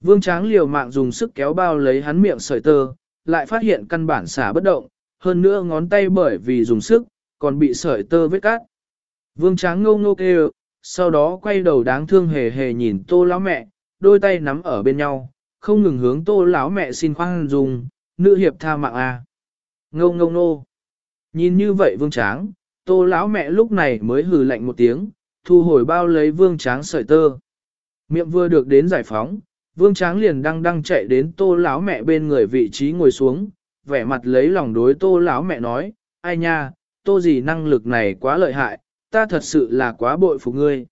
Vương tráng liều mạng dùng sức kéo bao lấy hắn miệng sợi tơ, lại phát hiện căn bản xả bất động, hơn nữa ngón tay bởi vì dùng sức, còn bị sợi tơ vết cắt. Vương tráng ngô ngô kêu, sau đó quay đầu đáng thương hề hề nhìn tô lão mẹ, đôi tay nắm ở bên nhau, không ngừng hướng tô lão mẹ xin khoan dung, nữ hiệp tha mạng a. À. Ngô ngô nô. Nhìn như vậy vương tráng, tô lão mẹ lúc này mới hừ lạnh một tiếng, thu hồi bao lấy vương tráng sợi tơ. Miệng vừa được đến giải phóng, vương tráng liền đang đang chạy đến tô lão mẹ bên người vị trí ngồi xuống, vẻ mặt lấy lòng đối tô lão mẹ nói, ai nha, tô gì năng lực này quá lợi hại, ta thật sự là quá bội phục ngươi.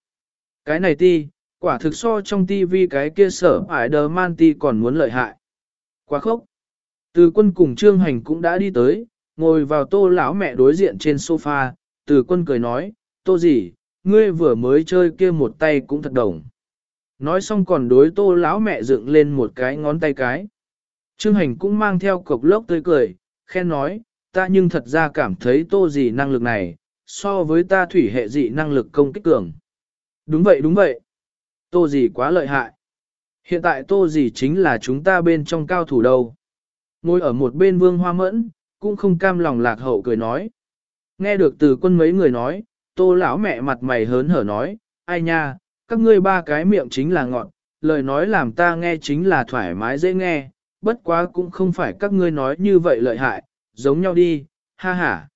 Cái này ti, quả thực so trong tivi cái kia sở ải đờ man ti còn muốn lợi hại. Quá khốc. Từ quân cùng trương hành cũng đã đi tới, ngồi vào tô lão mẹ đối diện trên sofa, từ quân cười nói, tô gì, ngươi vừa mới chơi kia một tay cũng thật đồng. Nói xong còn đối tô lão mẹ dựng lên một cái ngón tay cái. Trương hành cũng mang theo cục lốc tươi cười, khen nói, ta nhưng thật ra cảm thấy tô gì năng lực này, so với ta thủy hệ dị năng lực công kích cường. Đúng vậy đúng vậy. Tô gì quá lợi hại. Hiện tại tô gì chính là chúng ta bên trong cao thủ đâu. Ngồi ở một bên vương hoa mẫn, cũng không cam lòng lạc hậu cười nói. Nghe được từ quân mấy người nói, tô lão mẹ mặt mày hớn hở nói, ai nha, các ngươi ba cái miệng chính là ngọn, lời nói làm ta nghe chính là thoải mái dễ nghe, bất quá cũng không phải các ngươi nói như vậy lợi hại, giống nhau đi, ha ha.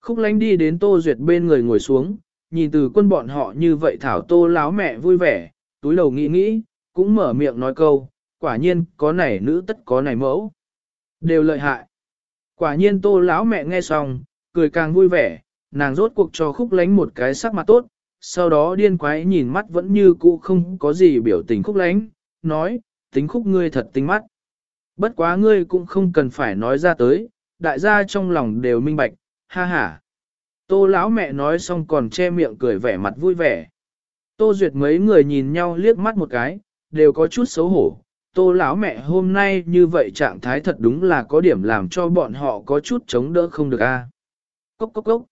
Khúc lánh đi đến Tô Duyệt bên người ngồi xuống, nhìn từ quân bọn họ như vậy thảo Tô láo mẹ vui vẻ, túi đầu nghĩ nghĩ, cũng mở miệng nói câu, quả nhiên có này nữ tất có này mẫu. Đều lợi hại. Quả nhiên Tô lão mẹ nghe xong, cười càng vui vẻ, nàng rốt cuộc cho khúc lánh một cái sắc mặt tốt, sau đó điên quái nhìn mắt vẫn như cũ không có gì biểu tình khúc lánh, nói, tính khúc ngươi thật tinh mắt. Bất quá ngươi cũng không cần phải nói ra tới, đại gia trong lòng đều minh bạch, ha ha. Tô lão mẹ nói xong còn che miệng cười vẻ mặt vui vẻ. Tô Duyệt mấy người nhìn nhau liếc mắt một cái, đều có chút xấu hổ. Tô lão mẹ hôm nay như vậy trạng thái thật đúng là có điểm làm cho bọn họ có chút chống đỡ không được a. Cốc cốc cốc.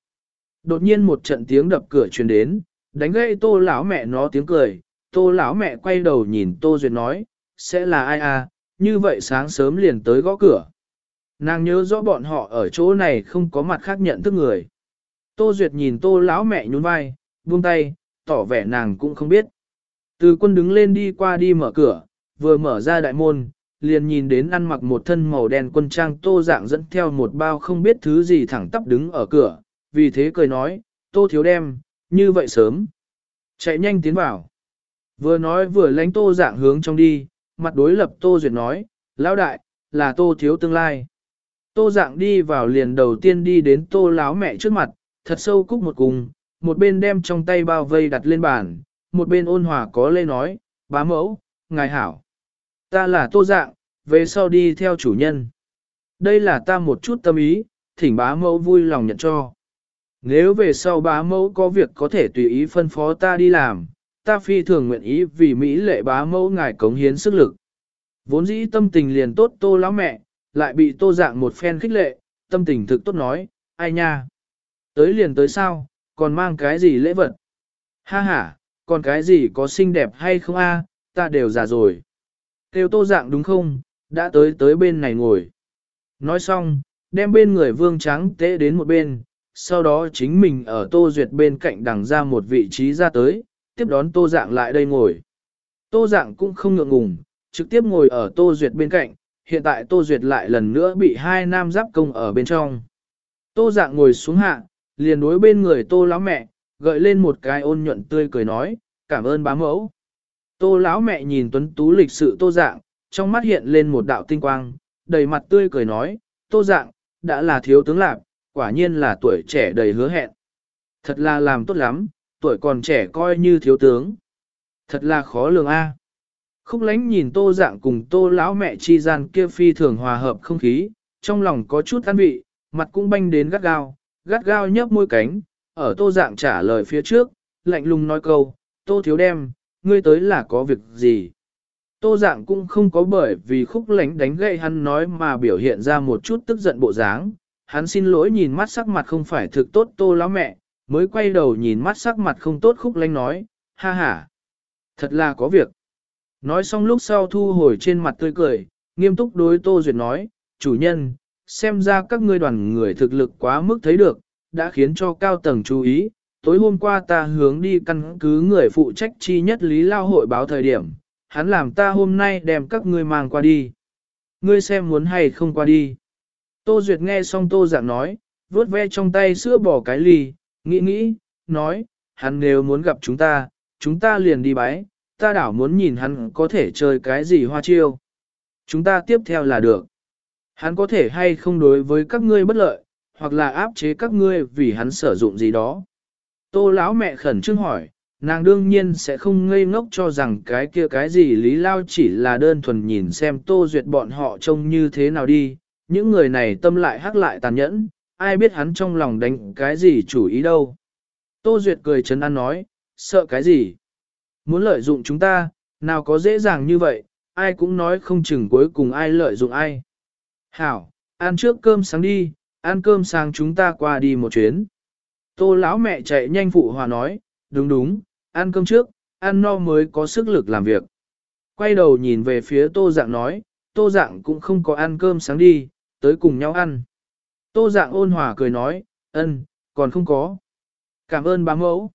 Đột nhiên một trận tiếng đập cửa truyền đến, đánh gãy Tô lão mẹ nó tiếng cười. Tô lão mẹ quay đầu nhìn Tô Duyệt nói, sẽ là ai a? như vậy sáng sớm liền tới gõ cửa. Nàng nhớ rõ bọn họ ở chỗ này không có mặt khác nhận thức người. Tô Duyệt nhìn Tô lão mẹ nhún vai, buông tay, tỏ vẻ nàng cũng không biết. Từ quân đứng lên đi qua đi mở cửa, vừa mở ra đại môn, liền nhìn đến ăn mặc một thân màu đen quân trang tô dạng dẫn theo một bao không biết thứ gì thẳng tắp đứng ở cửa, vì thế cười nói, tô thiếu đem, như vậy sớm. Chạy nhanh tiến vào. Vừa nói vừa lánh tô dạng hướng trong đi, mặt đối lập tô duyệt nói, lão đại, là tô thiếu tương lai. Tô dạng đi vào liền đầu tiên đi đến tô láo mẹ trước mặt, thật sâu cúc một cùng, một bên đem trong tay bao vây đặt lên bàn, một bên ôn hòa có lê nói, bá mẫu, ngài hảo. Ta là tô dạng, về sau đi theo chủ nhân. Đây là ta một chút tâm ý, thỉnh bá mẫu vui lòng nhận cho. Nếu về sau bá mẫu có việc có thể tùy ý phân phó ta đi làm, ta phi thường nguyện ý vì Mỹ lệ bá mẫu ngài cống hiến sức lực. Vốn dĩ tâm tình liền tốt tô lão mẹ, lại bị tô dạng một phen khích lệ, tâm tình thực tốt nói, ai nha. Tới liền tới sao, còn mang cái gì lễ vật? Ha ha, còn cái gì có xinh đẹp hay không a? ta đều già rồi. Tiêu tô dạng đúng không, đã tới tới bên này ngồi. Nói xong, đem bên người vương trắng tế đến một bên, sau đó chính mình ở tô duyệt bên cạnh đằng ra một vị trí ra tới, tiếp đón tô dạng lại đây ngồi. Tô dạng cũng không ngượng ngùng, trực tiếp ngồi ở tô duyệt bên cạnh, hiện tại tô duyệt lại lần nữa bị hai nam giáp công ở bên trong. Tô dạng ngồi xuống hạ, liền đối bên người tô lão mẹ, gợi lên một cái ôn nhuận tươi cười nói, cảm ơn bá mẫu. Tô lão mẹ nhìn tuấn tú lịch sự tô dạng, trong mắt hiện lên một đạo tinh quang, đầy mặt tươi cười nói, tô dạng, đã là thiếu tướng lạc, quả nhiên là tuổi trẻ đầy hứa hẹn. Thật là làm tốt lắm, tuổi còn trẻ coi như thiếu tướng. Thật là khó lường a. Khúc lánh nhìn tô dạng cùng tô lão mẹ chi gian kia phi thường hòa hợp không khí, trong lòng có chút an vị, mặt cũng banh đến gắt gao, gắt gao nhấp môi cánh, ở tô dạng trả lời phía trước, lạnh lùng nói câu, tô thiếu đem, ngươi tới là có việc gì. Tô dạng cũng không có bởi vì khúc lánh đánh gậy hắn nói mà biểu hiện ra một chút tức giận bộ dáng, hắn xin lỗi nhìn mắt sắc mặt không phải thực tốt tô lão mẹ, mới quay đầu nhìn mắt sắc mặt không tốt khúc lánh nói, ha ha, thật là có việc. Nói xong lúc sau thu hồi trên mặt tươi cười, nghiêm túc đối Tô Duyệt nói, chủ nhân, xem ra các ngươi đoàn người thực lực quá mức thấy được, đã khiến cho cao tầng chú ý. Tối hôm qua ta hướng đi căn cứ người phụ trách chi nhất lý lao hội báo thời điểm, hắn làm ta hôm nay đem các ngươi mang qua đi. Ngươi xem muốn hay không qua đi. Tô Duyệt nghe xong Tô Dạng nói, vuốt ve trong tay sữa bỏ cái ly, nghĩ nghĩ, nói, hắn nếu muốn gặp chúng ta, chúng ta liền đi bái, ta đảo muốn nhìn hắn có thể chơi cái gì hoa chiêu. Chúng ta tiếp theo là được. Hắn có thể hay không đối với các ngươi bất lợi, hoặc là áp chế các ngươi vì hắn sử dụng gì đó. Tô lão mẹ khẩn trương hỏi, nàng đương nhiên sẽ không ngây ngốc cho rằng cái kia cái gì lý lao chỉ là đơn thuần nhìn xem tô duyệt bọn họ trông như thế nào đi, những người này tâm lại hắc lại tàn nhẫn, ai biết hắn trong lòng đánh cái gì chủ ý đâu. Tô duyệt cười chấn an nói, sợ cái gì? Muốn lợi dụng chúng ta, nào có dễ dàng như vậy, ai cũng nói không chừng cuối cùng ai lợi dụng ai. Hảo, ăn trước cơm sáng đi, ăn cơm sáng chúng ta qua đi một chuyến. Tô lão mẹ chạy nhanh phụ hòa nói, đúng đúng, ăn cơm trước, ăn no mới có sức lực làm việc. Quay đầu nhìn về phía tô dạng nói, tô dạng cũng không có ăn cơm sáng đi, tới cùng nhau ăn. Tô dạng ôn hòa cười nói, ân, còn không có. Cảm ơn bá mẫu.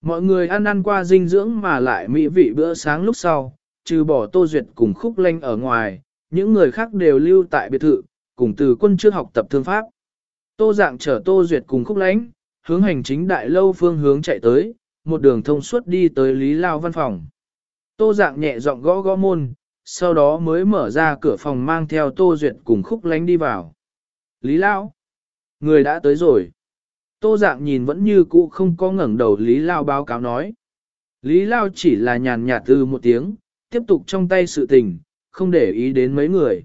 Mọi người ăn ăn qua dinh dưỡng mà lại mỹ vị bữa sáng lúc sau, trừ bỏ Tô Duyệt cùng Khúc Lanh ở ngoài, những người khác đều lưu tại biệt thự, cùng từ quân trước học tập thương pháp. Tô dạng chở Tô Duyệt cùng khúc lánh, hướng hành chính đại lâu phương hướng chạy tới, một đường thông suốt đi tới Lý Lao văn phòng. Tô dạng nhẹ giọng gõ gõ môn, sau đó mới mở ra cửa phòng mang theo Tô Duyệt cùng khúc lánh đi vào. Lý Lao, người đã tới rồi. Tô dạng nhìn vẫn như cũ không có ngẩng đầu Lý Lao báo cáo nói. Lý Lao chỉ là nhàn nhạt từ một tiếng, tiếp tục trong tay sự tình, không để ý đến mấy người.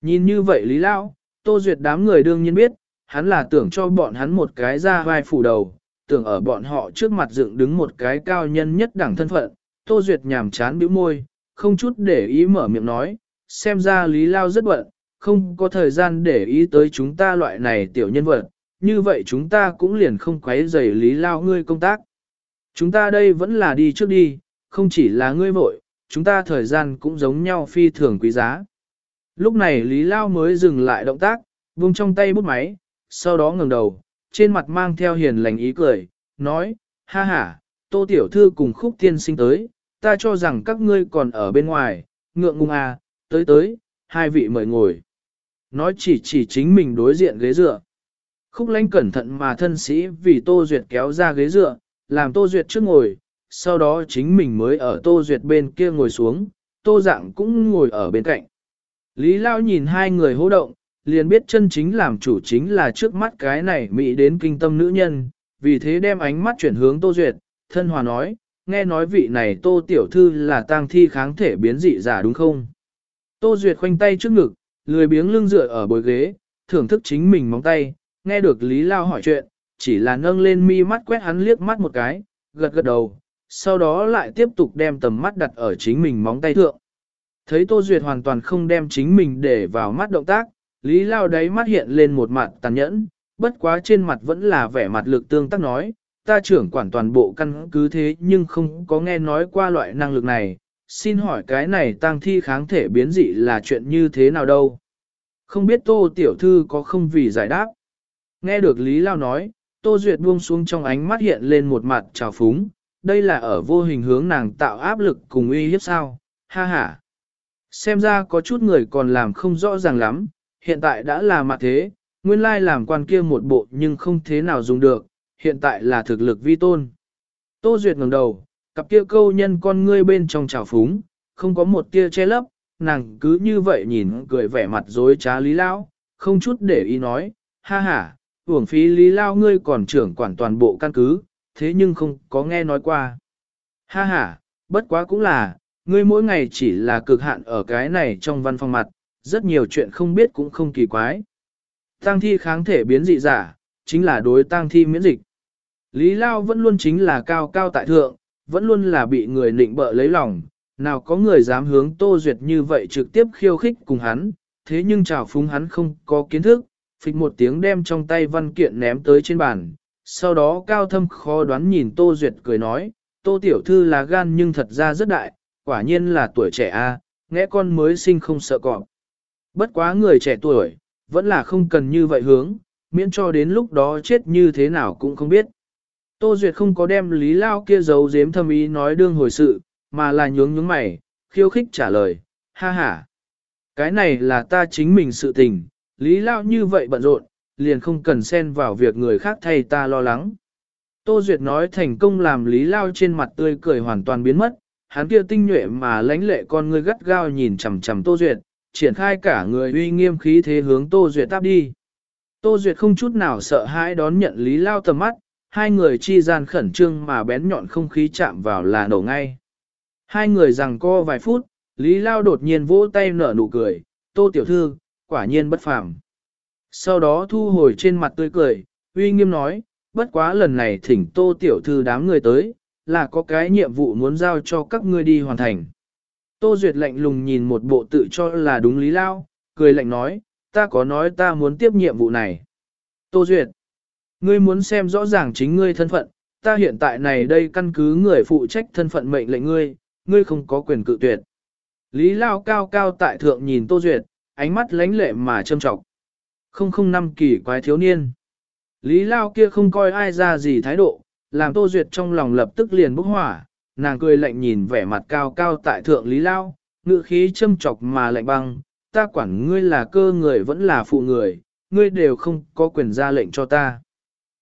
Nhìn như vậy Lý Lao, Tô Duyệt đám người đương nhiên biết, hắn là tưởng cho bọn hắn một cái ra vai phủ đầu, tưởng ở bọn họ trước mặt dựng đứng một cái cao nhân nhất đẳng thân phận. Tô Duyệt nhàm chán bĩu môi, không chút để ý mở miệng nói, xem ra Lý Lao rất bận, không có thời gian để ý tới chúng ta loại này tiểu nhân vật, như vậy chúng ta cũng liền không quấy rầy Lý Lao ngươi công tác. Chúng ta đây vẫn là đi trước đi, không chỉ là ngươi vội, chúng ta thời gian cũng giống nhau phi thường quý giá. Lúc này Lý Lao mới dừng lại động tác, vung trong tay bút máy, sau đó ngẩng đầu, trên mặt mang theo hiền lành ý cười, nói, ha ha, tô tiểu thư cùng khúc tiên sinh tới, ta cho rằng các ngươi còn ở bên ngoài, ngượng ngùng à, tới tới, hai vị mời ngồi. Nói chỉ chỉ chính mình đối diện ghế dựa. Khúc lánh cẩn thận mà thân sĩ vì Tô Duyệt kéo ra ghế dựa, làm Tô Duyệt trước ngồi, sau đó chính mình mới ở Tô Duyệt bên kia ngồi xuống, Tô Dạng cũng ngồi ở bên cạnh. Lý Lao nhìn hai người hô động, liền biết chân chính làm chủ chính là trước mắt cái này mỹ đến kinh tâm nữ nhân, vì thế đem ánh mắt chuyển hướng Tô Duyệt, thân hòa nói, nghe nói vị này Tô Tiểu Thư là tang thi kháng thể biến dị giả đúng không? Tô Duyệt khoanh tay trước ngực, lười biếng lưng dựa ở bồi ghế, thưởng thức chính mình móng tay, nghe được Lý Lao hỏi chuyện, chỉ là nâng lên mi mắt quét hắn liếc mắt một cái, gật gật đầu, sau đó lại tiếp tục đem tầm mắt đặt ở chính mình móng tay thượng. Thấy Tô Duyệt hoàn toàn không đem chính mình để vào mắt động tác, Lý Lao đáy mắt hiện lên một mặt tàn nhẫn, bất quá trên mặt vẫn là vẻ mặt lực tương tác nói, ta trưởng quản toàn bộ căn cứ thế nhưng không có nghe nói qua loại năng lực này, xin hỏi cái này tăng thi kháng thể biến dị là chuyện như thế nào đâu? Không biết Tô Tiểu Thư có không vì giải đáp? Nghe được Lý Lao nói, Tô Duyệt buông xuống trong ánh mắt hiện lên một mặt trào phúng, đây là ở vô hình hướng nàng tạo áp lực cùng uy hiếp sao, ha ha. Xem ra có chút người còn làm không rõ ràng lắm, hiện tại đã là mặt thế, nguyên lai làm quan kia một bộ nhưng không thế nào dùng được, hiện tại là thực lực vi tôn. Tô Duyệt ngẩng đầu, cặp kia câu nhân con ngươi bên trong trào phúng, không có một tia che lấp, nàng cứ như vậy nhìn cười vẻ mặt dối trá lý lao, không chút để ý nói, ha ha, uổng phí lý lao ngươi còn trưởng quản toàn bộ căn cứ, thế nhưng không có nghe nói qua. Ha ha, bất quá cũng là, ngươi mỗi ngày chỉ là cực hạn ở cái này trong văn phòng mặt, rất nhiều chuyện không biết cũng không kỳ quái. Tăng thi kháng thể biến dị giả, chính là đối tăng thi miễn dịch. Lý Lao vẫn luôn chính là cao cao tại thượng, vẫn luôn là bị người nịnh bợ lấy lòng, nào có người dám hướng Tô Duyệt như vậy trực tiếp khiêu khích cùng hắn, thế nhưng trào phúng hắn không có kiến thức, phịch một tiếng đem trong tay văn kiện ném tới trên bàn, sau đó cao thâm khó đoán nhìn Tô Duyệt cười nói, Tô Tiểu Thư là gan nhưng thật ra rất đại, quả nhiên là tuổi trẻ a, nghe con mới sinh không sợ cọp. Bất quá người trẻ tuổi, vẫn là không cần như vậy hướng, miễn cho đến lúc đó chết như thế nào cũng không biết. Tô Duyệt không có đem lý lao kia giấu giếm thâm ý nói đương hồi sự, mà là nhướng nhướng mày, khiêu khích trả lời, ha ha. Cái này là ta chính mình sự tình, lý lao như vậy bận rộn, liền không cần xen vào việc người khác thay ta lo lắng. Tô Duyệt nói thành công làm lý lao trên mặt tươi cười hoàn toàn biến mất, hắn kia tinh nhuệ mà lãnh lệ con ngươi gắt gao nhìn chằm chằm Tô Duyệt, triển khai cả người uy nghiêm khí thế hướng Tô Duyệt táp đi. Tô Duyệt không chút nào sợ hãi đón nhận Lý Lao tầm mắt, hai người chi gian khẩn trương mà bén nhọn không khí chạm vào là nổ ngay. Hai người rằng co vài phút, Lý Lao đột nhiên vỗ tay nở nụ cười, Tô Tiểu Thư, quả nhiên bất phàm. Sau đó thu hồi trên mặt tươi cười, uy nghiêm nói, bất quá lần này thỉnh Tô Tiểu Thư đám người tới, là có cái nhiệm vụ muốn giao cho các ngươi đi hoàn thành. Tô Duyệt lạnh lùng nhìn một bộ tự cho là đúng lý lao, cười lạnh nói, ta có nói ta muốn tiếp nhiệm vụ này. Tô Duyệt, ngươi muốn xem rõ ràng chính ngươi thân phận, ta hiện tại này đây căn cứ người phụ trách thân phận mệnh lệnh ngươi, ngươi không có quyền cự tuyệt. Lý Lao cao cao tại thượng nhìn Tô Duyệt, ánh mắt lánh lệ mà châm trọng. Không không năm kỳ quái thiếu niên. Lý Lao kia không coi ai ra gì thái độ, làm Tô Duyệt trong lòng lập tức liền bốc hỏa, nàng cười lạnh nhìn vẻ mặt cao cao tại thượng Lý Lao, ngự khí châm chọc mà lạnh băng, ta quản ngươi là cơ người vẫn là phụ người, ngươi đều không có quyền ra lệnh cho ta.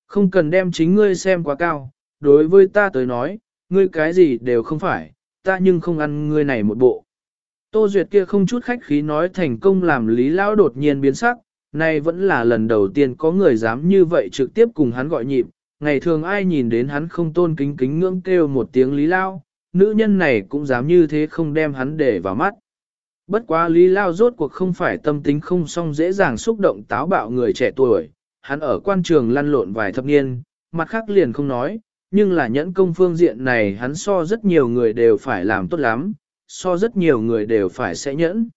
Không cần đem chính ngươi xem quá cao, đối với ta tới nói, ngươi cái gì đều không phải, ta nhưng không ăn ngươi này một bộ. Tô Duyệt kia không chút khách khí nói thành công làm Lý Lão đột nhiên biến sắc, nay vẫn là lần đầu tiên có người dám như vậy trực tiếp cùng hắn gọi nhịp, ngày thường ai nhìn đến hắn không tôn kính kính ngưỡng kêu một tiếng Lý lao, nữ nhân này cũng dám như thế không đem hắn để vào mắt. Bất quá Lý Lao rốt cuộc không phải tâm tính không song dễ dàng xúc động táo bạo người trẻ tuổi, hắn ở quan trường lăn lộn vài thập niên, mặt khác liền không nói, nhưng là nhẫn công phương diện này hắn so rất nhiều người đều phải làm tốt lắm, so rất nhiều người đều phải sẽ nhẫn.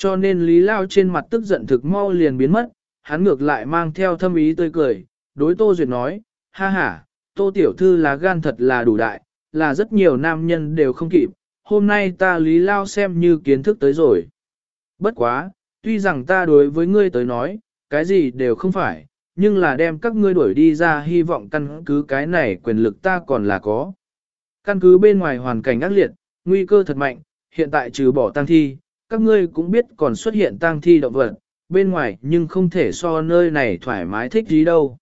Cho nên Lý Lao trên mặt tức giận thực mau liền biến mất, hắn ngược lại mang theo thâm ý tươi cười, đối Tô Duyệt nói, ha ha, Tô Tiểu Thư là gan thật là đủ đại, là rất nhiều nam nhân đều không kịp, hôm nay ta Lý Lao xem như kiến thức tới rồi. Bất quá, tuy rằng ta đối với ngươi tới nói, cái gì đều không phải, nhưng là đem các ngươi đuổi đi ra hy vọng căn cứ cái này quyền lực ta còn là có. Căn cứ bên ngoài hoàn cảnh ác liệt, nguy cơ thật mạnh, hiện tại trừ bỏ tăng thi, các ngươi cũng biết còn xuất hiện tang thi động vật, bên ngoài nhưng không thể so nơi này thoải mái thích gì đâu.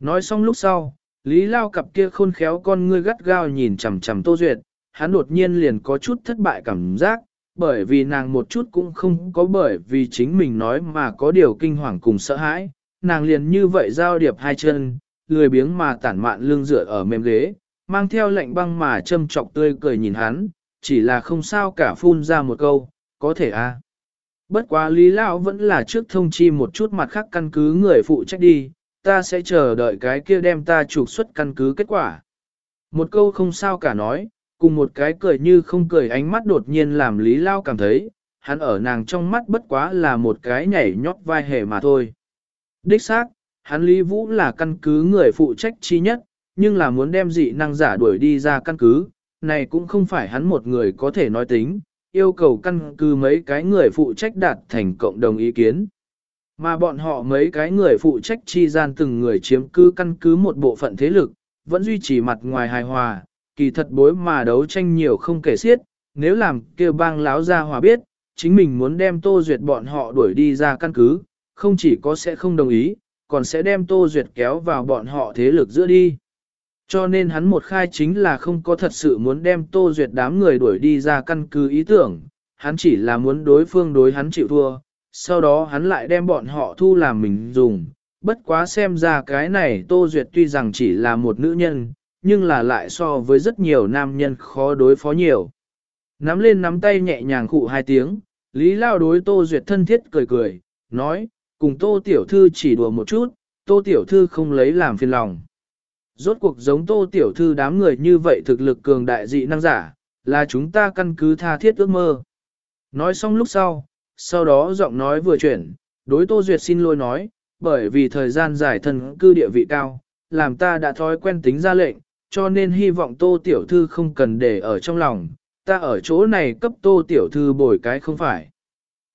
Nói xong lúc sau, Lý Lao cặp kia khôn khéo con ngươi gắt gao nhìn chằm chằm Tô Duyệt, hắn đột nhiên liền có chút thất bại cảm giác, bởi vì nàng một chút cũng không có bởi vì chính mình nói mà có điều kinh hoàng cùng sợ hãi, nàng liền như vậy giao điệp hai chân, lười biếng mà tản mạn lưng dựa ở mềm ghế, mang theo lệnh băng mà châm trọc tươi cười nhìn hắn, chỉ là không sao cả phun ra một câu, có thể a. À. Bất quá Lý Lão vẫn là trước thông chi một chút mặt khác căn cứ người phụ trách đi, ta sẽ chờ đợi cái kia đem ta trục xuất căn cứ kết quả. Một câu không sao cả nói, cùng một cái cười như không cười ánh mắt đột nhiên làm Lý Lao cảm thấy, hắn ở nàng trong mắt bất quá là một cái nhảy nhót vai hề mà thôi. Đích xác, hắn Lý Vũ là căn cứ người phụ trách chi nhất, nhưng là muốn đem dị năng giả đuổi đi ra căn cứ, này cũng không phải hắn một người có thể nói tính, yêu cầu căn cứ mấy cái người phụ trách đạt thành cộng đồng ý kiến. Mà bọn họ mấy cái người phụ trách chi gian từng người chiếm cứ căn cứ một bộ phận thế lực, vẫn duy trì mặt ngoài hài hòa, kỳ thật bối mà đấu tranh nhiều không kể xiết, nếu làm kêu bang láo ra hòa biết, chính mình muốn đem Tô Duyệt bọn họ đuổi đi ra căn cứ, không chỉ có sẽ không đồng ý, còn sẽ đem Tô Duyệt kéo vào bọn họ thế lực giữa đi. Cho nên hắn một khai chính là không có thật sự muốn đem Tô Duyệt đám người đuổi đi ra căn cứ ý tưởng, hắn chỉ là muốn đối phương đối hắn chịu thua, sau đó hắn lại đem bọn họ thu làm mình dùng. Bất quá xem ra cái này Tô Duyệt tuy rằng chỉ là một nữ nhân, nhưng là lại so với rất nhiều nam nhân khó đối phó nhiều. Nắm lên nắm tay nhẹ nhàng khụ hai tiếng, Lý Lao đối Tô Duyệt thân thiết cười cười, nói, cùng Tô Tiểu Thư chỉ đùa một chút, Tô Tiểu Thư không lấy làm phiền lòng. Rốt cuộc giống Tô Tiểu Thư đám người như vậy thực lực cường đại dị năng giả, là chúng ta căn cứ tha thiết ước mơ. Nói xong lúc sau, sau đó giọng nói vừa chuyển, đối Tô Duyệt xin lỗi nói, bởi vì thời gian giải thần cư địa vị cao, làm ta đã thói quen tính ra lệnh, cho nên hy vọng tô tiểu thư không cần để ở trong lòng, ta ở chỗ này cấp tô tiểu thư bồi cái không phải.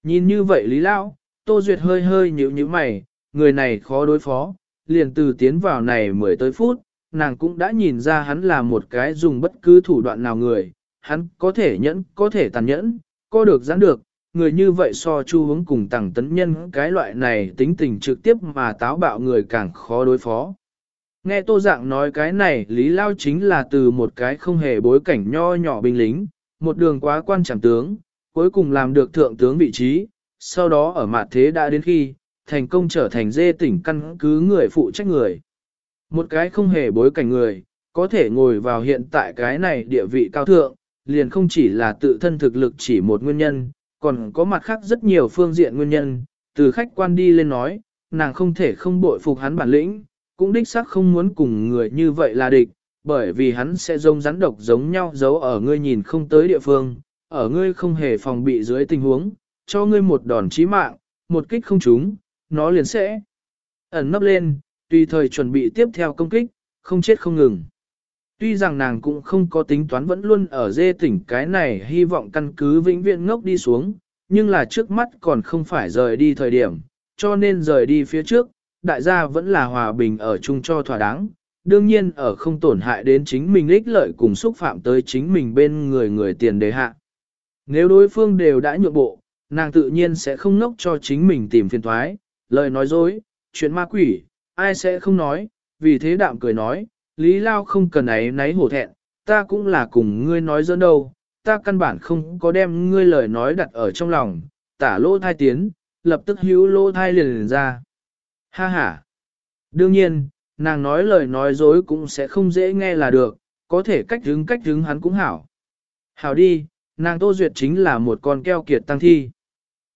Nhìn như vậy Lý Lão, tô duyệt hơi hơi nhíu nhíu mày, người này khó đối phó, liền từ tiến vào này mười tới phút, nàng cũng đã nhìn ra hắn là một cái dùng bất cứ thủ đoạn nào người, hắn có thể nhẫn, có thể tàn nhẫn, có được giãn được, người như vậy so chu hướng cùng tàng tấn nhân cái loại này tính tình trực tiếp mà táo bạo người càng khó đối phó. Nghe tô dạng nói cái này Lý Lao chính là từ một cái không hề bối cảnh nho nhỏ binh lính, một đường quá quan trọng tướng, cuối cùng làm được thượng tướng vị trí, sau đó ở mặt thế đã đến khi, thành công trở thành dê tỉnh căn cứ người phụ trách người. Một cái không hề bối cảnh người, có thể ngồi vào hiện tại cái này địa vị cao thượng, liền không chỉ là tự thân thực lực chỉ một nguyên nhân, còn có mặt khác rất nhiều phương diện nguyên nhân, từ khách quan đi lên nói, nàng không thể không bội phục hắn bản lĩnh, cũng đích xác không muốn cùng người như vậy là địch, bởi vì hắn sẽ rông rắn độc giống nhau giấu ở ngươi nhìn không tới địa phương, ở ngươi không hề phòng bị dưới tình huống, cho ngươi một đòn chí mạng, một kích không trúng, nó liền sẽ ẩn nấp lên, tùy thời chuẩn bị tiếp theo công kích, không chết không ngừng. Tuy rằng nàng cũng không có tính toán vẫn luôn ở dê tỉnh cái này hy vọng căn cứ vĩnh viễn ngốc đi xuống, nhưng là trước mắt còn không phải rời đi thời điểm, cho nên rời đi phía trước, đại gia vẫn là hòa bình ở chung cho thỏa đáng, đương nhiên ở không tổn hại đến chính mình ích lợi cùng xúc phạm tới chính mình bên người người tiền đề hạ. Nếu đối phương đều đã nhượng bộ, nàng tự nhiên sẽ không nốc cho chính mình tìm phiền thoái, lời nói dối, chuyện ma quỷ, ai sẽ không nói, vì thế đạm cười nói, Lý Lao không cần ấy náy hổ thẹn, ta cũng là cùng ngươi nói dẫn đâu, ta căn bản không có đem ngươi lời nói đặt ở trong lòng, tả lỗ thai tiến, lập tức hữu lỗ thai liền, liền ra. Ha ha! Đương nhiên, nàng nói lời nói dối cũng sẽ không dễ nghe là được, có thể cách hứng cách hứng hắn cũng hảo. Hảo đi, nàng Tô Duyệt chính là một con keo kiệt tăng thi.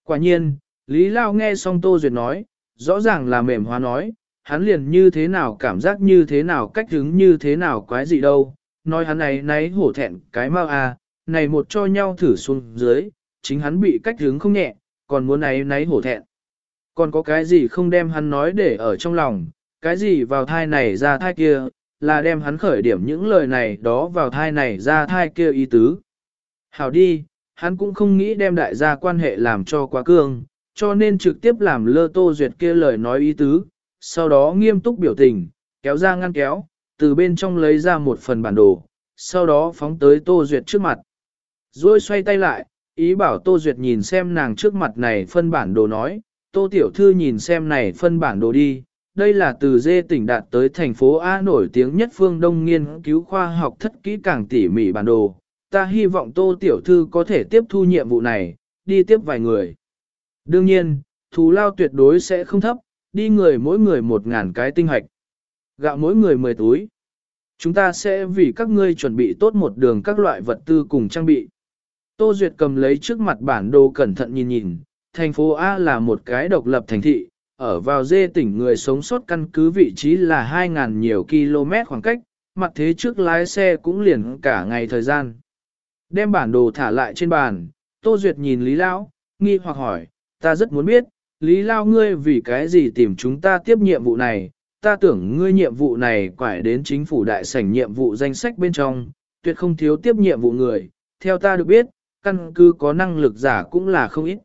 Quả nhiên, Lý Lao nghe xong Tô Duyệt nói, rõ ràng là mềm hóa nói, hắn liền như thế nào cảm giác như thế nào cách hứng như thế nào quái gì đâu, nói hắn này nấy hổ thẹn cái mau à, này một cho nhau thử xuống dưới, chính hắn bị cách hứng không nhẹ, còn muốn này nấy hổ thẹn. Còn có cái gì không đem hắn nói để ở trong lòng, cái gì vào thai này ra thai kia, là đem hắn khởi điểm những lời này đó vào thai này ra thai kia ý tứ. Hảo đi, hắn cũng không nghĩ đem đại gia quan hệ làm cho quá cương, cho nên trực tiếp làm lơ tô duyệt kia lời nói ý tứ, sau đó nghiêm túc biểu tình, kéo ra ngăn kéo, từ bên trong lấy ra một phần bản đồ, sau đó phóng tới tô duyệt trước mặt. Rồi xoay tay lại, ý bảo tô duyệt nhìn xem nàng trước mặt này phân bản đồ nói, tô tiểu thư nhìn xem này phân bản đồ đi, đây là từ dê tỉnh đạt tới thành phố A nổi tiếng nhất phương Đông nghiên cứu khoa học thất kỹ càng tỉ mỉ bản đồ. Ta hy vọng Tô Tiểu Thư có thể tiếp thu nhiệm vụ này, đi tiếp vài người. Đương nhiên, thù lao tuyệt đối sẽ không thấp, đi người mỗi người một ngàn cái tinh hoạch. Gạo mỗi người mười túi. Chúng ta sẽ vì các ngươi chuẩn bị tốt một đường các loại vật tư cùng trang bị. Tô Duyệt cầm lấy trước mặt bản đồ cẩn thận nhìn nhìn, thành phố A là một cái độc lập thành thị, ở vào dê tỉnh người sống sót căn cứ vị trí là 2.000 nhiều km khoảng cách, mặt thế trước lái xe cũng liền cả ngày thời gian. Đem bản đồ thả lại trên bàn, Tô Duyệt nhìn Lý lão, nghi hoặc hỏi, ta rất muốn biết, Lý Lao ngươi vì cái gì tìm chúng ta tiếp nhiệm vụ này, ta tưởng ngươi nhiệm vụ này quải đến chính phủ đại sảnh nhiệm vụ danh sách bên trong, tuyệt không thiếu tiếp nhiệm vụ người, theo ta được biết, căn cứ có năng lực giả cũng là không ít.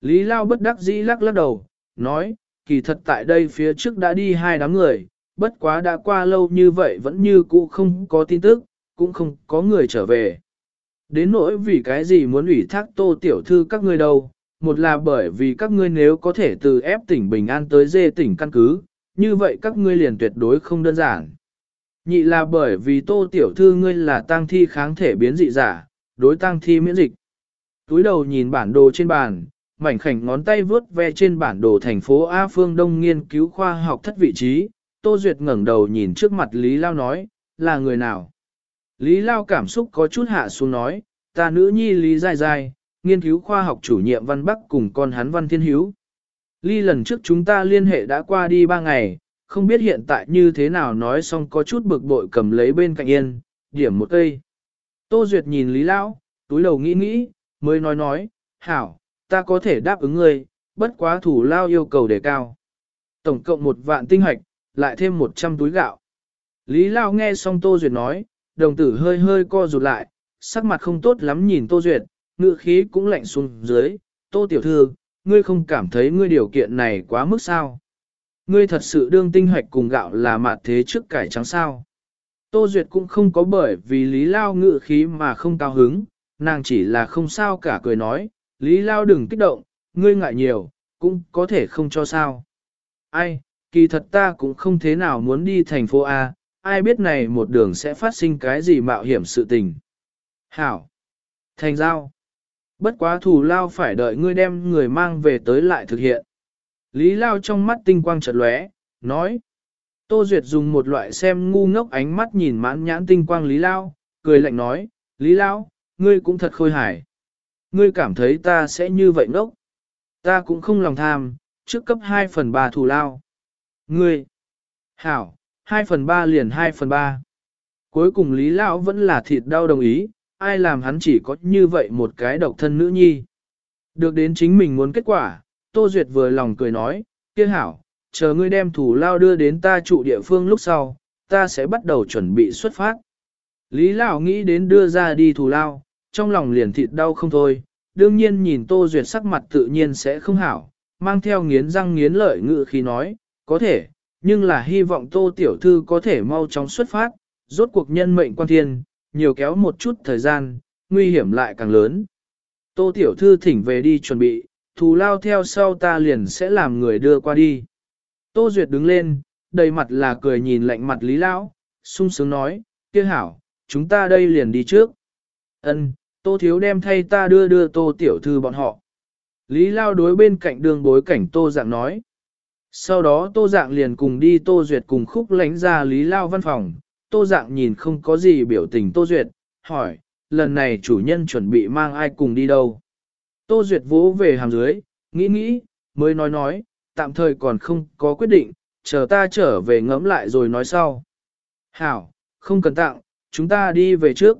Lý Lao bất đắc dĩ lắc lắc đầu, nói, kỳ thật tại đây phía trước đã đi hai đám người, bất quá đã qua lâu như vậy vẫn như cũ không có tin tức, cũng không có người trở về. Đến nỗi vì cái gì muốn ủy thác tô tiểu thư các ngươi đâu, một là bởi vì các ngươi nếu có thể từ ép tỉnh Bình An tới dê tỉnh căn cứ, như vậy các ngươi liền tuyệt đối không đơn giản. Nhị là bởi vì tô tiểu thư ngươi là tang thi kháng thể biến dị giả, đối tang thi miễn dịch. Túi đầu nhìn bản đồ trên bàn, mảnh khảnh ngón tay vướt ve trên bản đồ thành phố A Phương Đông nghiên cứu khoa học thất vị trí, Tô Duyệt ngẩng đầu nhìn trước mặt Lý Lao nói, là người nào? Lý Lao cảm xúc có chút hạ xuống nói, ta nữ nhi Lý Dài Dài, nghiên cứu khoa học chủ nhiệm Văn Bắc cùng con hắn Văn Thiên Hiếu. Ly lần trước chúng ta liên hệ đã qua đi ba ngày, không biết hiện tại như thế nào nói xong có chút bực bội cầm lấy bên cạnh yên, điểm một cây. Tô Duyệt nhìn Lý Lão, túi đầu nghĩ nghĩ, mới nói nói, hảo, ta có thể đáp ứng ngươi, bất quá thủ lao yêu cầu đề cao. Tổng cộng một vạn tinh hoạch, lại thêm một trăm túi gạo. Lý Lão nghe xong Tô Duyệt nói, đồng tử hơi hơi co rụt lại, sắc mặt không tốt lắm nhìn Tô Duyệt, ngựa khí cũng lạnh xuống dưới. Tô Tiểu Thư, ngươi không cảm thấy ngươi điều kiện này quá mức sao? Ngươi thật sự đương tinh hoạch cùng gạo là mạt thế trước cải trắng sao? Tô Duyệt cũng không có bởi vì Lý Lao ngự khí mà không cao hứng, nàng chỉ là không sao cả cười nói, Lý Lao đừng kích động, ngươi ngại nhiều, cũng có thể không cho sao. Ai, kỳ thật ta cũng không thế nào muốn đi thành phố A, ai biết này một đường sẽ phát sinh cái gì mạo hiểm sự tình. Hảo. Thành giao. Bất quá thủ lao phải đợi ngươi đem người mang về tới lại thực hiện. Lý Lao trong mắt tinh quang chợt lóe, nói. Tô Duyệt dùng một loại xem ngu ngốc ánh mắt nhìn mãn nhãn tinh quang Lý Lao, cười lạnh nói, Lý Lao, ngươi cũng thật khôi hài. Ngươi cảm thấy ta sẽ như vậy ngốc. Ta cũng không lòng tham, trước cấp 2 phần 3 thù lao. Ngươi, hảo, 2 phần 3 liền 2 phần 3. Cuối cùng Lý Lão vẫn là thịt đau đồng ý, ai làm hắn chỉ có như vậy một cái độc thân nữ nhi. Được đến chính mình muốn kết quả, Tô Duyệt vừa lòng cười nói, kia hảo, chờ ngươi đem thủ lao đưa đến ta trụ địa phương lúc sau, ta sẽ bắt đầu chuẩn bị xuất phát. Lý Lão nghĩ đến đưa ra đi thủ lao, trong lòng liền thịt đau không thôi, đương nhiên nhìn Tô Duyệt sắc mặt tự nhiên sẽ không hảo, mang theo nghiến răng nghiến lợi ngự khi nói, có thể, nhưng là hy vọng Tô Tiểu Thư có thể mau chóng xuất phát, rốt cuộc nhân mệnh quan thiên, nhiều kéo một chút thời gian, nguy hiểm lại càng lớn. Tô Tiểu Thư thỉnh về đi chuẩn bị, thù lao theo sau ta liền sẽ làm người đưa qua đi. Tô Duyệt đứng lên, đầy mặt là cười nhìn lạnh mặt Lý Lão, sung sướng nói, kia hảo, chúng ta đây liền đi trước. Ân, Tô Thiếu đem thay ta đưa đưa Tô Tiểu Thư bọn họ. Lý Lao đối bên cạnh đường bối cảnh Tô Dạng nói. Sau đó Tô Dạng liền cùng đi Tô Duyệt cùng khúc lánh ra Lý Lao văn phòng. Tô Dạng nhìn không có gì biểu tình Tô Duyệt, hỏi, lần này chủ nhân chuẩn bị mang ai cùng đi đâu? Tô Duyệt vỗ về hàm dưới, nghĩ nghĩ, mới nói nói, tạm thời còn không có quyết định, chờ ta trở về ngẫm lại rồi nói sau. Hảo, không cần tặng, chúng ta đi về trước.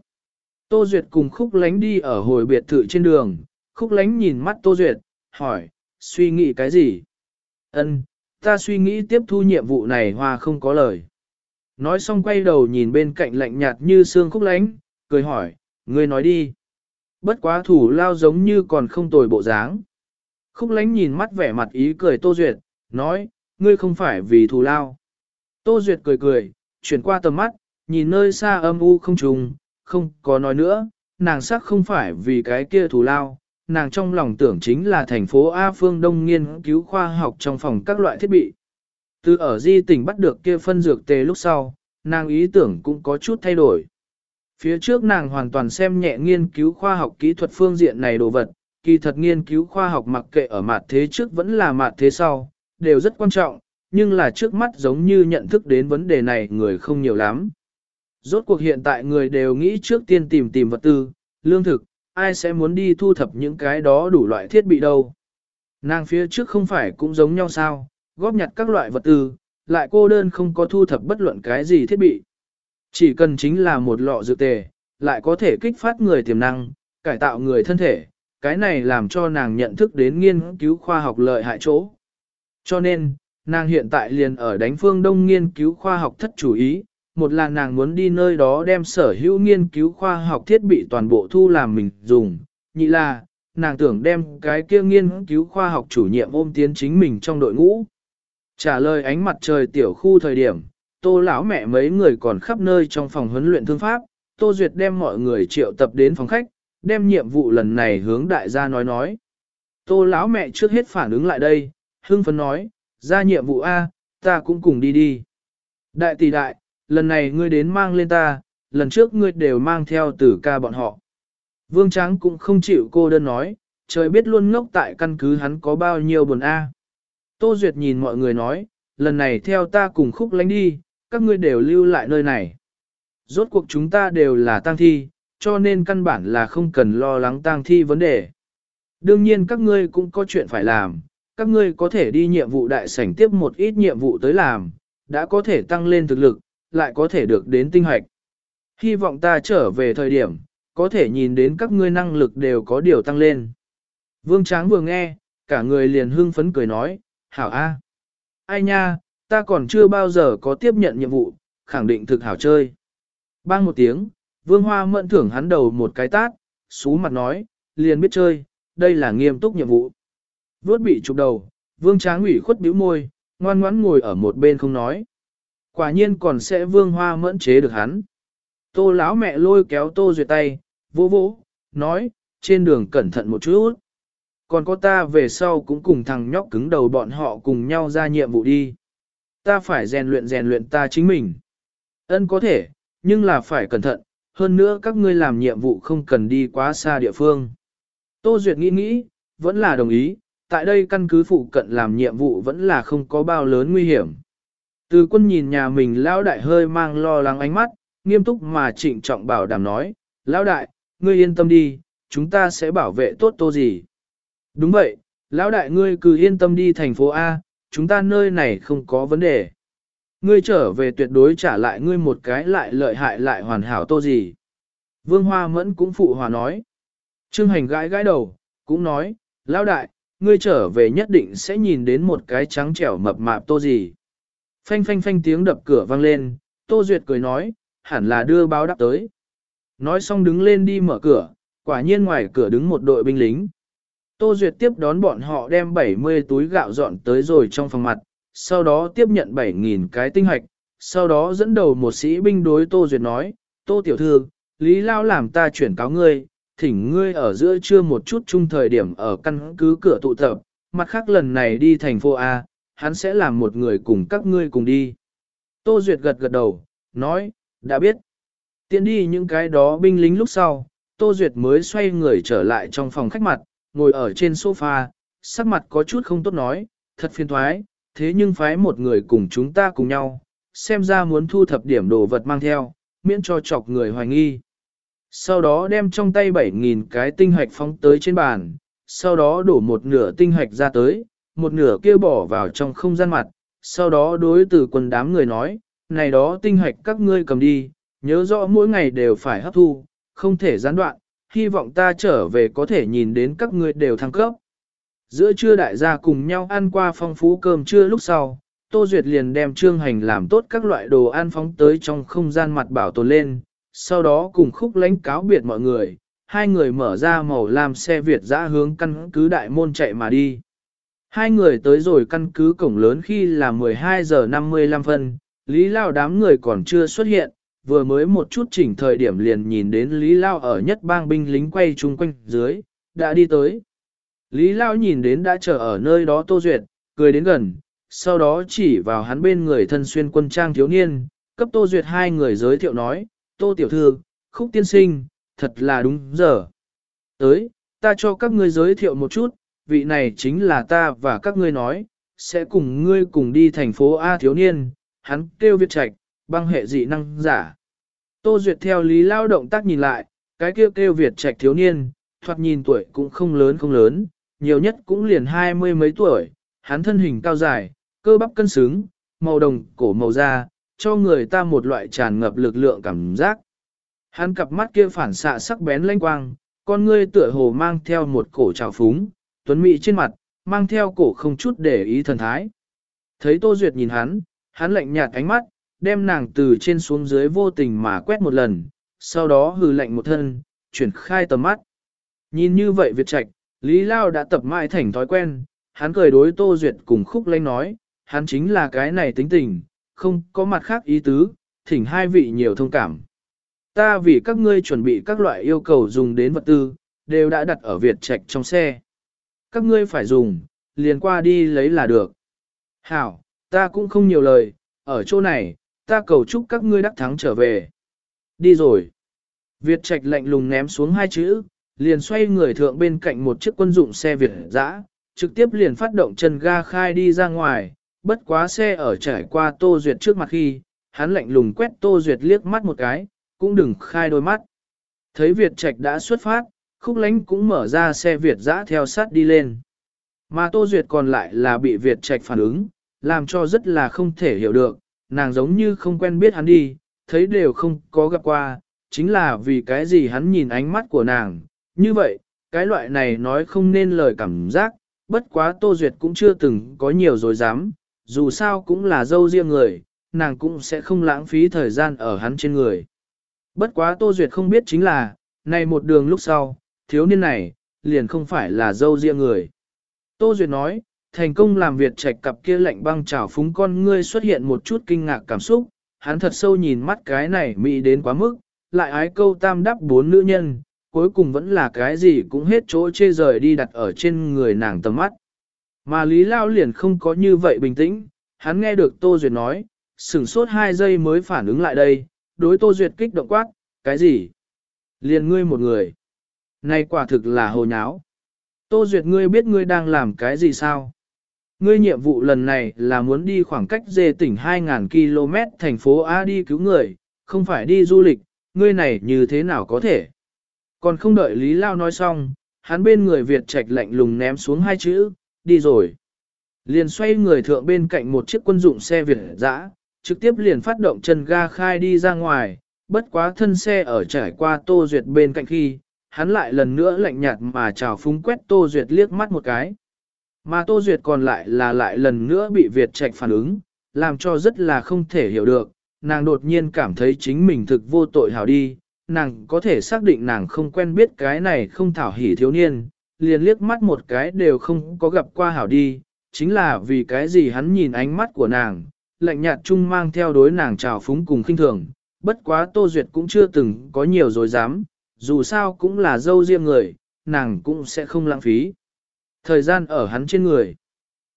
Tô Duyệt cùng Khúc Lánh đi ở hồi biệt thự trên đường, Khúc Lánh nhìn mắt Tô Duyệt, hỏi, suy nghĩ cái gì? Ân, ta suy nghĩ tiếp thu nhiệm vụ này hoa không có lời. Nói xong quay đầu nhìn bên cạnh lạnh nhạt như xương Khúc Lánh, cười hỏi, ngươi nói đi. Bất quá thủ lao giống như còn không tồi bộ dáng. Khúc Lánh nhìn mắt vẻ mặt ý cười Tô Duyệt, nói, ngươi không phải vì thù lao. Tô Duyệt cười cười, chuyển qua tầm mắt, nhìn nơi xa âm u không trùng, không có nói nữa, nàng sắc không phải vì cái kia thù lao, nàng trong lòng tưởng chính là thành phố A Phương Đông nghiên cứu khoa học trong phòng các loại thiết bị. Từ ở di tỉnh bắt được kia phân dược tề lúc sau, nàng ý tưởng cũng có chút thay đổi. Phía trước nàng hoàn toàn xem nhẹ nghiên cứu khoa học kỹ thuật phương diện này đồ vật, kỳ thật nghiên cứu khoa học mặc kệ ở mặt thế trước vẫn là mặt thế sau, đều rất quan trọng, nhưng là trước mắt giống như nhận thức đến vấn đề này người không nhiều lắm. Rốt cuộc hiện tại người đều nghĩ trước tiên tìm tìm vật tư, lương thực, ai sẽ muốn đi thu thập những cái đó đủ loại thiết bị đâu. Nàng phía trước không phải cũng giống nhau sao, góp nhặt các loại vật tư, lại cô đơn không có thu thập bất luận cái gì thiết bị. Chỉ cần chính là một lọ dược tề, lại có thể kích phát người tiềm năng, cải tạo người thân thể, cái này làm cho nàng nhận thức đến nghiên cứu khoa học lợi hại chỗ. Cho nên, nàng hiện tại liền ở đánh phương đông nghiên cứu khoa học thất chủ ý, một là nàng muốn đi nơi đó đem sở hữu nghiên cứu khoa học thiết bị toàn bộ thu làm mình dùng, nhị là, nàng tưởng đem cái kia nghiên cứu khoa học chủ nhiệm ôm tiến chính mình trong đội ngũ. Trả lời ánh mặt trời tiểu khu thời điểm, tô lão mẹ mấy người còn khắp nơi trong phòng huấn luyện thương pháp, tô duyệt đem mọi người triệu tập đến phòng khách, đem nhiệm vụ lần này hướng đại gia nói nói. Tô lão mẹ trước hết phản ứng lại đây, hưng phấn nói, ra nhiệm vụ A, ta cũng cùng đi đi. Đại tỷ đại, lần này ngươi đến mang lên ta, lần trước ngươi đều mang theo tử ca bọn họ. Vương Tráng cũng không chịu cô đơn nói, trời biết luôn ngốc tại căn cứ hắn có bao nhiêu buồn A. Tô Duyệt nhìn mọi người nói, lần này theo ta cùng khúc lánh đi, các ngươi đều lưu lại nơi này. Rốt cuộc chúng ta đều là tang thi, cho nên căn bản là không cần lo lắng tang thi vấn đề. Đương nhiên các ngươi cũng có chuyện phải làm, các ngươi có thể đi nhiệm vụ đại sảnh tiếp một ít nhiệm vụ tới làm, đã có thể tăng lên thực lực, lại có thể được đến tinh hoạch. Hy vọng ta trở về thời điểm, có thể nhìn đến các ngươi năng lực đều có điều tăng lên. Vương Tráng vừa nghe, cả người liền hưng phấn cười nói, hảo a, Ai nha, ta còn chưa bao giờ có tiếp nhận nhiệm vụ, khẳng định thực hảo chơi. Bang một tiếng, Vương Hoa mẫn thưởng hắn đầu một cái tát, xú mặt nói, liền biết chơi, đây là nghiêm túc nhiệm vụ. Vốt bị chụp đầu, Vương Tráng ủy khuất bĩu môi, ngoan ngoãn ngồi ở một bên không nói. Quả nhiên còn sẽ Vương Hoa mẫn chế được hắn. Tô lão mẹ lôi kéo Tô Duyệt tay, vỗ vỗ, nói, trên đường cẩn thận một chút. Còn có ta về sau cũng cùng thằng nhóc cứng đầu bọn họ cùng nhau ra nhiệm vụ đi. Ta phải rèn luyện rèn luyện ta chính mình. Ân có thể, nhưng là phải cẩn thận, hơn nữa các ngươi làm nhiệm vụ không cần đi quá xa địa phương. Tô Duyệt nghĩ nghĩ, vẫn là đồng ý, tại đây căn cứ phụ cận làm nhiệm vụ vẫn là không có bao lớn nguy hiểm. Từ quân nhìn nhà mình lão đại hơi mang lo lắng ánh mắt, nghiêm túc mà trịnh trọng bảo đảm nói, lão đại, ngươi yên tâm đi, chúng ta sẽ bảo vệ tốt tô gì. Đúng vậy, lão đại ngươi cứ yên tâm đi thành phố A, chúng ta nơi này không có vấn đề. Ngươi trở về tuyệt đối trả lại ngươi một cái lại lợi hại lại hoàn hảo tô gì. Vương Hoa Mẫn cũng phụ hòa nói. Trương Hành gãi gãi đầu, cũng nói, lão đại, ngươi trở về nhất định sẽ nhìn đến một cái trắng trẻo mập mạp tô gì. Phanh phanh phanh tiếng đập cửa vang lên, Tô Duyệt cười nói, hẳn là đưa báo đáp tới. Nói xong đứng lên đi mở cửa, quả nhiên ngoài cửa đứng một đội binh lính. Tô Duyệt tiếp đón bọn họ đem 70 túi gạo dọn tới rồi trong phòng mặt, sau đó tiếp nhận 7.000 cái tinh hoạch, sau đó dẫn đầu một sĩ binh đối Tô Duyệt nói, Tô Tiểu Thư, Lý Lao làm ta chuyển cáo ngươi, thỉnh ngươi ở giữa trưa một chút chung thời điểm ở căn cứ cửa tụ tập, mặt khác lần này đi thành phố A, hắn sẽ làm một người cùng các ngươi cùng đi. Tô Duyệt gật gật đầu, nói, đã biết. Tiến đi những cái đó binh lính lúc sau, Tô Duyệt mới xoay người trở lại trong phòng khách mặt, ngồi ở trên sofa, sắc mặt có chút không tốt nói, thật phiền thoái, thế nhưng phái một người cùng chúng ta cùng nhau, xem ra muốn thu thập điểm đồ vật mang theo, miễn cho chọc người hoài nghi. Sau đó đem trong tay 7.000 cái tinh hạch phóng tới trên bàn, sau đó đổ một nửa tinh hạch ra tới, một nửa kia bỏ vào trong không gian mặt, sau đó đối từ quần đám người nói, này đó tinh hạch các ngươi cầm đi, nhớ rõ mỗi ngày đều phải hấp thu, không thể gián đoạn, hy vọng ta trở về có thể nhìn đến các ngươi đều thăng cấp. Giữa trưa đại gia cùng nhau ăn qua phong phú cơm trưa lúc sau, Tô Duyệt liền đem trương hành làm tốt các loại đồ ăn phóng tới trong không gian mặt bảo tồn lên, sau đó cùng khúc lãnh cáo biệt mọi người, hai người mở ra màu làm xe Việt dã hướng căn cứ đại môn chạy mà đi. Hai người tới rồi căn cứ cổng lớn khi là 12 giờ 55 phân, Lý Lao đám người còn chưa xuất hiện, vừa mới một chút chỉnh thời điểm liền nhìn đến Lý Lao ở nhất bang binh lính quay chung quanh dưới, đã đi tới. Lý Lao nhìn đến đã chờ ở nơi đó Tô Duyệt, cười đến gần, sau đó chỉ vào hắn bên người thân xuyên quân trang thiếu niên, cấp Tô Duyệt hai người giới thiệu nói, Tô Tiểu Thư, Khúc Tiên Sinh, thật là đúng giờ. Tới, ta cho các ngươi giới thiệu một chút, vị này chính là ta và các ngươi nói, sẽ cùng ngươi cùng đi thành phố A thiếu niên, hắn kêu Việt Trạch, băng hệ dị năng giả. Tô Duyệt theo lý lao động tác nhìn lại, cái kêu kêu Việt Trạch thiếu niên, thoạt nhìn tuổi cũng không lớn không lớn, nhiều nhất cũng liền hai mươi mấy tuổi, hắn thân hình cao dài, cơ bắp cân xứng, màu đồng, cổ màu da, cho người ta một loại tràn ngập lực lượng cảm giác. Hắn cặp mắt kia phản xạ sắc bén lanh quang, con ngươi tựa hồ mang theo một cổ trào phúng, tuấn mỹ trên mặt, mang theo cổ không chút để ý thần thái. Thấy Tô Duyệt nhìn hắn, hắn lạnh nhạt ánh mắt, đem nàng từ trên xuống dưới vô tình mà quét một lần, sau đó hừ lạnh một thân, chuyển khai tầm mắt. Nhìn như vậy Việt Trạch, Lý Lao đã tập mãi thành thói quen, hắn cười đối Tô Duyệt cùng khúc lanh nói, hắn chính là cái này tính tình, không có mặt khác ý tứ, thỉnh hai vị nhiều thông cảm. Ta vì các ngươi chuẩn bị các loại yêu cầu dùng đến vật tư, đều đã đặt ở Việt Trạch trong xe. Các ngươi phải dùng, liền qua đi lấy là được. Hảo, ta cũng không nhiều lời, ở chỗ này, ta cầu chúc các ngươi đắc thắng trở về. Đi rồi. Việt Trạch lạnh lùng ném xuống hai chữ, liền xoay người thượng bên cạnh một chiếc quân dụng xe Việt dã, trực tiếp liền phát động chân ga khai đi ra ngoài, bất quá xe ở trải qua Tô Duyệt trước mặt khi, hắn lạnh lùng quét Tô Duyệt liếc mắt một cái, cũng đừng khai đôi mắt. Thấy Việt Trạch đã xuất phát, khúc lánh cũng mở ra xe Việt dã theo sát đi lên. Mà Tô Duyệt còn lại là bị Việt Trạch phản ứng, làm cho rất là không thể hiểu được, nàng giống như không quen biết hắn đi, thấy đều không có gặp qua, chính là vì cái gì hắn nhìn ánh mắt của nàng. Như vậy, cái loại này nói không nên lời cảm giác, bất quá Tô Duyệt cũng chưa từng có nhiều dối dám, dù sao cũng là dâu riêng người, nàng cũng sẽ không lãng phí thời gian ở hắn trên người. Bất quá Tô Duyệt không biết chính là, này một đường lúc sau, thiếu niên này, liền không phải là dâu riêng người. Tô Duyệt nói, thành công làm việc trạch cặp kia lạnh băng trào phúng con ngươi xuất hiện một chút kinh ngạc cảm xúc, hắn thật sâu nhìn mắt cái này mỹ đến quá mức, lại ái câu tam đắp bốn nữ nhân, cuối cùng vẫn là cái gì cũng hết chỗ chê rời đi đặt ở trên người nàng tầm mắt. Mà Lý Lao liền không có như vậy bình tĩnh, hắn nghe được Tô Duyệt nói, sửng sốt hai giây mới phản ứng lại đây, đối Tô Duyệt kích động quát, cái gì? Liền ngươi một người. Này quả thực là hồ nháo. Tô Duyệt ngươi biết ngươi đang làm cái gì sao? Ngươi nhiệm vụ lần này là muốn đi khoảng cách dê tỉnh 2.000 km thành phố A đi cứu người, không phải đi du lịch, ngươi này như thế nào có thể? Còn không đợi Lý Lao nói xong, hắn bên người Việt Trạch lạnh lùng ném xuống hai chữ, đi rồi. Liền xoay người thượng bên cạnh một chiếc quân dụng xe Việt dã, trực tiếp liền phát động chân ga khai đi ra ngoài, bất quá thân xe ở trải qua Tô Duyệt bên cạnh khi, hắn lại lần nữa lạnh nhạt mà chào phúng quét Tô Duyệt liếc mắt một cái. Mà Tô Duyệt còn lại là lại lần nữa bị Việt Trạch phản ứng, làm cho rất là không thể hiểu được, nàng đột nhiên cảm thấy chính mình thực vô tội hảo đi, nàng có thể xác định nàng không quen biết cái này không thảo hỉ thiếu niên, liền liếc mắt một cái đều không có gặp qua hảo đi, chính là vì cái gì hắn nhìn ánh mắt của nàng, lạnh nhạt chung mang theo đối nàng trào phúng cùng khinh thường, bất quá Tô Duyệt cũng chưa từng có nhiều dối dám, dù sao cũng là dâu riêng người, nàng cũng sẽ không lãng phí. Thời gian ở hắn trên người.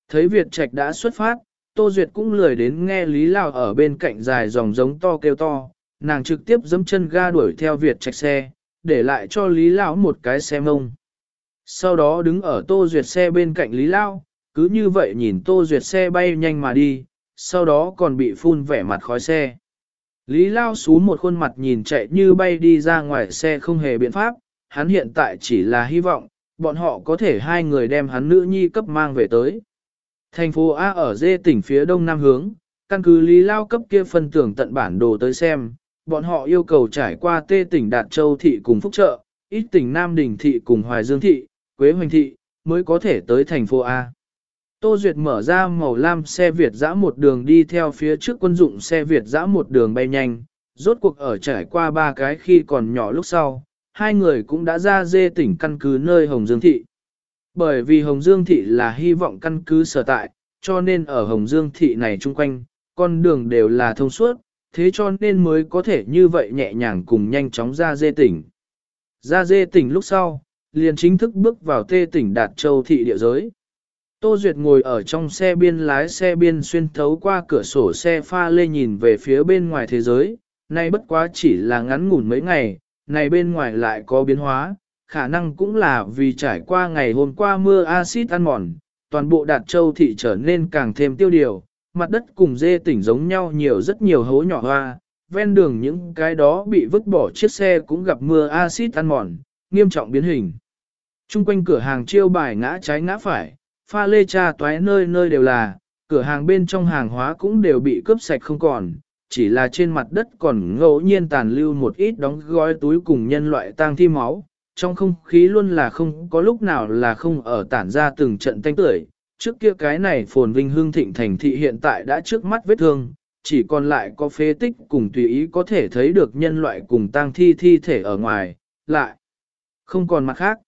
Thấy Việt Trạch đã xuất phát, Tô Duyệt cũng lười đến nghe Lý Lào ở bên cạnh dài dòng giống to kêu to, nàng trực tiếp giẫm chân ga đuổi theo Việt Trạch xe, để lại cho Lý Lão một cái xe mông. Sau đó đứng ở Tô Duyệt xe bên cạnh Lý Lao, cứ như vậy nhìn Tô Duyệt xe bay nhanh mà đi, sau đó còn bị phun vẻ mặt khói xe. Lý Lao xú một khuôn mặt nhìn chạy như bay đi ra ngoài xe không hề biện pháp, hắn hiện tại chỉ là hy vọng, bọn họ có thể hai người đem hắn nữ nhi cấp mang về tới. Thành phố A ở dê tỉnh phía đông nam hướng, căn cứ Lý Lao cấp kia phân tưởng tận bản đồ tới xem, bọn họ yêu cầu trải qua tê tỉnh Đạt Châu Thị cùng Phúc Trợ, ít tỉnh Nam Đình Thị cùng Hoài Dương Thị, Quế Hoành Thị, mới có thể tới thành phố A. Tô Duyệt mở ra màu lam xe Việt dã một đường đi theo phía trước quân dụng xe Việt dã một đường bay nhanh, rốt cuộc ở trải qua ba cái khi còn nhỏ lúc sau, hai người cũng đã ra dê tỉnh căn cứ nơi Hồng Dương Thị. Bởi vì Hồng Dương Thị là hy vọng căn cứ sở tại, cho nên ở Hồng Dương Thị này chung quanh, con đường đều là thông suốt, thế cho nên mới có thể như vậy nhẹ nhàng cùng nhanh chóng ra dê tỉnh. Ra dê tỉnh lúc sau, liền chính thức bước vào tê tỉnh Đạt Châu Thị địa giới. Tô Duyệt ngồi ở trong xe biên lái xe biên xuyên thấu qua cửa sổ xe pha lê nhìn về phía bên ngoài thế giới, nay bất quá chỉ là ngắn ngủn mấy ngày, này bên ngoài lại có biến hóa, khả năng cũng là vì trải qua ngày hôm qua mưa axit ăn mòn, toàn bộ đạt châu thị trở nên càng thêm tiêu điều, mặt đất cùng dê tỉnh giống nhau nhiều rất nhiều hố nhỏ hoa, ven đường những cái đó bị vứt bỏ chiếc xe cũng gặp mưa axit ăn mòn, nghiêm trọng biến hình. Trung quanh cửa hàng chiêu bài ngã trái ngã phải, pha lê trà toái nơi nơi đều là, cửa hàng bên trong hàng hóa cũng đều bị cướp sạch không còn, chỉ là trên mặt đất còn ngẫu nhiên tàn lưu một ít đóng gói túi cùng nhân loại tang thi máu, trong không khí luôn là không có lúc nào là không ở tản ra từng trận tanh tưởi. Trước kia cái này phồn vinh hương thịnh thành thị hiện tại đã trước mắt vết thương, chỉ còn lại có phế tích cùng tùy ý có thể thấy được nhân loại cùng tang thi thi thể ở ngoài, lại không còn mặt khác.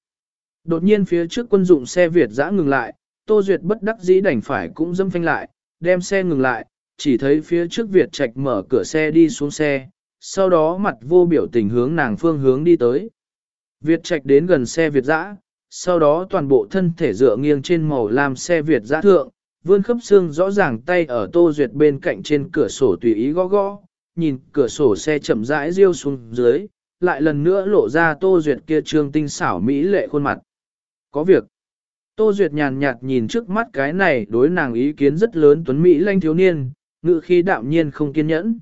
Đột nhiên phía trước quân dụng xe Việt dã ngừng lại, Tô Duyệt bất đắc dĩ đành phải cũng dâm phanh lại, đem xe ngừng lại, chỉ thấy phía trước Việt Trạch mở cửa xe đi xuống xe, sau đó mặt vô biểu tình hướng nàng phương hướng đi tới. Việt Trạch đến gần xe Việt dã, sau đó toàn bộ thân thể dựa nghiêng trên màu làm xe Việt dã thượng, vươn khớp xương rõ ràng tay ở Tô Duyệt bên cạnh trên cửa sổ tùy ý gõ gõ, nhìn cửa sổ xe chậm rãi riêu xuống dưới, lại lần nữa lộ ra Tô Duyệt kia trương tinh xảo mỹ lệ khuôn mặt. Có việc. Tô Duyệt nhàn nhạt nhìn trước mắt cái này đối nàng ý kiến rất lớn tuấn Mỹ lanh thiếu niên, ngự khi đạm nhiên không kiên nhẫn.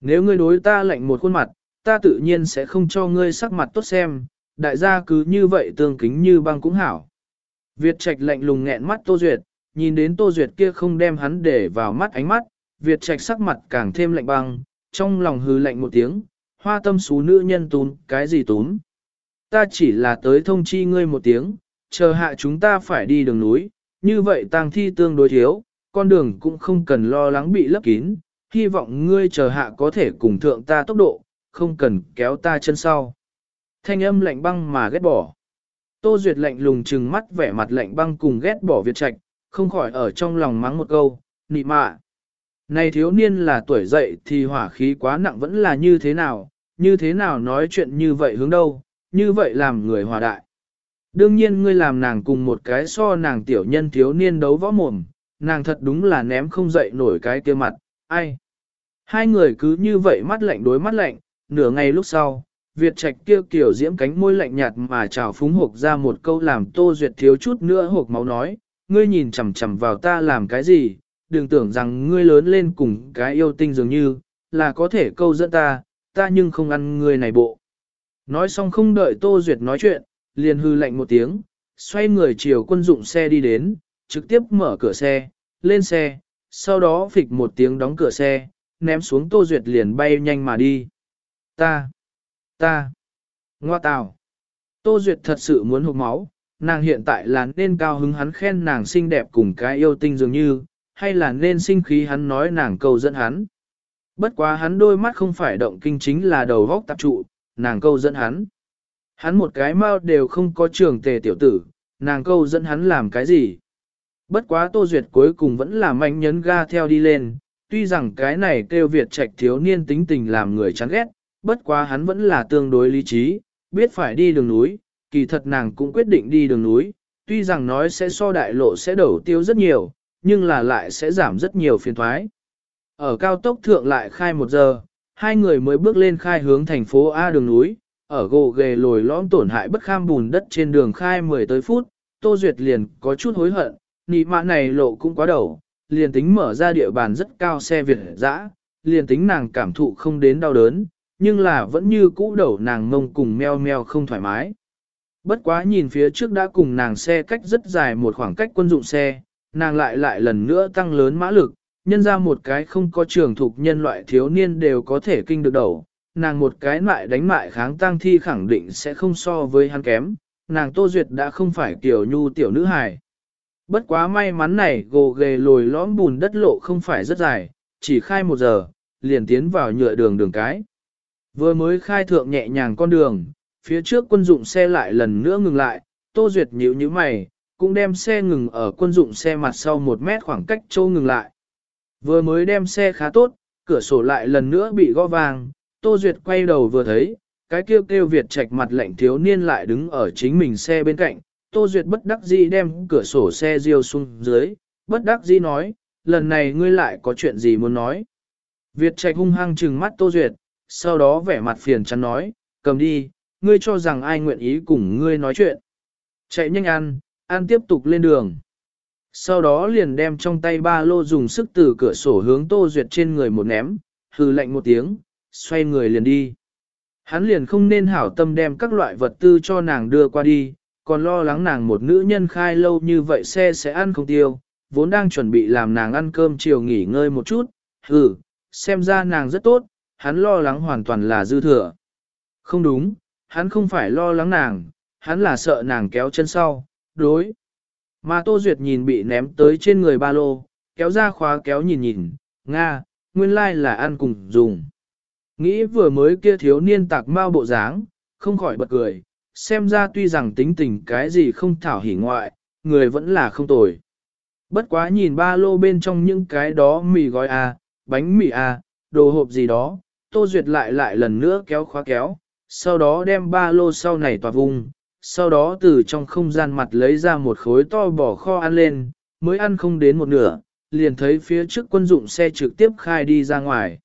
Nếu ngươi đối ta lạnh một khuôn mặt, ta tự nhiên sẽ không cho ngươi sắc mặt tốt xem, đại gia cứ như vậy tương kính như băng cũng hảo. Việt Trạch lạnh lùng nghẹn mắt Tô Duyệt, nhìn đến Tô Duyệt kia không đem hắn để vào mắt ánh mắt, Việt Trạch sắc mặt càng thêm lạnh băng, trong lòng hừ lạnh một tiếng, hoa tâm xú nữ nhân tún, cái gì tún. Ta chỉ là tới thông chi ngươi một tiếng, chờ hạ chúng ta phải đi đường núi, như vậy tang thi tương đối thiếu, con đường cũng không cần lo lắng bị lấp kín, hy vọng ngươi chờ hạ có thể cùng thượng ta tốc độ, không cần kéo ta chân sau. Thanh âm lạnh băng mà ghét bỏ. Tô Duyệt lạnh lùng trừng mắt vẻ mặt lạnh băng cùng ghét bỏ Việt Trạch, không khỏi ở trong lòng mắng một câu, nị mạ. Này thiếu niên là tuổi dậy thì hỏa khí quá nặng vẫn là như thế nào, như thế nào nói chuyện như vậy hướng đâu, như vậy làm người hòa đại. Đương nhiên ngươi làm nàng cùng một cái so nàng tiểu nhân thiếu niên đấu võ mồm, nàng thật đúng là ném không dậy nổi cái kia mặt, ai. Hai người cứ như vậy mắt lạnh đối mắt lạnh, nửa ngày lúc sau, Việt Trạch kia kiểu diễm cánh môi lạnh nhạt mà trào phúng hộp ra một câu làm Tô Duyệt thiếu chút nữa hộp máu nói, ngươi nhìn chằm chằm vào ta làm cái gì, đừng tưởng rằng ngươi lớn lên cùng cái yêu tinh dường như, là có thể câu dẫn ta, ta nhưng không ăn ngươi này bộ. Nói xong không đợi Tô Duyệt nói chuyện, liền hư lạnh một tiếng, xoay người chiều quân dụng xe đi đến, trực tiếp mở cửa xe, lên xe, sau đó phịch một tiếng đóng cửa xe, ném xuống Tô Duyệt liền bay nhanh mà đi. Ta, ta, ngoa tào. Tô Duyệt thật sự muốn hụt máu, nàng hiện tại là nên cao hứng hắn khen nàng xinh đẹp cùng cái yêu tinh dường như, hay là nên sinh khí hắn nói nàng câu dẫn hắn. Bất quá hắn đôi mắt không phải động kinh chính là đầu góc tạp trụ, nàng câu dẫn hắn. Hắn một cái mau đều không có trường tề tiểu tử, nàng câu dẫn hắn làm cái gì. Bất quá Tô Duyệt cuối cùng vẫn là mạnh nhấn ga theo đi lên, tuy rằng cái này kêu Việt trạch thiếu niên tính tình làm người chán ghét, bất quá hắn vẫn là tương đối lý trí, biết phải đi đường núi, kỳ thật nàng cũng quyết định đi đường núi, tuy rằng nói sẽ so đại lộ sẽ đầu tiêu rất nhiều, nhưng là lại sẽ giảm rất nhiều phiền thoái. Ở cao tốc thượng lại khai một giờ, hai người mới bước lên khai hướng thành phố A đường núi, ở gồ ghề lồi lõm tổn hại bất kham bùn đất trên đường khai 10 tới phút, Tô Duyệt liền có chút hối hận, nị mạ này lộ cũng quá đầu, liền tính mở ra địa bàn rất cao xe Việt dã, liền tính nàng cảm thụ không đến đau đớn, nhưng là vẫn như cũ đầu nàng ngông cùng meo meo không thoải mái. Bất quá nhìn phía trước đã cùng nàng xe cách rất dài một khoảng cách quân dụng xe, nàng lại lại lần nữa tăng lớn mã lực, nhân ra một cái không có trường thục nhân loại thiếu niên đều có thể kinh được đầu, nàng một cái lại đánh mại kháng tăng thi khẳng định sẽ không so với hắn kém, nàng Tô Duyệt đã không phải kiểu nhu tiểu nữ hài. Bất quá may mắn này gồ ghề lồi lõm bùn đất lộ không phải rất dài, chỉ khai một giờ, liền tiến vào nhựa đường đường cái. Vừa mới khai thượng nhẹ nhàng con đường, phía trước quân dụng xe lại lần nữa ngừng lại, Tô Duyệt nhíu như mày, cũng đem xe ngừng ở quân dụng xe mặt sau một mét khoảng cách châu ngừng lại. Vừa mới đem xe khá tốt, cửa sổ lại lần nữa bị gõ vàng, Tô Duyệt quay đầu vừa thấy, cái kêu kêu Việt trạch mặt lạnh thiếu niên lại đứng ở chính mình xe bên cạnh, Tô Duyệt bất đắc dĩ đem cửa sổ xe riêu xuống dưới, bất đắc dĩ nói, lần này ngươi lại có chuyện gì muốn nói. Việt trạch hung hăng trừng mắt Tô Duyệt, sau đó vẻ mặt phiền chắn nói, cầm đi, ngươi cho rằng ai nguyện ý cùng ngươi nói chuyện. Chạy nhanh ăn, ăn tiếp tục lên đường. Sau đó liền đem trong tay ba lô dùng sức từ cửa sổ hướng Tô Duyệt trên người một ném, hừ lạnh một tiếng, xoay người liền đi. Hắn liền không nên hảo tâm đem các loại vật tư cho nàng đưa qua đi, còn lo lắng nàng một nữ nhân khai lâu như vậy xe sẽ ăn không tiêu, vốn đang chuẩn bị làm nàng ăn cơm chiều nghỉ ngơi một chút, hừ, xem ra nàng rất tốt, hắn lo lắng hoàn toàn là dư thừa. Không đúng, hắn không phải lo lắng nàng, hắn là sợ nàng kéo chân sau, đối. Mà Tô Duyệt nhìn bị ném tới trên người ba lô, kéo ra khóa kéo nhìn nhìn, Nga, nguyên lai là ăn cùng dùng. Nghĩ vừa mới kia thiếu niên tạc mau bộ dáng, không khỏi bật cười, xem ra tuy rằng tính tình cái gì không thảo hỉ ngoại, người vẫn là không tồi. Bất quá nhìn ba lô bên trong những cái đó mì gói à, bánh mì à, đồ hộp gì đó, Tô Duyệt lại lại lần nữa kéo khóa kéo, sau đó đem ba lô sau này tỏa vùng, sau đó từ trong không gian mặt lấy ra một khối to bỏ kho ăn lên, mới ăn không đến một nửa, liền thấy phía trước quân dụng xe trực tiếp khai đi ra ngoài.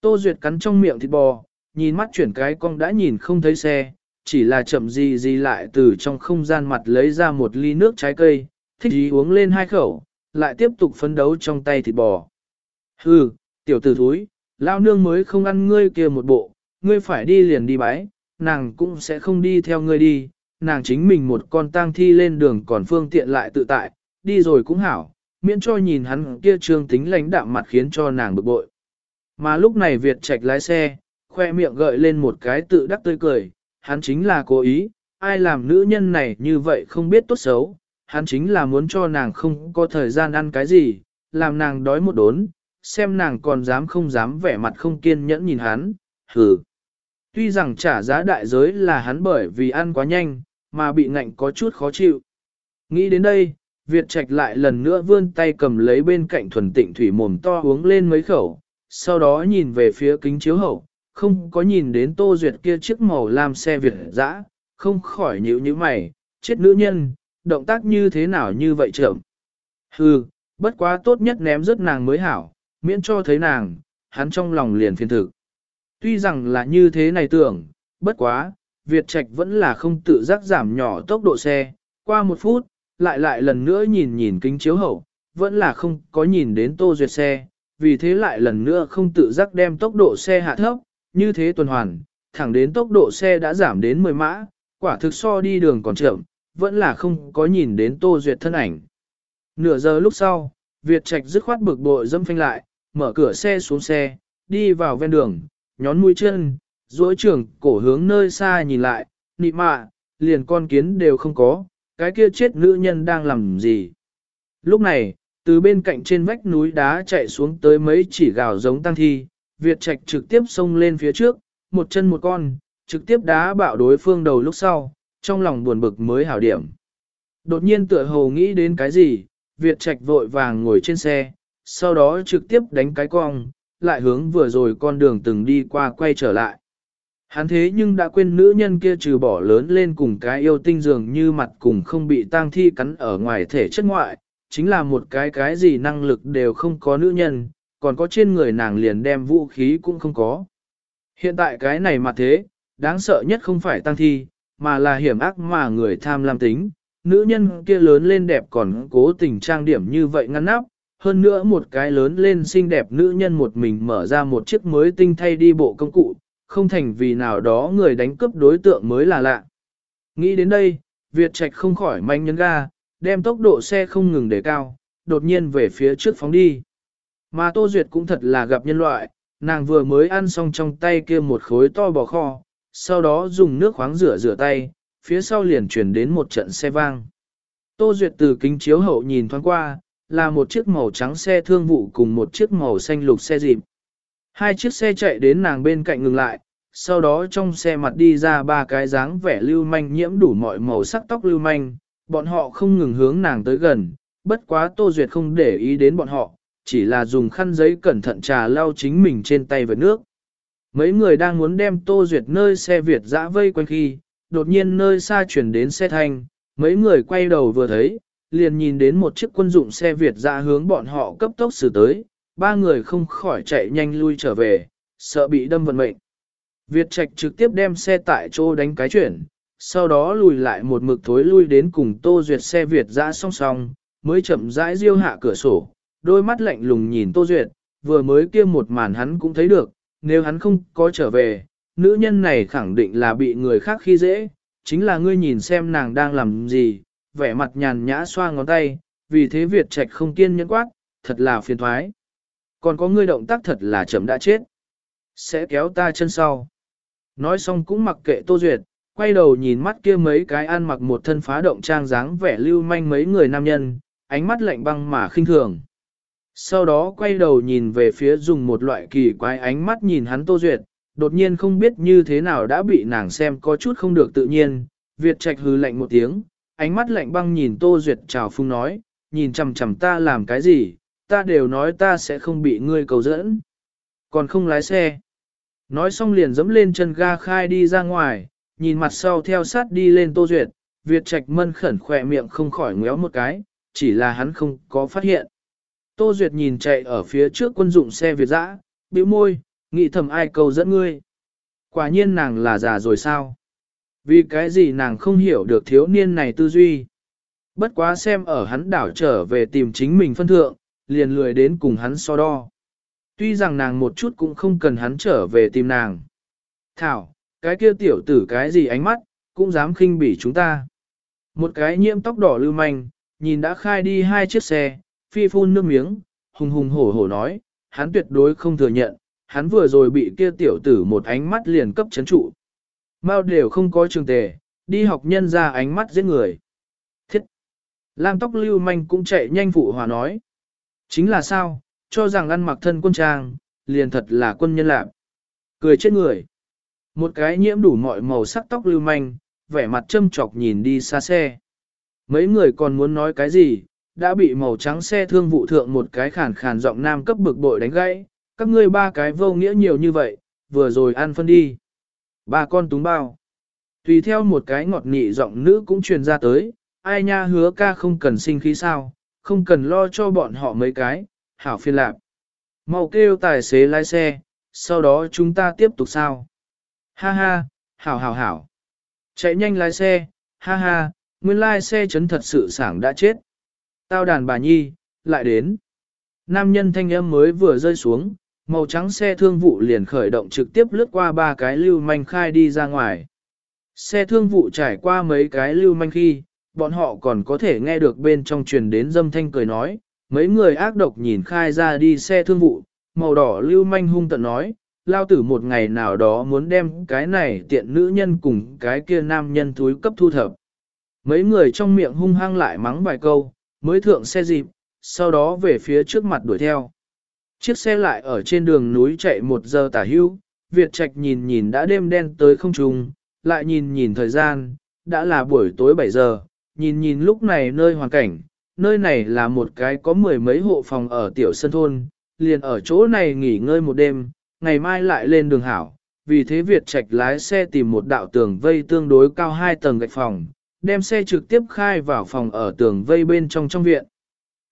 Tô Duyệt cắn trong miệng thịt bò, nhìn mắt chuyển cái con đã nhìn không thấy xe, chỉ là chậm gì gì lại từ trong không gian mặt lấy ra một ly nước trái cây, thích gì uống lên hai khẩu, lại tiếp tục phấn đấu trong tay thịt bò. Hừ, tiểu tử thúi, lao nương mới không ăn ngươi kia một bộ, ngươi phải đi liền đi bái, nàng cũng sẽ không đi theo ngươi đi, nàng chính mình một con tang thi lên đường còn phương tiện lại tự tại, đi rồi cũng hảo, miễn cho nhìn hắn kia trương tính lãnh đạm mặt khiến cho nàng bực bội. Mà lúc này Việt Trạch lái xe, khoe miệng gợi lên một cái tự đắc tươi cười, hắn chính là cố ý, ai làm nữ nhân này như vậy không biết tốt xấu, hắn chính là muốn cho nàng không có thời gian ăn cái gì, làm nàng đói một đốn, xem nàng còn dám không dám vẻ mặt không kiên nhẫn nhìn hắn, hừ. Tuy rằng trả giá đại giới là hắn bởi vì ăn quá nhanh, mà bị ngạnh có chút khó chịu. Nghĩ đến đây, Việt Trạch lại lần nữa vươn tay cầm lấy bên cạnh thuần tịnh thủy mồm to uống lên mấy khẩu, sau đó nhìn về phía kính chiếu hậu, không có nhìn đến Tô Duyệt kia chiếc màu lam xe Việt dã, không khỏi nhíu như mày, chết nữ nhân, động tác như thế nào như vậy trưởng. Hừ, bất quá tốt nhất ném rớt nàng mới hảo, miễn cho thấy nàng, hắn trong lòng liền phiền thực. Tuy rằng là như thế này tưởng, bất quá, Việt Trạch vẫn là không tự giác giảm nhỏ tốc độ xe, qua một phút, lại lại lần nữa nhìn nhìn kính chiếu hậu, vẫn là không có nhìn đến Tô Duyệt xe, vì thế lại lần nữa không tự giác đem tốc độ xe hạ thấp, như thế tuần hoàn, thẳng đến tốc độ xe đã giảm đến 10 mã, quả thực so đi đường còn chậm, vẫn là không có nhìn đến Tô Duyệt thân ảnh. Nửa giờ lúc sau, Việt Trạch dứt khoát bực bội dâm phanh lại, mở cửa xe xuống xe, đi vào ven đường, nhón mũi chân, duỗi trường cổ hướng nơi xa nhìn lại, nị mạ, liền con kiến đều không có, cái kia chết nữ nhân đang làm gì. Lúc này, từ bên cạnh trên vách núi đá chạy xuống tới mấy chỉ gào giống tăng thi, Việt Trạch trực tiếp xông lên phía trước, một chân một con, trực tiếp đá bạo đối phương đầu lúc sau, trong lòng buồn bực mới hảo điểm. Đột nhiên tựa hồ nghĩ đến cái gì, Việt Trạch vội vàng ngồi trên xe, sau đó trực tiếp đánh cái cong, lại hướng vừa rồi con đường từng đi qua quay trở lại. Hắn thế nhưng đã quên nữ nhân kia trừ bỏ lớn lên cùng cái yêu tinh dường như mặt cùng không bị tang thi cắn ở ngoài thể chất ngoại, chính là một cái cái gì năng lực đều không có nữ nhân, còn có trên người nàng liền đem vũ khí cũng không có. Hiện tại cái này mà thế, đáng sợ nhất không phải tăng thi, mà là hiểm ác mà người tham lam tính. Nữ nhân kia lớn lên đẹp còn cố tình trang điểm như vậy ngăn nắp, hơn nữa một cái lớn lên xinh đẹp nữ nhân một mình mở ra một chiếc mới tinh thay đi bộ công cụ, không thành vì nào đó người đánh cướp đối tượng mới là lạ. Nghĩ đến đây, Việt Trạch không khỏi manh nhấn ga, đem tốc độ xe không ngừng để cao, đột nhiên về phía trước phóng đi. Mà Tô Duyệt cũng thật là gặp nhân loại, nàng vừa mới ăn xong trong tay kia một khối to bò kho, sau đó dùng nước khoáng rửa rửa tay, phía sau liền chuyển đến một trận xe vang. Tô Duyệt từ kính chiếu hậu nhìn thoáng qua, là một chiếc màu trắng xe thương vụ cùng một chiếc màu xanh lục xe dịp. Hai chiếc xe chạy đến nàng bên cạnh ngừng lại, sau đó trong xe mặt đi ra ba cái dáng vẻ lưu manh nhiễm đủ mọi màu sắc tóc lưu manh, bọn họ không ngừng hướng nàng tới gần, bất quá Tô Duyệt không để ý đến bọn họ, chỉ là dùng khăn giấy cẩn thận trà lau chính mình trên tay với nước. Mấy người đang muốn đem Tô Duyệt nơi xe Việt dã vây quanh khi, đột nhiên nơi xa chuyển đến xe thanh, mấy người quay đầu vừa thấy, liền nhìn đến một chiếc quân dụng xe Việt dã hướng bọn họ cấp tốc xử tới, ba người không khỏi chạy nhanh lui trở về, sợ bị đâm vận mệnh. Việt Trạch trực tiếp đem xe tại chỗ đánh cái chuyển, sau đó lùi lại một mực thối lui đến cùng Tô Duyệt xe Việt dã song song, mới chậm rãi riêu hạ cửa sổ, đôi mắt lạnh lùng nhìn Tô Duyệt, vừa mới kia một màn hắn cũng thấy được, nếu hắn không có trở về, nữ nhân này khẳng định là bị người khác khi dễ, chính là ngươi nhìn xem nàng đang làm gì, vẻ mặt nhàn nhã xoa ngón tay, vì thế Việt Trạch không kiên nhẫn quát, thật là phiền thoái. Còn có ngươi động tác thật là chậm đã chết. Sẽ kéo ta chân sau. Nói xong cũng mặc kệ Tô Duyệt, quay đầu nhìn mắt kia mấy cái ăn mặc một thân phá động trang dáng vẻ lưu manh mấy người nam nhân, ánh mắt lạnh băng mà khinh thường. Sau đó quay đầu nhìn về phía dùng một loại kỳ quái ánh mắt nhìn hắn Tô Duyệt, đột nhiên không biết như thế nào đã bị nàng xem có chút không được tự nhiên, Việt Trạch hừ lạnh một tiếng, ánh mắt lạnh băng nhìn Tô Duyệt chào phung nói, nhìn chằm chằm ta làm cái gì, ta đều nói ta sẽ không bị ngươi cầu dẫn. Còn không lái xe. Nói xong liền dẫm lên chân ga khai đi ra ngoài, nhìn mặt sau theo sát đi lên Tô Duyệt, Việt Trạch mân khẩn khỏe miệng không khỏi ngéo một cái, chỉ là hắn không có phát hiện. Tô Duyệt nhìn chạy ở phía trước quân dụng xe Việt dã, bĩu môi, nghĩ thầm ai cầu dẫn ngươi. Quả nhiên nàng là già rồi sao? Vì cái gì nàng không hiểu được thiếu niên này tư duy. Bất quá xem ở hắn đảo trở về tìm chính mình phân thượng, liền lười đến cùng hắn so đo. Tuy rằng nàng một chút cũng không cần hắn trở về tìm nàng. Thảo, cái kia tiểu tử cái gì ánh mắt, cũng dám khinh bỉ chúng ta. Một cái nhiễm tóc đỏ lưu manh, nhìn đã khai đi hai chiếc xe, phi phun nước miếng, hùng hùng hổ hổ nói, hắn tuyệt đối không thừa nhận, hắn vừa rồi bị kia tiểu tử một ánh mắt liền cấp chấn trụ. Mao đều không có trường tề, đi học nhân ra ánh mắt giết người. Thiết! Lam tóc lưu manh cũng chạy nhanh phụ hòa nói. Chính là sao, cho rằng ăn mặc thân quân trang, liền thật là quân nhân lạc. Cười chết người. Một cái nhiễm đủ mọi màu sắc tóc lưu manh, vẻ mặt châm chọc nhìn đi xa xe. Mấy người còn muốn nói cái gì, đã bị màu trắng xe thương vụ thượng một cái khàn khàn giọng nam cấp bực bội đánh gãy, các ngươi ba cái vô nghĩa nhiều như vậy, vừa rồi ăn phân đi. Ba con túng bao. Tùy theo một cái ngọt nị giọng nữ cũng truyền ra tới, ai nha hứa ca không cần sinh khí sao, không cần lo cho bọn họ mấy cái, hảo phiên lạc. Mau kêu tài xế lái xe, sau đó chúng ta tiếp tục sao. Ha ha, hảo hảo hảo. Chạy nhanh lái xe, ha ha, nguyên lai xe chấn thật sự sảng đã chết. Tao đàn bà nhi, lại đến. Nam nhân thanh âm mới vừa rơi xuống, màu trắng xe thương vụ liền khởi động trực tiếp lướt qua ba cái lưu manh khai đi ra ngoài. Xe thương vụ trải qua mấy cái lưu manh khi, bọn họ còn có thể nghe được bên trong truyền đến dâm thanh cười nói, mấy người ác độc nhìn khai ra đi xe thương vụ, màu đỏ lưu manh hung tận nói, lao tử một ngày nào đó muốn đem cái này tiện nữ nhân cùng cái kia nam nhân túi cấp thu thập. Mấy người trong miệng hung hăng lại mắng vài câu, mới thượng xe dịp, sau đó về phía trước mặt đuổi theo. Chiếc xe lại ở trên đường núi chạy một giờ tả hưu, Việt Trạch nhìn nhìn đã đêm đen tới không trùng, lại nhìn nhìn thời gian, đã là buổi tối 7 giờ, nhìn nhìn lúc này nơi hoàn cảnh, nơi này là một cái có mười mấy hộ phòng ở tiểu sân thôn, liền ở chỗ này nghỉ ngơi một đêm, ngày mai lại lên đường hảo, vì thế Việt Trạch lái xe tìm một đạo tường vây tương đối cao hai tầng gạch phòng, đem xe trực tiếp khai vào phòng ở tường vây bên trong trong viện.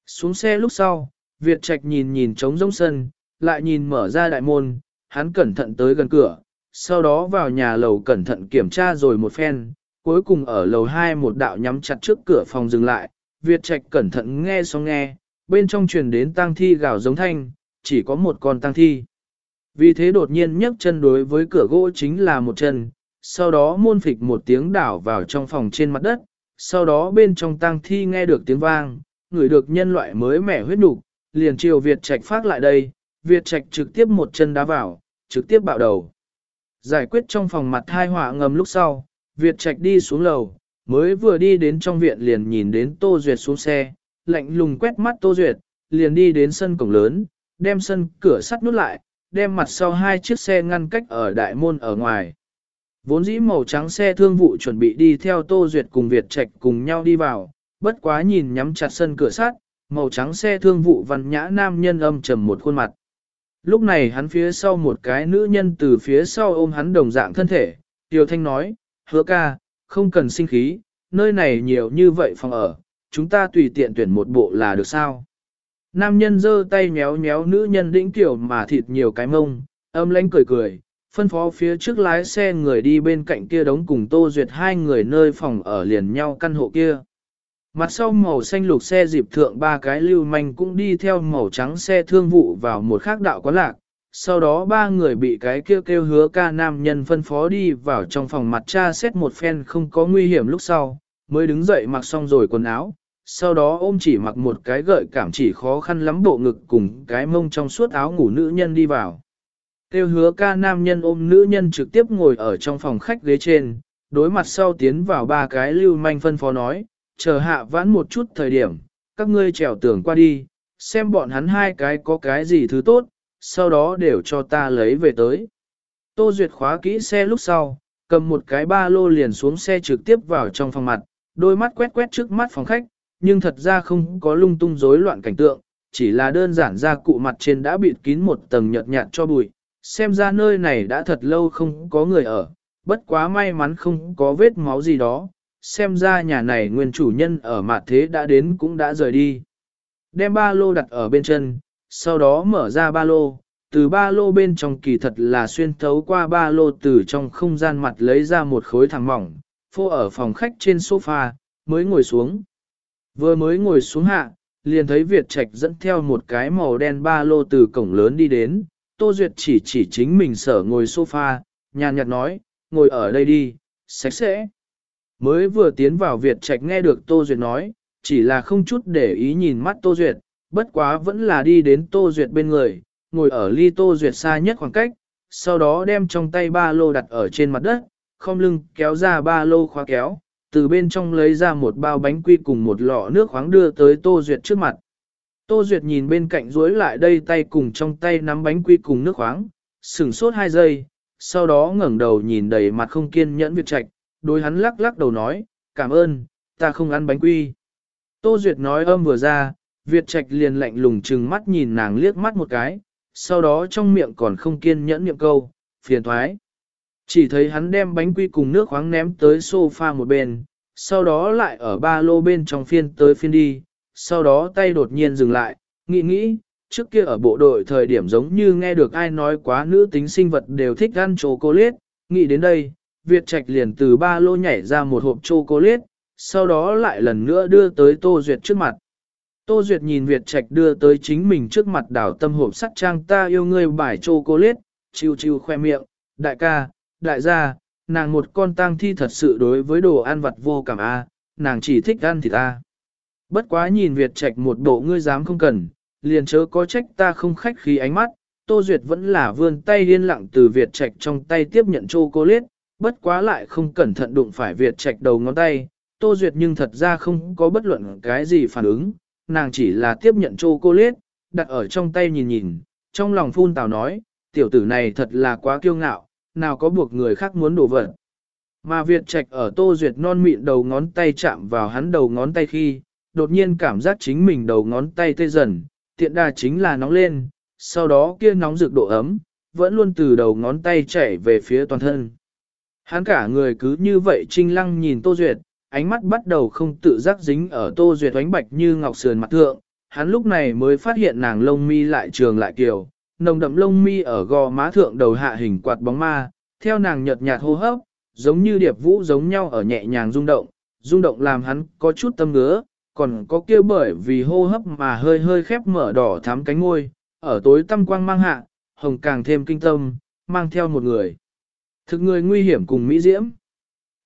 Xuống xe lúc sau, Việt Trạch nhìn nhìn trống rỗng sân, lại nhìn mở ra đại môn, hắn cẩn thận tới gần cửa, sau đó vào nhà lầu cẩn thận kiểm tra rồi một phen, cuối cùng ở lầu 2 một đạo nhắm chặt trước cửa phòng dừng lại, Việt Trạch cẩn thận nghe xong nghe, bên trong truyền đến tang thi gào giống thanh, chỉ có một con tang thi. Vì thế đột nhiên nhấc chân đối với cửa gỗ chính là một chân, sau đó môn phịch một tiếng đảo vào trong phòng trên mặt đất, sau đó bên trong tang thi nghe được tiếng vang, người được nhân loại mới mẻ huyết nục, liền chiều Việt Trạch phát lại đây, Việt Trạch trực tiếp một chân đá vào, trực tiếp bạo đầu. Giải quyết trong phòng mặt hai họa ngầm lúc sau, Việt Trạch đi xuống lầu, mới vừa đi đến trong viện liền nhìn đến Tô Duyệt xuống xe, lạnh lùng quét mắt Tô Duyệt, liền đi đến sân cổng lớn, đem sân cửa sắt nút lại, đem mặt sau hai chiếc xe ngăn cách ở đại môn ở ngoài. Vốn dĩ màu trắng xe thương vụ chuẩn bị đi theo Tô Duyệt cùng Việt Trạch cùng nhau đi vào, bất quá nhìn nhắm chặt sân cửa sắt, màu trắng xe thương vụ văn nhã nam nhân âm trầm một khuôn mặt. Lúc này hắn phía sau một cái nữ nhân từ phía sau ôm hắn đồng dạng thân thể, Tiêu Thanh nói, hứa ca, không cần sinh khí, nơi này nhiều như vậy phòng ở, chúng ta tùy tiện tuyển một bộ là được sao. Nam nhân giơ tay nhéo nhéo nữ nhân đĩnh kiểu mà thịt nhiều cái mông, âm lãnh cười cười, phân phó phía trước lái xe người đi bên cạnh kia đống cùng Tô Duyệt hai người nơi phòng ở liền nhau căn hộ kia. Mặt sau màu xanh lục xe dịp thượng ba cái lưu manh cũng đi theo màu trắng xe thương vụ vào một khác đạo quán lạc. Sau đó ba người bị cái kêu kêu hứa ca nam nhân phân phó đi vào trong phòng mặt cha xét một phen không có nguy hiểm lúc sau, mới đứng dậy mặc xong rồi quần áo. Sau đó ôm chỉ mặc một cái gợi cảm chỉ khó khăn lắm bộ ngực cùng cái mông trong suốt áo ngủ nữ nhân đi vào. Tiêu hứa ca nam nhân ôm nữ nhân trực tiếp ngồi ở trong phòng khách ghế trên, đối mặt sau tiến vào ba cái lưu manh phân phó nói, chờ hạ vãn một chút thời điểm, các ngươi trèo tường qua đi, xem bọn hắn hai cái có cái gì thứ tốt, sau đó đều cho ta lấy về tới. Tô Duyệt khóa kỹ xe lúc sau, cầm một cái ba lô liền xuống xe trực tiếp vào trong phòng mặt, đôi mắt quét quét trước mắt phòng khách, nhưng thật ra không có lung tung rối loạn cảnh tượng, chỉ là đơn giản ra cụ mặt trên đã bịt kín một tầng nhợt nhạt cho bụi, xem ra nơi này đã thật lâu không có người ở, bất quá may mắn không có vết máu gì đó, xem ra nhà này nguyên chủ nhân ở mặt thế đã đến cũng đã rời đi. Đem ba lô đặt ở bên chân, sau đó mở ra ba lô, từ ba lô bên trong kỳ thật là xuyên thấu qua ba lô từ trong không gian mặt lấy ra một khối thẳng mỏng, phô ở phòng khách trên sofa, mới ngồi xuống. Vừa mới ngồi xuống hạ, liền thấy Việt Trạch dẫn theo một cái màu đen ba lô từ cổng lớn đi đến, Tô Duyệt chỉ chỉ chính mình sở ngồi sofa, nhàn nhạt nói, ngồi ở đây đi, sạch sẽ. Mới vừa tiến vào Việt Trạch nghe được Tô Duyệt nói, chỉ là không chút để ý nhìn mắt Tô Duyệt, bất quá vẫn là đi đến Tô Duyệt bên người, ngồi ở ly Tô Duyệt xa nhất khoảng cách, sau đó đem trong tay ba lô đặt ở trên mặt đất, không lưng kéo ra ba lô khóa kéo, từ bên trong lấy ra một bao bánh quy cùng một lọ nước khoáng đưa tới Tô Duyệt trước mặt. Tô Duyệt nhìn bên cạnh duỗi lại đây tay cùng trong tay nắm bánh quy cùng nước khoáng, sửng sốt hai giây, sau đó ngẩng đầu nhìn đầy mặt không kiên nhẫn Việt Trạch, đối hắn lắc lắc đầu nói, cảm ơn, ta không ăn bánh quy. Tô Duyệt nói âm vừa ra, Việt Trạch liền lạnh lùng trừng mắt nhìn nàng liếc mắt một cái, sau đó trong miệng còn không kiên nhẫn niệm câu, phiền thoái. Chỉ thấy hắn đem bánh quy cùng nước khoáng ném tới sofa một bên, sau đó lại ở ba lô bên trong phiên tới phiên đi, sau đó tay đột nhiên dừng lại, nghĩ nghĩ, trước kia ở bộ đội thời điểm giống như nghe được ai nói quá nữ tính sinh vật đều thích ăn chocolate, nghĩ đến đây, Việt Trạch liền từ ba lô nhảy ra một hộp chocolate, sau đó lại lần nữa đưa tới Tô Duyệt trước mặt. Tô Duyệt nhìn Việt Trạch đưa tới chính mình trước mặt đảo tâm hộp sắt trang ta yêu ngươi bài chocolate, chiêu chiêu khoe miệng, đại ca, đại gia, nàng một con tang thi thật sự đối với đồ ăn vặt vô cảm a, nàng chỉ thích ăn thịt a. Bất quá nhìn Việt Trạch một bộ ngươi dám không cần, liền chớ có trách ta không khách khí ánh mắt, Tô Duyệt vẫn là vươn tay liên lặng từ Việt Trạch trong tay tiếp nhận chocolate, bất quá lại không cẩn thận đụng phải Việt Trạch đầu ngón tay, Tô Duyệt nhưng thật ra không có bất luận cái gì phản ứng, nàng chỉ là tiếp nhận chocolate, đặt ở trong tay nhìn nhìn, trong lòng phun tào nói, tiểu tử này thật là quá kiêu ngạo, nào có buộc người khác muốn đổ vật. Mà Việt Trạch ở Tô Duyệt non mịn đầu ngón tay chạm vào hắn đầu ngón tay khi, đột nhiên cảm giác chính mình đầu ngón tay tê dần, tiện đà chính là nóng lên, sau đó kia nóng rực độ ấm, vẫn luôn từ đầu ngón tay chảy về phía toàn thân. Hắn cả người cứ như vậy trinh lăng nhìn Tô Duyệt, ánh mắt bắt đầu không tự giác dính ở Tô Duyệt oánh bạch như ngọc sườn mặt thượng. Hắn lúc này mới phát hiện nàng lông mi lại trường lại kiều, nồng đậm lông mi ở gò má thượng đầu hạ hình quạt bóng ma, theo nàng nhợt nhạt hô hấp, giống như điệp vũ giống nhau ở nhẹ nhàng rung động, rung động làm hắn có chút tâm ngứa, còn có kia bởi vì hô hấp mà hơi hơi khép mở đỏ thắm cánh môi, ở tối tâm quang mang hạ, hồng càng thêm kinh tâm, mang theo một người. Thực người nguy hiểm cùng Mỹ Diễm.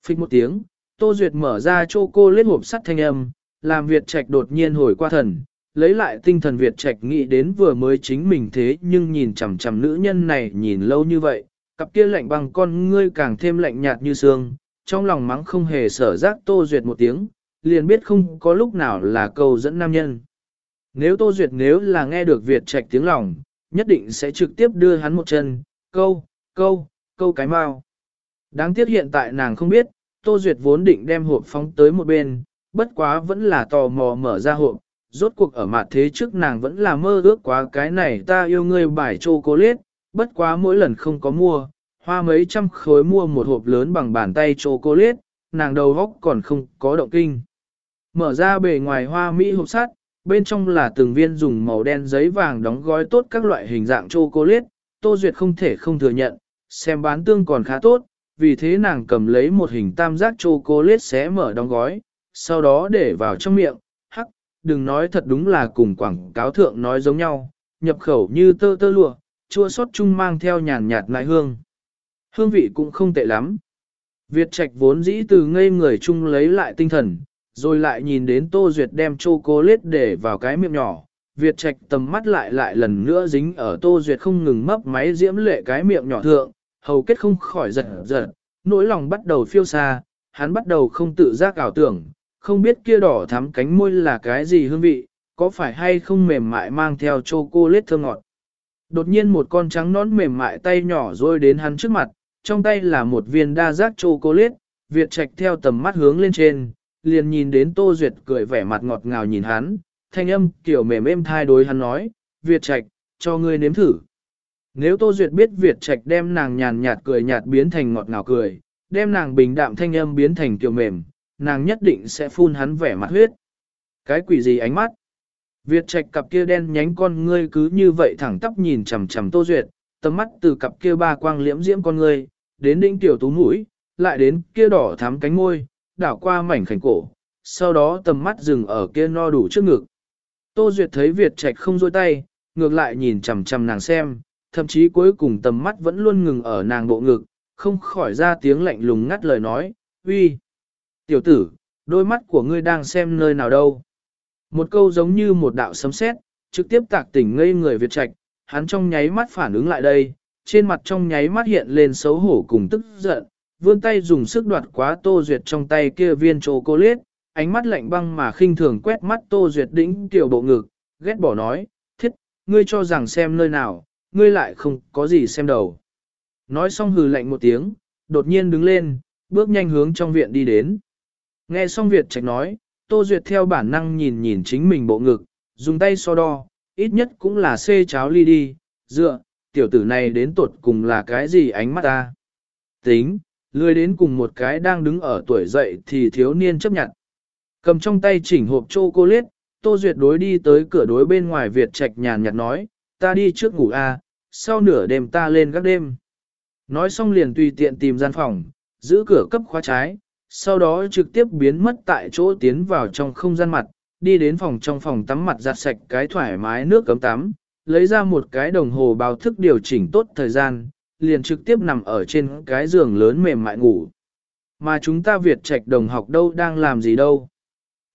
Phích một tiếng, Tô Duyệt mở ra chô cô lết hộp sắt thanh âm, làm Việt Trạch đột nhiên hồi qua thần, lấy lại tinh thần Việt Trạch nghĩ đến vừa mới chính mình thế nhưng nhìn chằm chằm nữ nhân này nhìn lâu như vậy, cặp kia lạnh bằng con ngươi càng thêm lạnh nhạt như xương, trong lòng mắng không hề sở giác Tô Duyệt một tiếng, liền biết không có lúc nào là câu dẫn nam nhân. Nếu Tô Duyệt nếu là nghe được Việt Trạch tiếng lòng, nhất định sẽ trực tiếp đưa hắn một chân, câu, câu, câu cái mau. Đáng tiếc hiện tại nàng không biết, Tô Duyệt vốn định đem hộp phóng tới một bên, bất quá vẫn là tò mò mở ra hộp, rốt cuộc ở mặt thế trước nàng vẫn là mơ ước quá cái này ta yêu ngươi bài chocolate, bất quá mỗi lần không có mua, hoa mấy trăm khối mua một hộp lớn bằng bàn tay chocolate, nàng đầu góc còn không có động kinh. Mở ra bề ngoài hoa mỹ hộp sắt, bên trong là từng viên dùng màu đen giấy vàng đóng gói tốt các loại hình dạng chocolate, Tô Duyệt không thể không thừa nhận, xem bán tương còn khá tốt, vì thế nàng cầm lấy một hình tam giác chocolate xé mở đóng gói, sau đó để vào trong miệng, hắc, đừng nói thật đúng là cùng quảng cáo thượng nói giống nhau, nhập khẩu như tơ tơ lụa, chua sót chung mang theo nhàn nhạt lại hương. Hương vị cũng không tệ lắm. Việt Trạch vốn dĩ từ ngây người chung lấy lại tinh thần, rồi lại nhìn đến Tô Duyệt đem chocolate để vào cái miệng nhỏ. Việt Trạch tầm mắt lại lại lần nữa dính ở Tô Duyệt không ngừng mấp máy diễm lệ cái miệng nhỏ thượng, hầu kết không khỏi giật giật, nỗi lòng bắt đầu phiêu xa, hắn bắt đầu không tự giác ảo tưởng, không biết kia đỏ thắm cánh môi là cái gì hương vị, có phải hay không mềm mại mang theo chocolate thơm ngọt. Đột nhiên một con trắng nón mềm mại tay nhỏ rôi đến hắn trước mặt, trong tay là một viên đa giác chocolate, Việt Trạch theo tầm mắt hướng lên trên, liền nhìn đến Tô Duyệt cười vẻ mặt ngọt ngào nhìn hắn, thanh âm kiểu mềm êm thai đối hắn nói, Việt Trạch, cho ngươi nếm thử. Nếu Tô Duyệt biết Việt Trạch đem nàng nhàn nhạt cười nhạt biến thành ngọt ngào cười, đem nàng bình đạm thanh âm biến thành kiểu mềm, nàng nhất định sẽ phun hắn vẻ mặt huyết. Cái quỷ gì ánh mắt? Việt Trạch cặp kia đen nhánh con ngươi cứ như vậy thẳng tắp nhìn chằm chằm Tô Duyệt, tầm mắt từ cặp kia ba quang liễm diễm con ngươi, đến đỉnh tiểu tú mũi, lại đến kia đỏ thắm cánh môi, đảo qua mảnh khảnh cổ, sau đó tầm mắt dừng ở kia no đủ trước ngực. Tô Duyệt thấy Việt Trạch không dôi tay, ngược lại nhìn chằm chằm nàng xem, thậm chí cuối cùng tầm mắt vẫn luôn ngừng ở nàng bộ ngực, không khỏi ra tiếng lạnh lùng ngắt lời nói, uy, tiểu tử, đôi mắt của ngươi đang xem nơi nào đâu. Một câu giống như một đạo sấm sét, trực tiếp tạc tỉnh ngây người Việt Trạch, hắn trong nháy mắt phản ứng lại đây, trên mặt trong nháy mắt hiện lên xấu hổ cùng tức giận, vươn tay dùng sức đoạt quá Tô Duyệt trong tay kia viên chocolate, ánh mắt lạnh băng mà khinh thường quét mắt Tô Duyệt đĩnh tiểu bộ ngực, ghét bỏ nói, thiết, ngươi cho rằng xem nơi nào, ngươi lại không có gì xem đầu. Nói xong hừ lạnh một tiếng, đột nhiên đứng lên, bước nhanh hướng trong viện đi đến. Nghe xong Việt Trạch nói, Tô Duyệt theo bản năng nhìn nhìn chính mình bộ ngực, dùng tay so đo, ít nhất cũng là xê cháo ly đi, dựa, tiểu tử này đến tuột cùng là cái gì ánh mắt ta. Tính, lười đến cùng một cái đang đứng ở tuổi dậy thì thiếu niên chấp nhận. Cầm trong tay chỉnh hộp chocolate, Tô Duyệt đối đi tới cửa đối bên ngoài Việt Trạch nhàn nhạt nói, ta đi trước ngủ a, sau nửa đêm ta lên các đêm. Nói xong liền tùy tiện tìm gian phòng, giữ cửa cấp khóa trái, sau đó trực tiếp biến mất tại chỗ tiến vào trong không gian mặt, đi đến phòng trong phòng tắm mặt giặt sạch cái thoải mái nước cấm tắm, lấy ra một cái đồng hồ báo thức điều chỉnh tốt thời gian, liền trực tiếp nằm ở trên cái giường lớn mềm mại ngủ. Mà chúng ta Việt Trạch đồng học đâu đang làm gì đâu.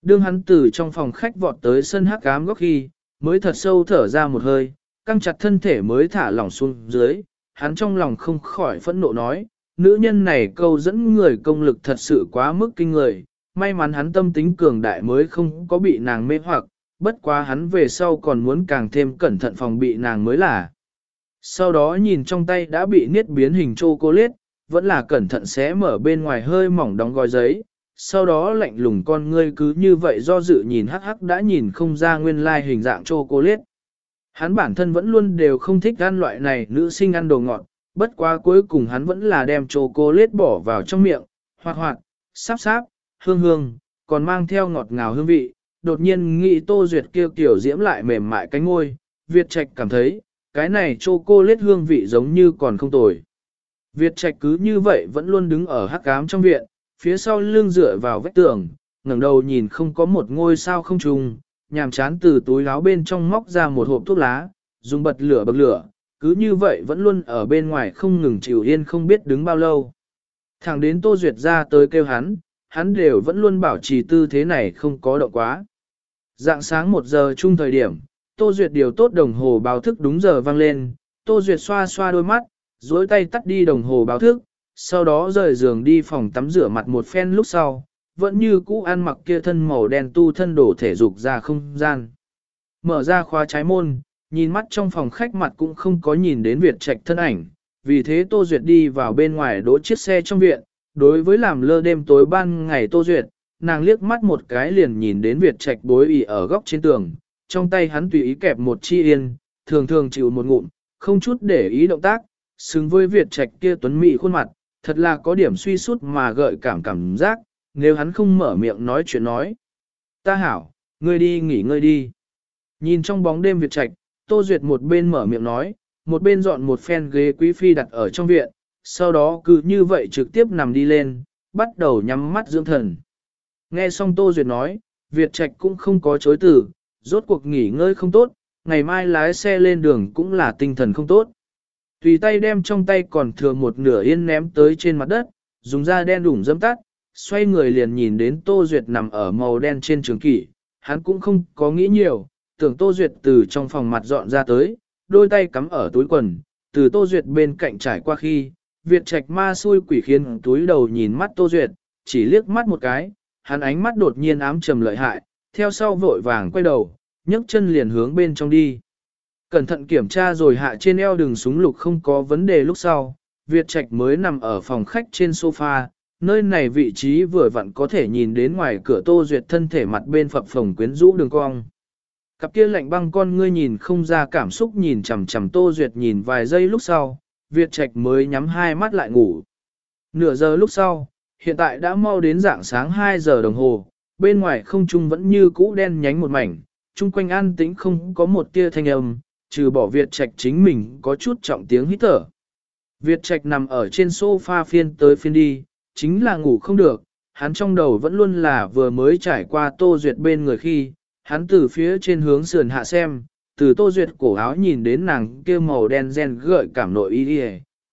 Đương hắn từ trong phòng khách vọt tới sân hắc ám góc khi, mới thật sâu thở ra một hơi, căng chặt thân thể mới thả lỏng xuống dưới, hắn trong lòng không khỏi phẫn nộ nói, nữ nhân này câu dẫn người công lực thật sự quá mức kinh người, may mắn hắn tâm tính cường đại mới không có bị nàng mê hoặc, bất quá hắn về sau còn muốn càng thêm cẩn thận phòng bị nàng mới là. Sau đó nhìn trong tay đã bị niết biến hình chocolate, vẫn là cẩn thận xé mở bên ngoài hơi mỏng đóng gói giấy, sau đó lạnh lùng con ngươi cứ như vậy do dự nhìn hắc hắc đã nhìn không ra nguyên lai hình dạng chocolate. Hắn bản thân vẫn luôn đều không thích ăn loại này nữ sinh ăn đồ ngọt, bất quá cuối cùng hắn vẫn là đem chocolate bỏ vào trong miệng, hoạt hoạt, sáp sáp, hương hương, còn mang theo ngọt ngào hương vị. Đột nhiên nghĩ Tô Duyệt kêu kiểu diễm lại mềm mại cánh ngôi, Việt Trạch cảm thấy, cái này chocolate hương vị giống như còn không tồi. Việt Trạch cứ như vậy vẫn luôn đứng ở hắc ám trong viện, phía sau lưng dựa vào vách tường, ngẩng đầu nhìn không có một ngôi sao không trùng, nhàm chán từ túi áo bên trong móc ra một hộp thuốc lá, dùng bật lửa bật lửa, cứ như vậy vẫn luôn ở bên ngoài không ngừng chịu yên không biết đứng bao lâu. Thẳng đến Tô Duyệt ra tới kêu hắn, hắn đều vẫn luôn bảo trì tư thế này không có động quá. Dạng sáng một giờ chung thời điểm, Tô Duyệt điều tốt đồng hồ báo thức đúng giờ vang lên, Tô Duyệt xoa xoa đôi mắt, duỗi tay tắt đi đồng hồ báo thức, sau đó rời giường đi phòng tắm rửa mặt một phen lúc sau, vẫn như cũ ăn mặc kia thân màu đen tu thân đổ thể dục ra không gian. Mở ra khóa trái môn, nhìn mắt trong phòng khách mặt cũng không có nhìn đến Việt Trạch thân ảnh, vì thế Tô Duyệt đi vào bên ngoài đỗ chiếc xe trong viện, đối với làm lơ đêm tối ban ngày Tô Duyệt, nàng liếc mắt một cái liền nhìn đến Việt Trạch bối ỉ ở góc trên tường, trong tay hắn tùy ý kẹp một chi yên, thường thường chịu một ngụm, không chút để ý động tác, xứng với Việt Trạch kia tuấn mỹ khuôn mặt, thật là có điểm suy sút mà gợi cảm cảm giác, nếu hắn không mở miệng nói chuyện nói. Ta hảo, ngươi đi nghỉ ngơi đi. Nhìn trong bóng đêm Việt Trạch, Tô Duyệt một bên mở miệng nói, một bên dọn một phen ghế quý phi đặt ở trong viện, sau đó cứ như vậy trực tiếp nằm đi lên, bắt đầu nhắm mắt dưỡng thần. Nghe xong Tô Duyệt nói, Việt Trạch cũng không có chối từ, rốt cuộc nghỉ ngơi không tốt, ngày mai lái xe lên đường cũng là tinh thần không tốt. Tùy tay đem trong tay còn thừa một nửa yên ném tới trên mặt đất, dùng da đen đủng dâm tắt, xoay người liền nhìn đến Tô Duyệt nằm ở màu đen trên trường kỷ, hắn cũng không có nghĩ nhiều, tưởng Tô Duyệt từ trong phòng mặt dọn ra tới, đôi tay cắm ở túi quần, từ Tô Duyệt bên cạnh trải qua khi, Việt Trạch ma xui quỷ khiến túi đầu nhìn mắt Tô Duyệt, chỉ liếc mắt một cái, hắn ánh mắt đột nhiên ám trầm lợi hại, theo sau vội vàng quay đầu, nhấc chân liền hướng bên trong đi. Cẩn thận kiểm tra rồi hạ trên eo đường súng lục không có vấn đề lúc sau, Việt Trạch mới nằm ở phòng khách trên sofa, nơi này vị trí vừa vặn có thể nhìn đến ngoài cửa Tô Duyệt thân thể mặt bên phập phồng quyến rũ đường cong. Cặp kia lạnh băng con ngươi nhìn không ra cảm xúc nhìn chằm chằm Tô Duyệt nhìn vài giây lúc sau, Việt Trạch mới nhắm hai mắt lại ngủ. Nửa giờ lúc sau, hiện tại đã mau đến dạng sáng 2 giờ đồng hồ, bên ngoài không trung vẫn như cũ đen nhánh một mảnh, chung quanh an tĩnh không có một tia thanh âm, trừ bỏ Việt Trạch chính mình có chút trọng tiếng hít thở. Việt Trạch nằm ở trên sofa phiên tới phiên đi, chính là ngủ không được, hắn trong đầu vẫn luôn là vừa mới trải qua Tô Duyệt bên người khi, hắn từ phía trên hướng sườn hạ xem, từ Tô Duyệt cổ áo nhìn đến nàng kia màu đen gen gợi cảm nội y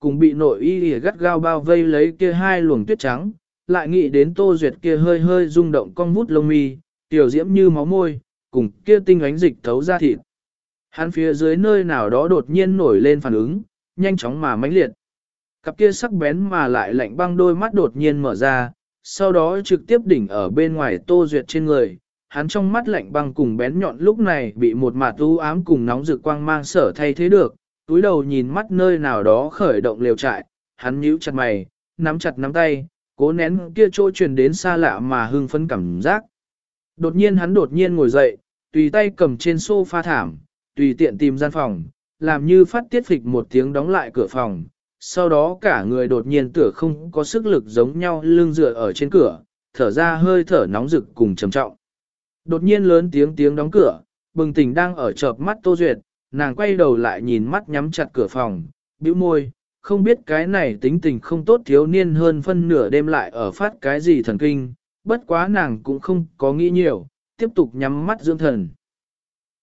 cùng bị nội y gắt gao bao vây lấy kia hai luồng tuyết trắng, lại nghĩ đến Tô Duyệt kia hơi hơi rung động cong vút lông mi, tiểu diễm như máu môi, cùng kia tinh ánh dịch thấu ra thịt. Hắn phía dưới nơi nào đó đột nhiên nổi lên phản ứng, nhanh chóng mà mãnh liệt. Cặp kia sắc bén mà lại lạnh băng đôi mắt đột nhiên mở ra, sau đó trực tiếp đỉnh ở bên ngoài Tô Duyệt trên người. Hắn trong mắt lạnh băng cùng bén nhọn lúc này bị một mạt u ám cùng nóng rực quang mang sở thay thế được, túi đầu nhìn mắt nơi nào đó khởi động liều trại, hắn nhíu chặt mày, nắm chặt nắm tay, cố nén kia chỗ truyền đến xa lạ mà hưng phấn cảm giác. Đột nhiên hắn đột nhiên ngồi dậy, tùy tay cầm trên sofa thảm, tùy tiện tìm gian phòng, làm như phát tiết phịch một tiếng đóng lại cửa phòng. Sau đó cả người đột nhiên tựa không có sức lực giống nhau lưng dựa ở trên cửa, thở ra hơi thở nóng rực cùng trầm trọng. Đột nhiên lớn tiếng tiếng đóng cửa, bừng tỉnh đang ở chợp mắt Tô Duyệt, nàng quay đầu lại nhìn mắt nhắm chặt cửa phòng, bĩu môi, không biết cái này tính tình không tốt thiếu niên hơn phân nửa đêm lại ở phát cái gì thần kinh, bất quá nàng cũng không có nghĩ nhiều, tiếp tục nhắm mắt dưỡng thần.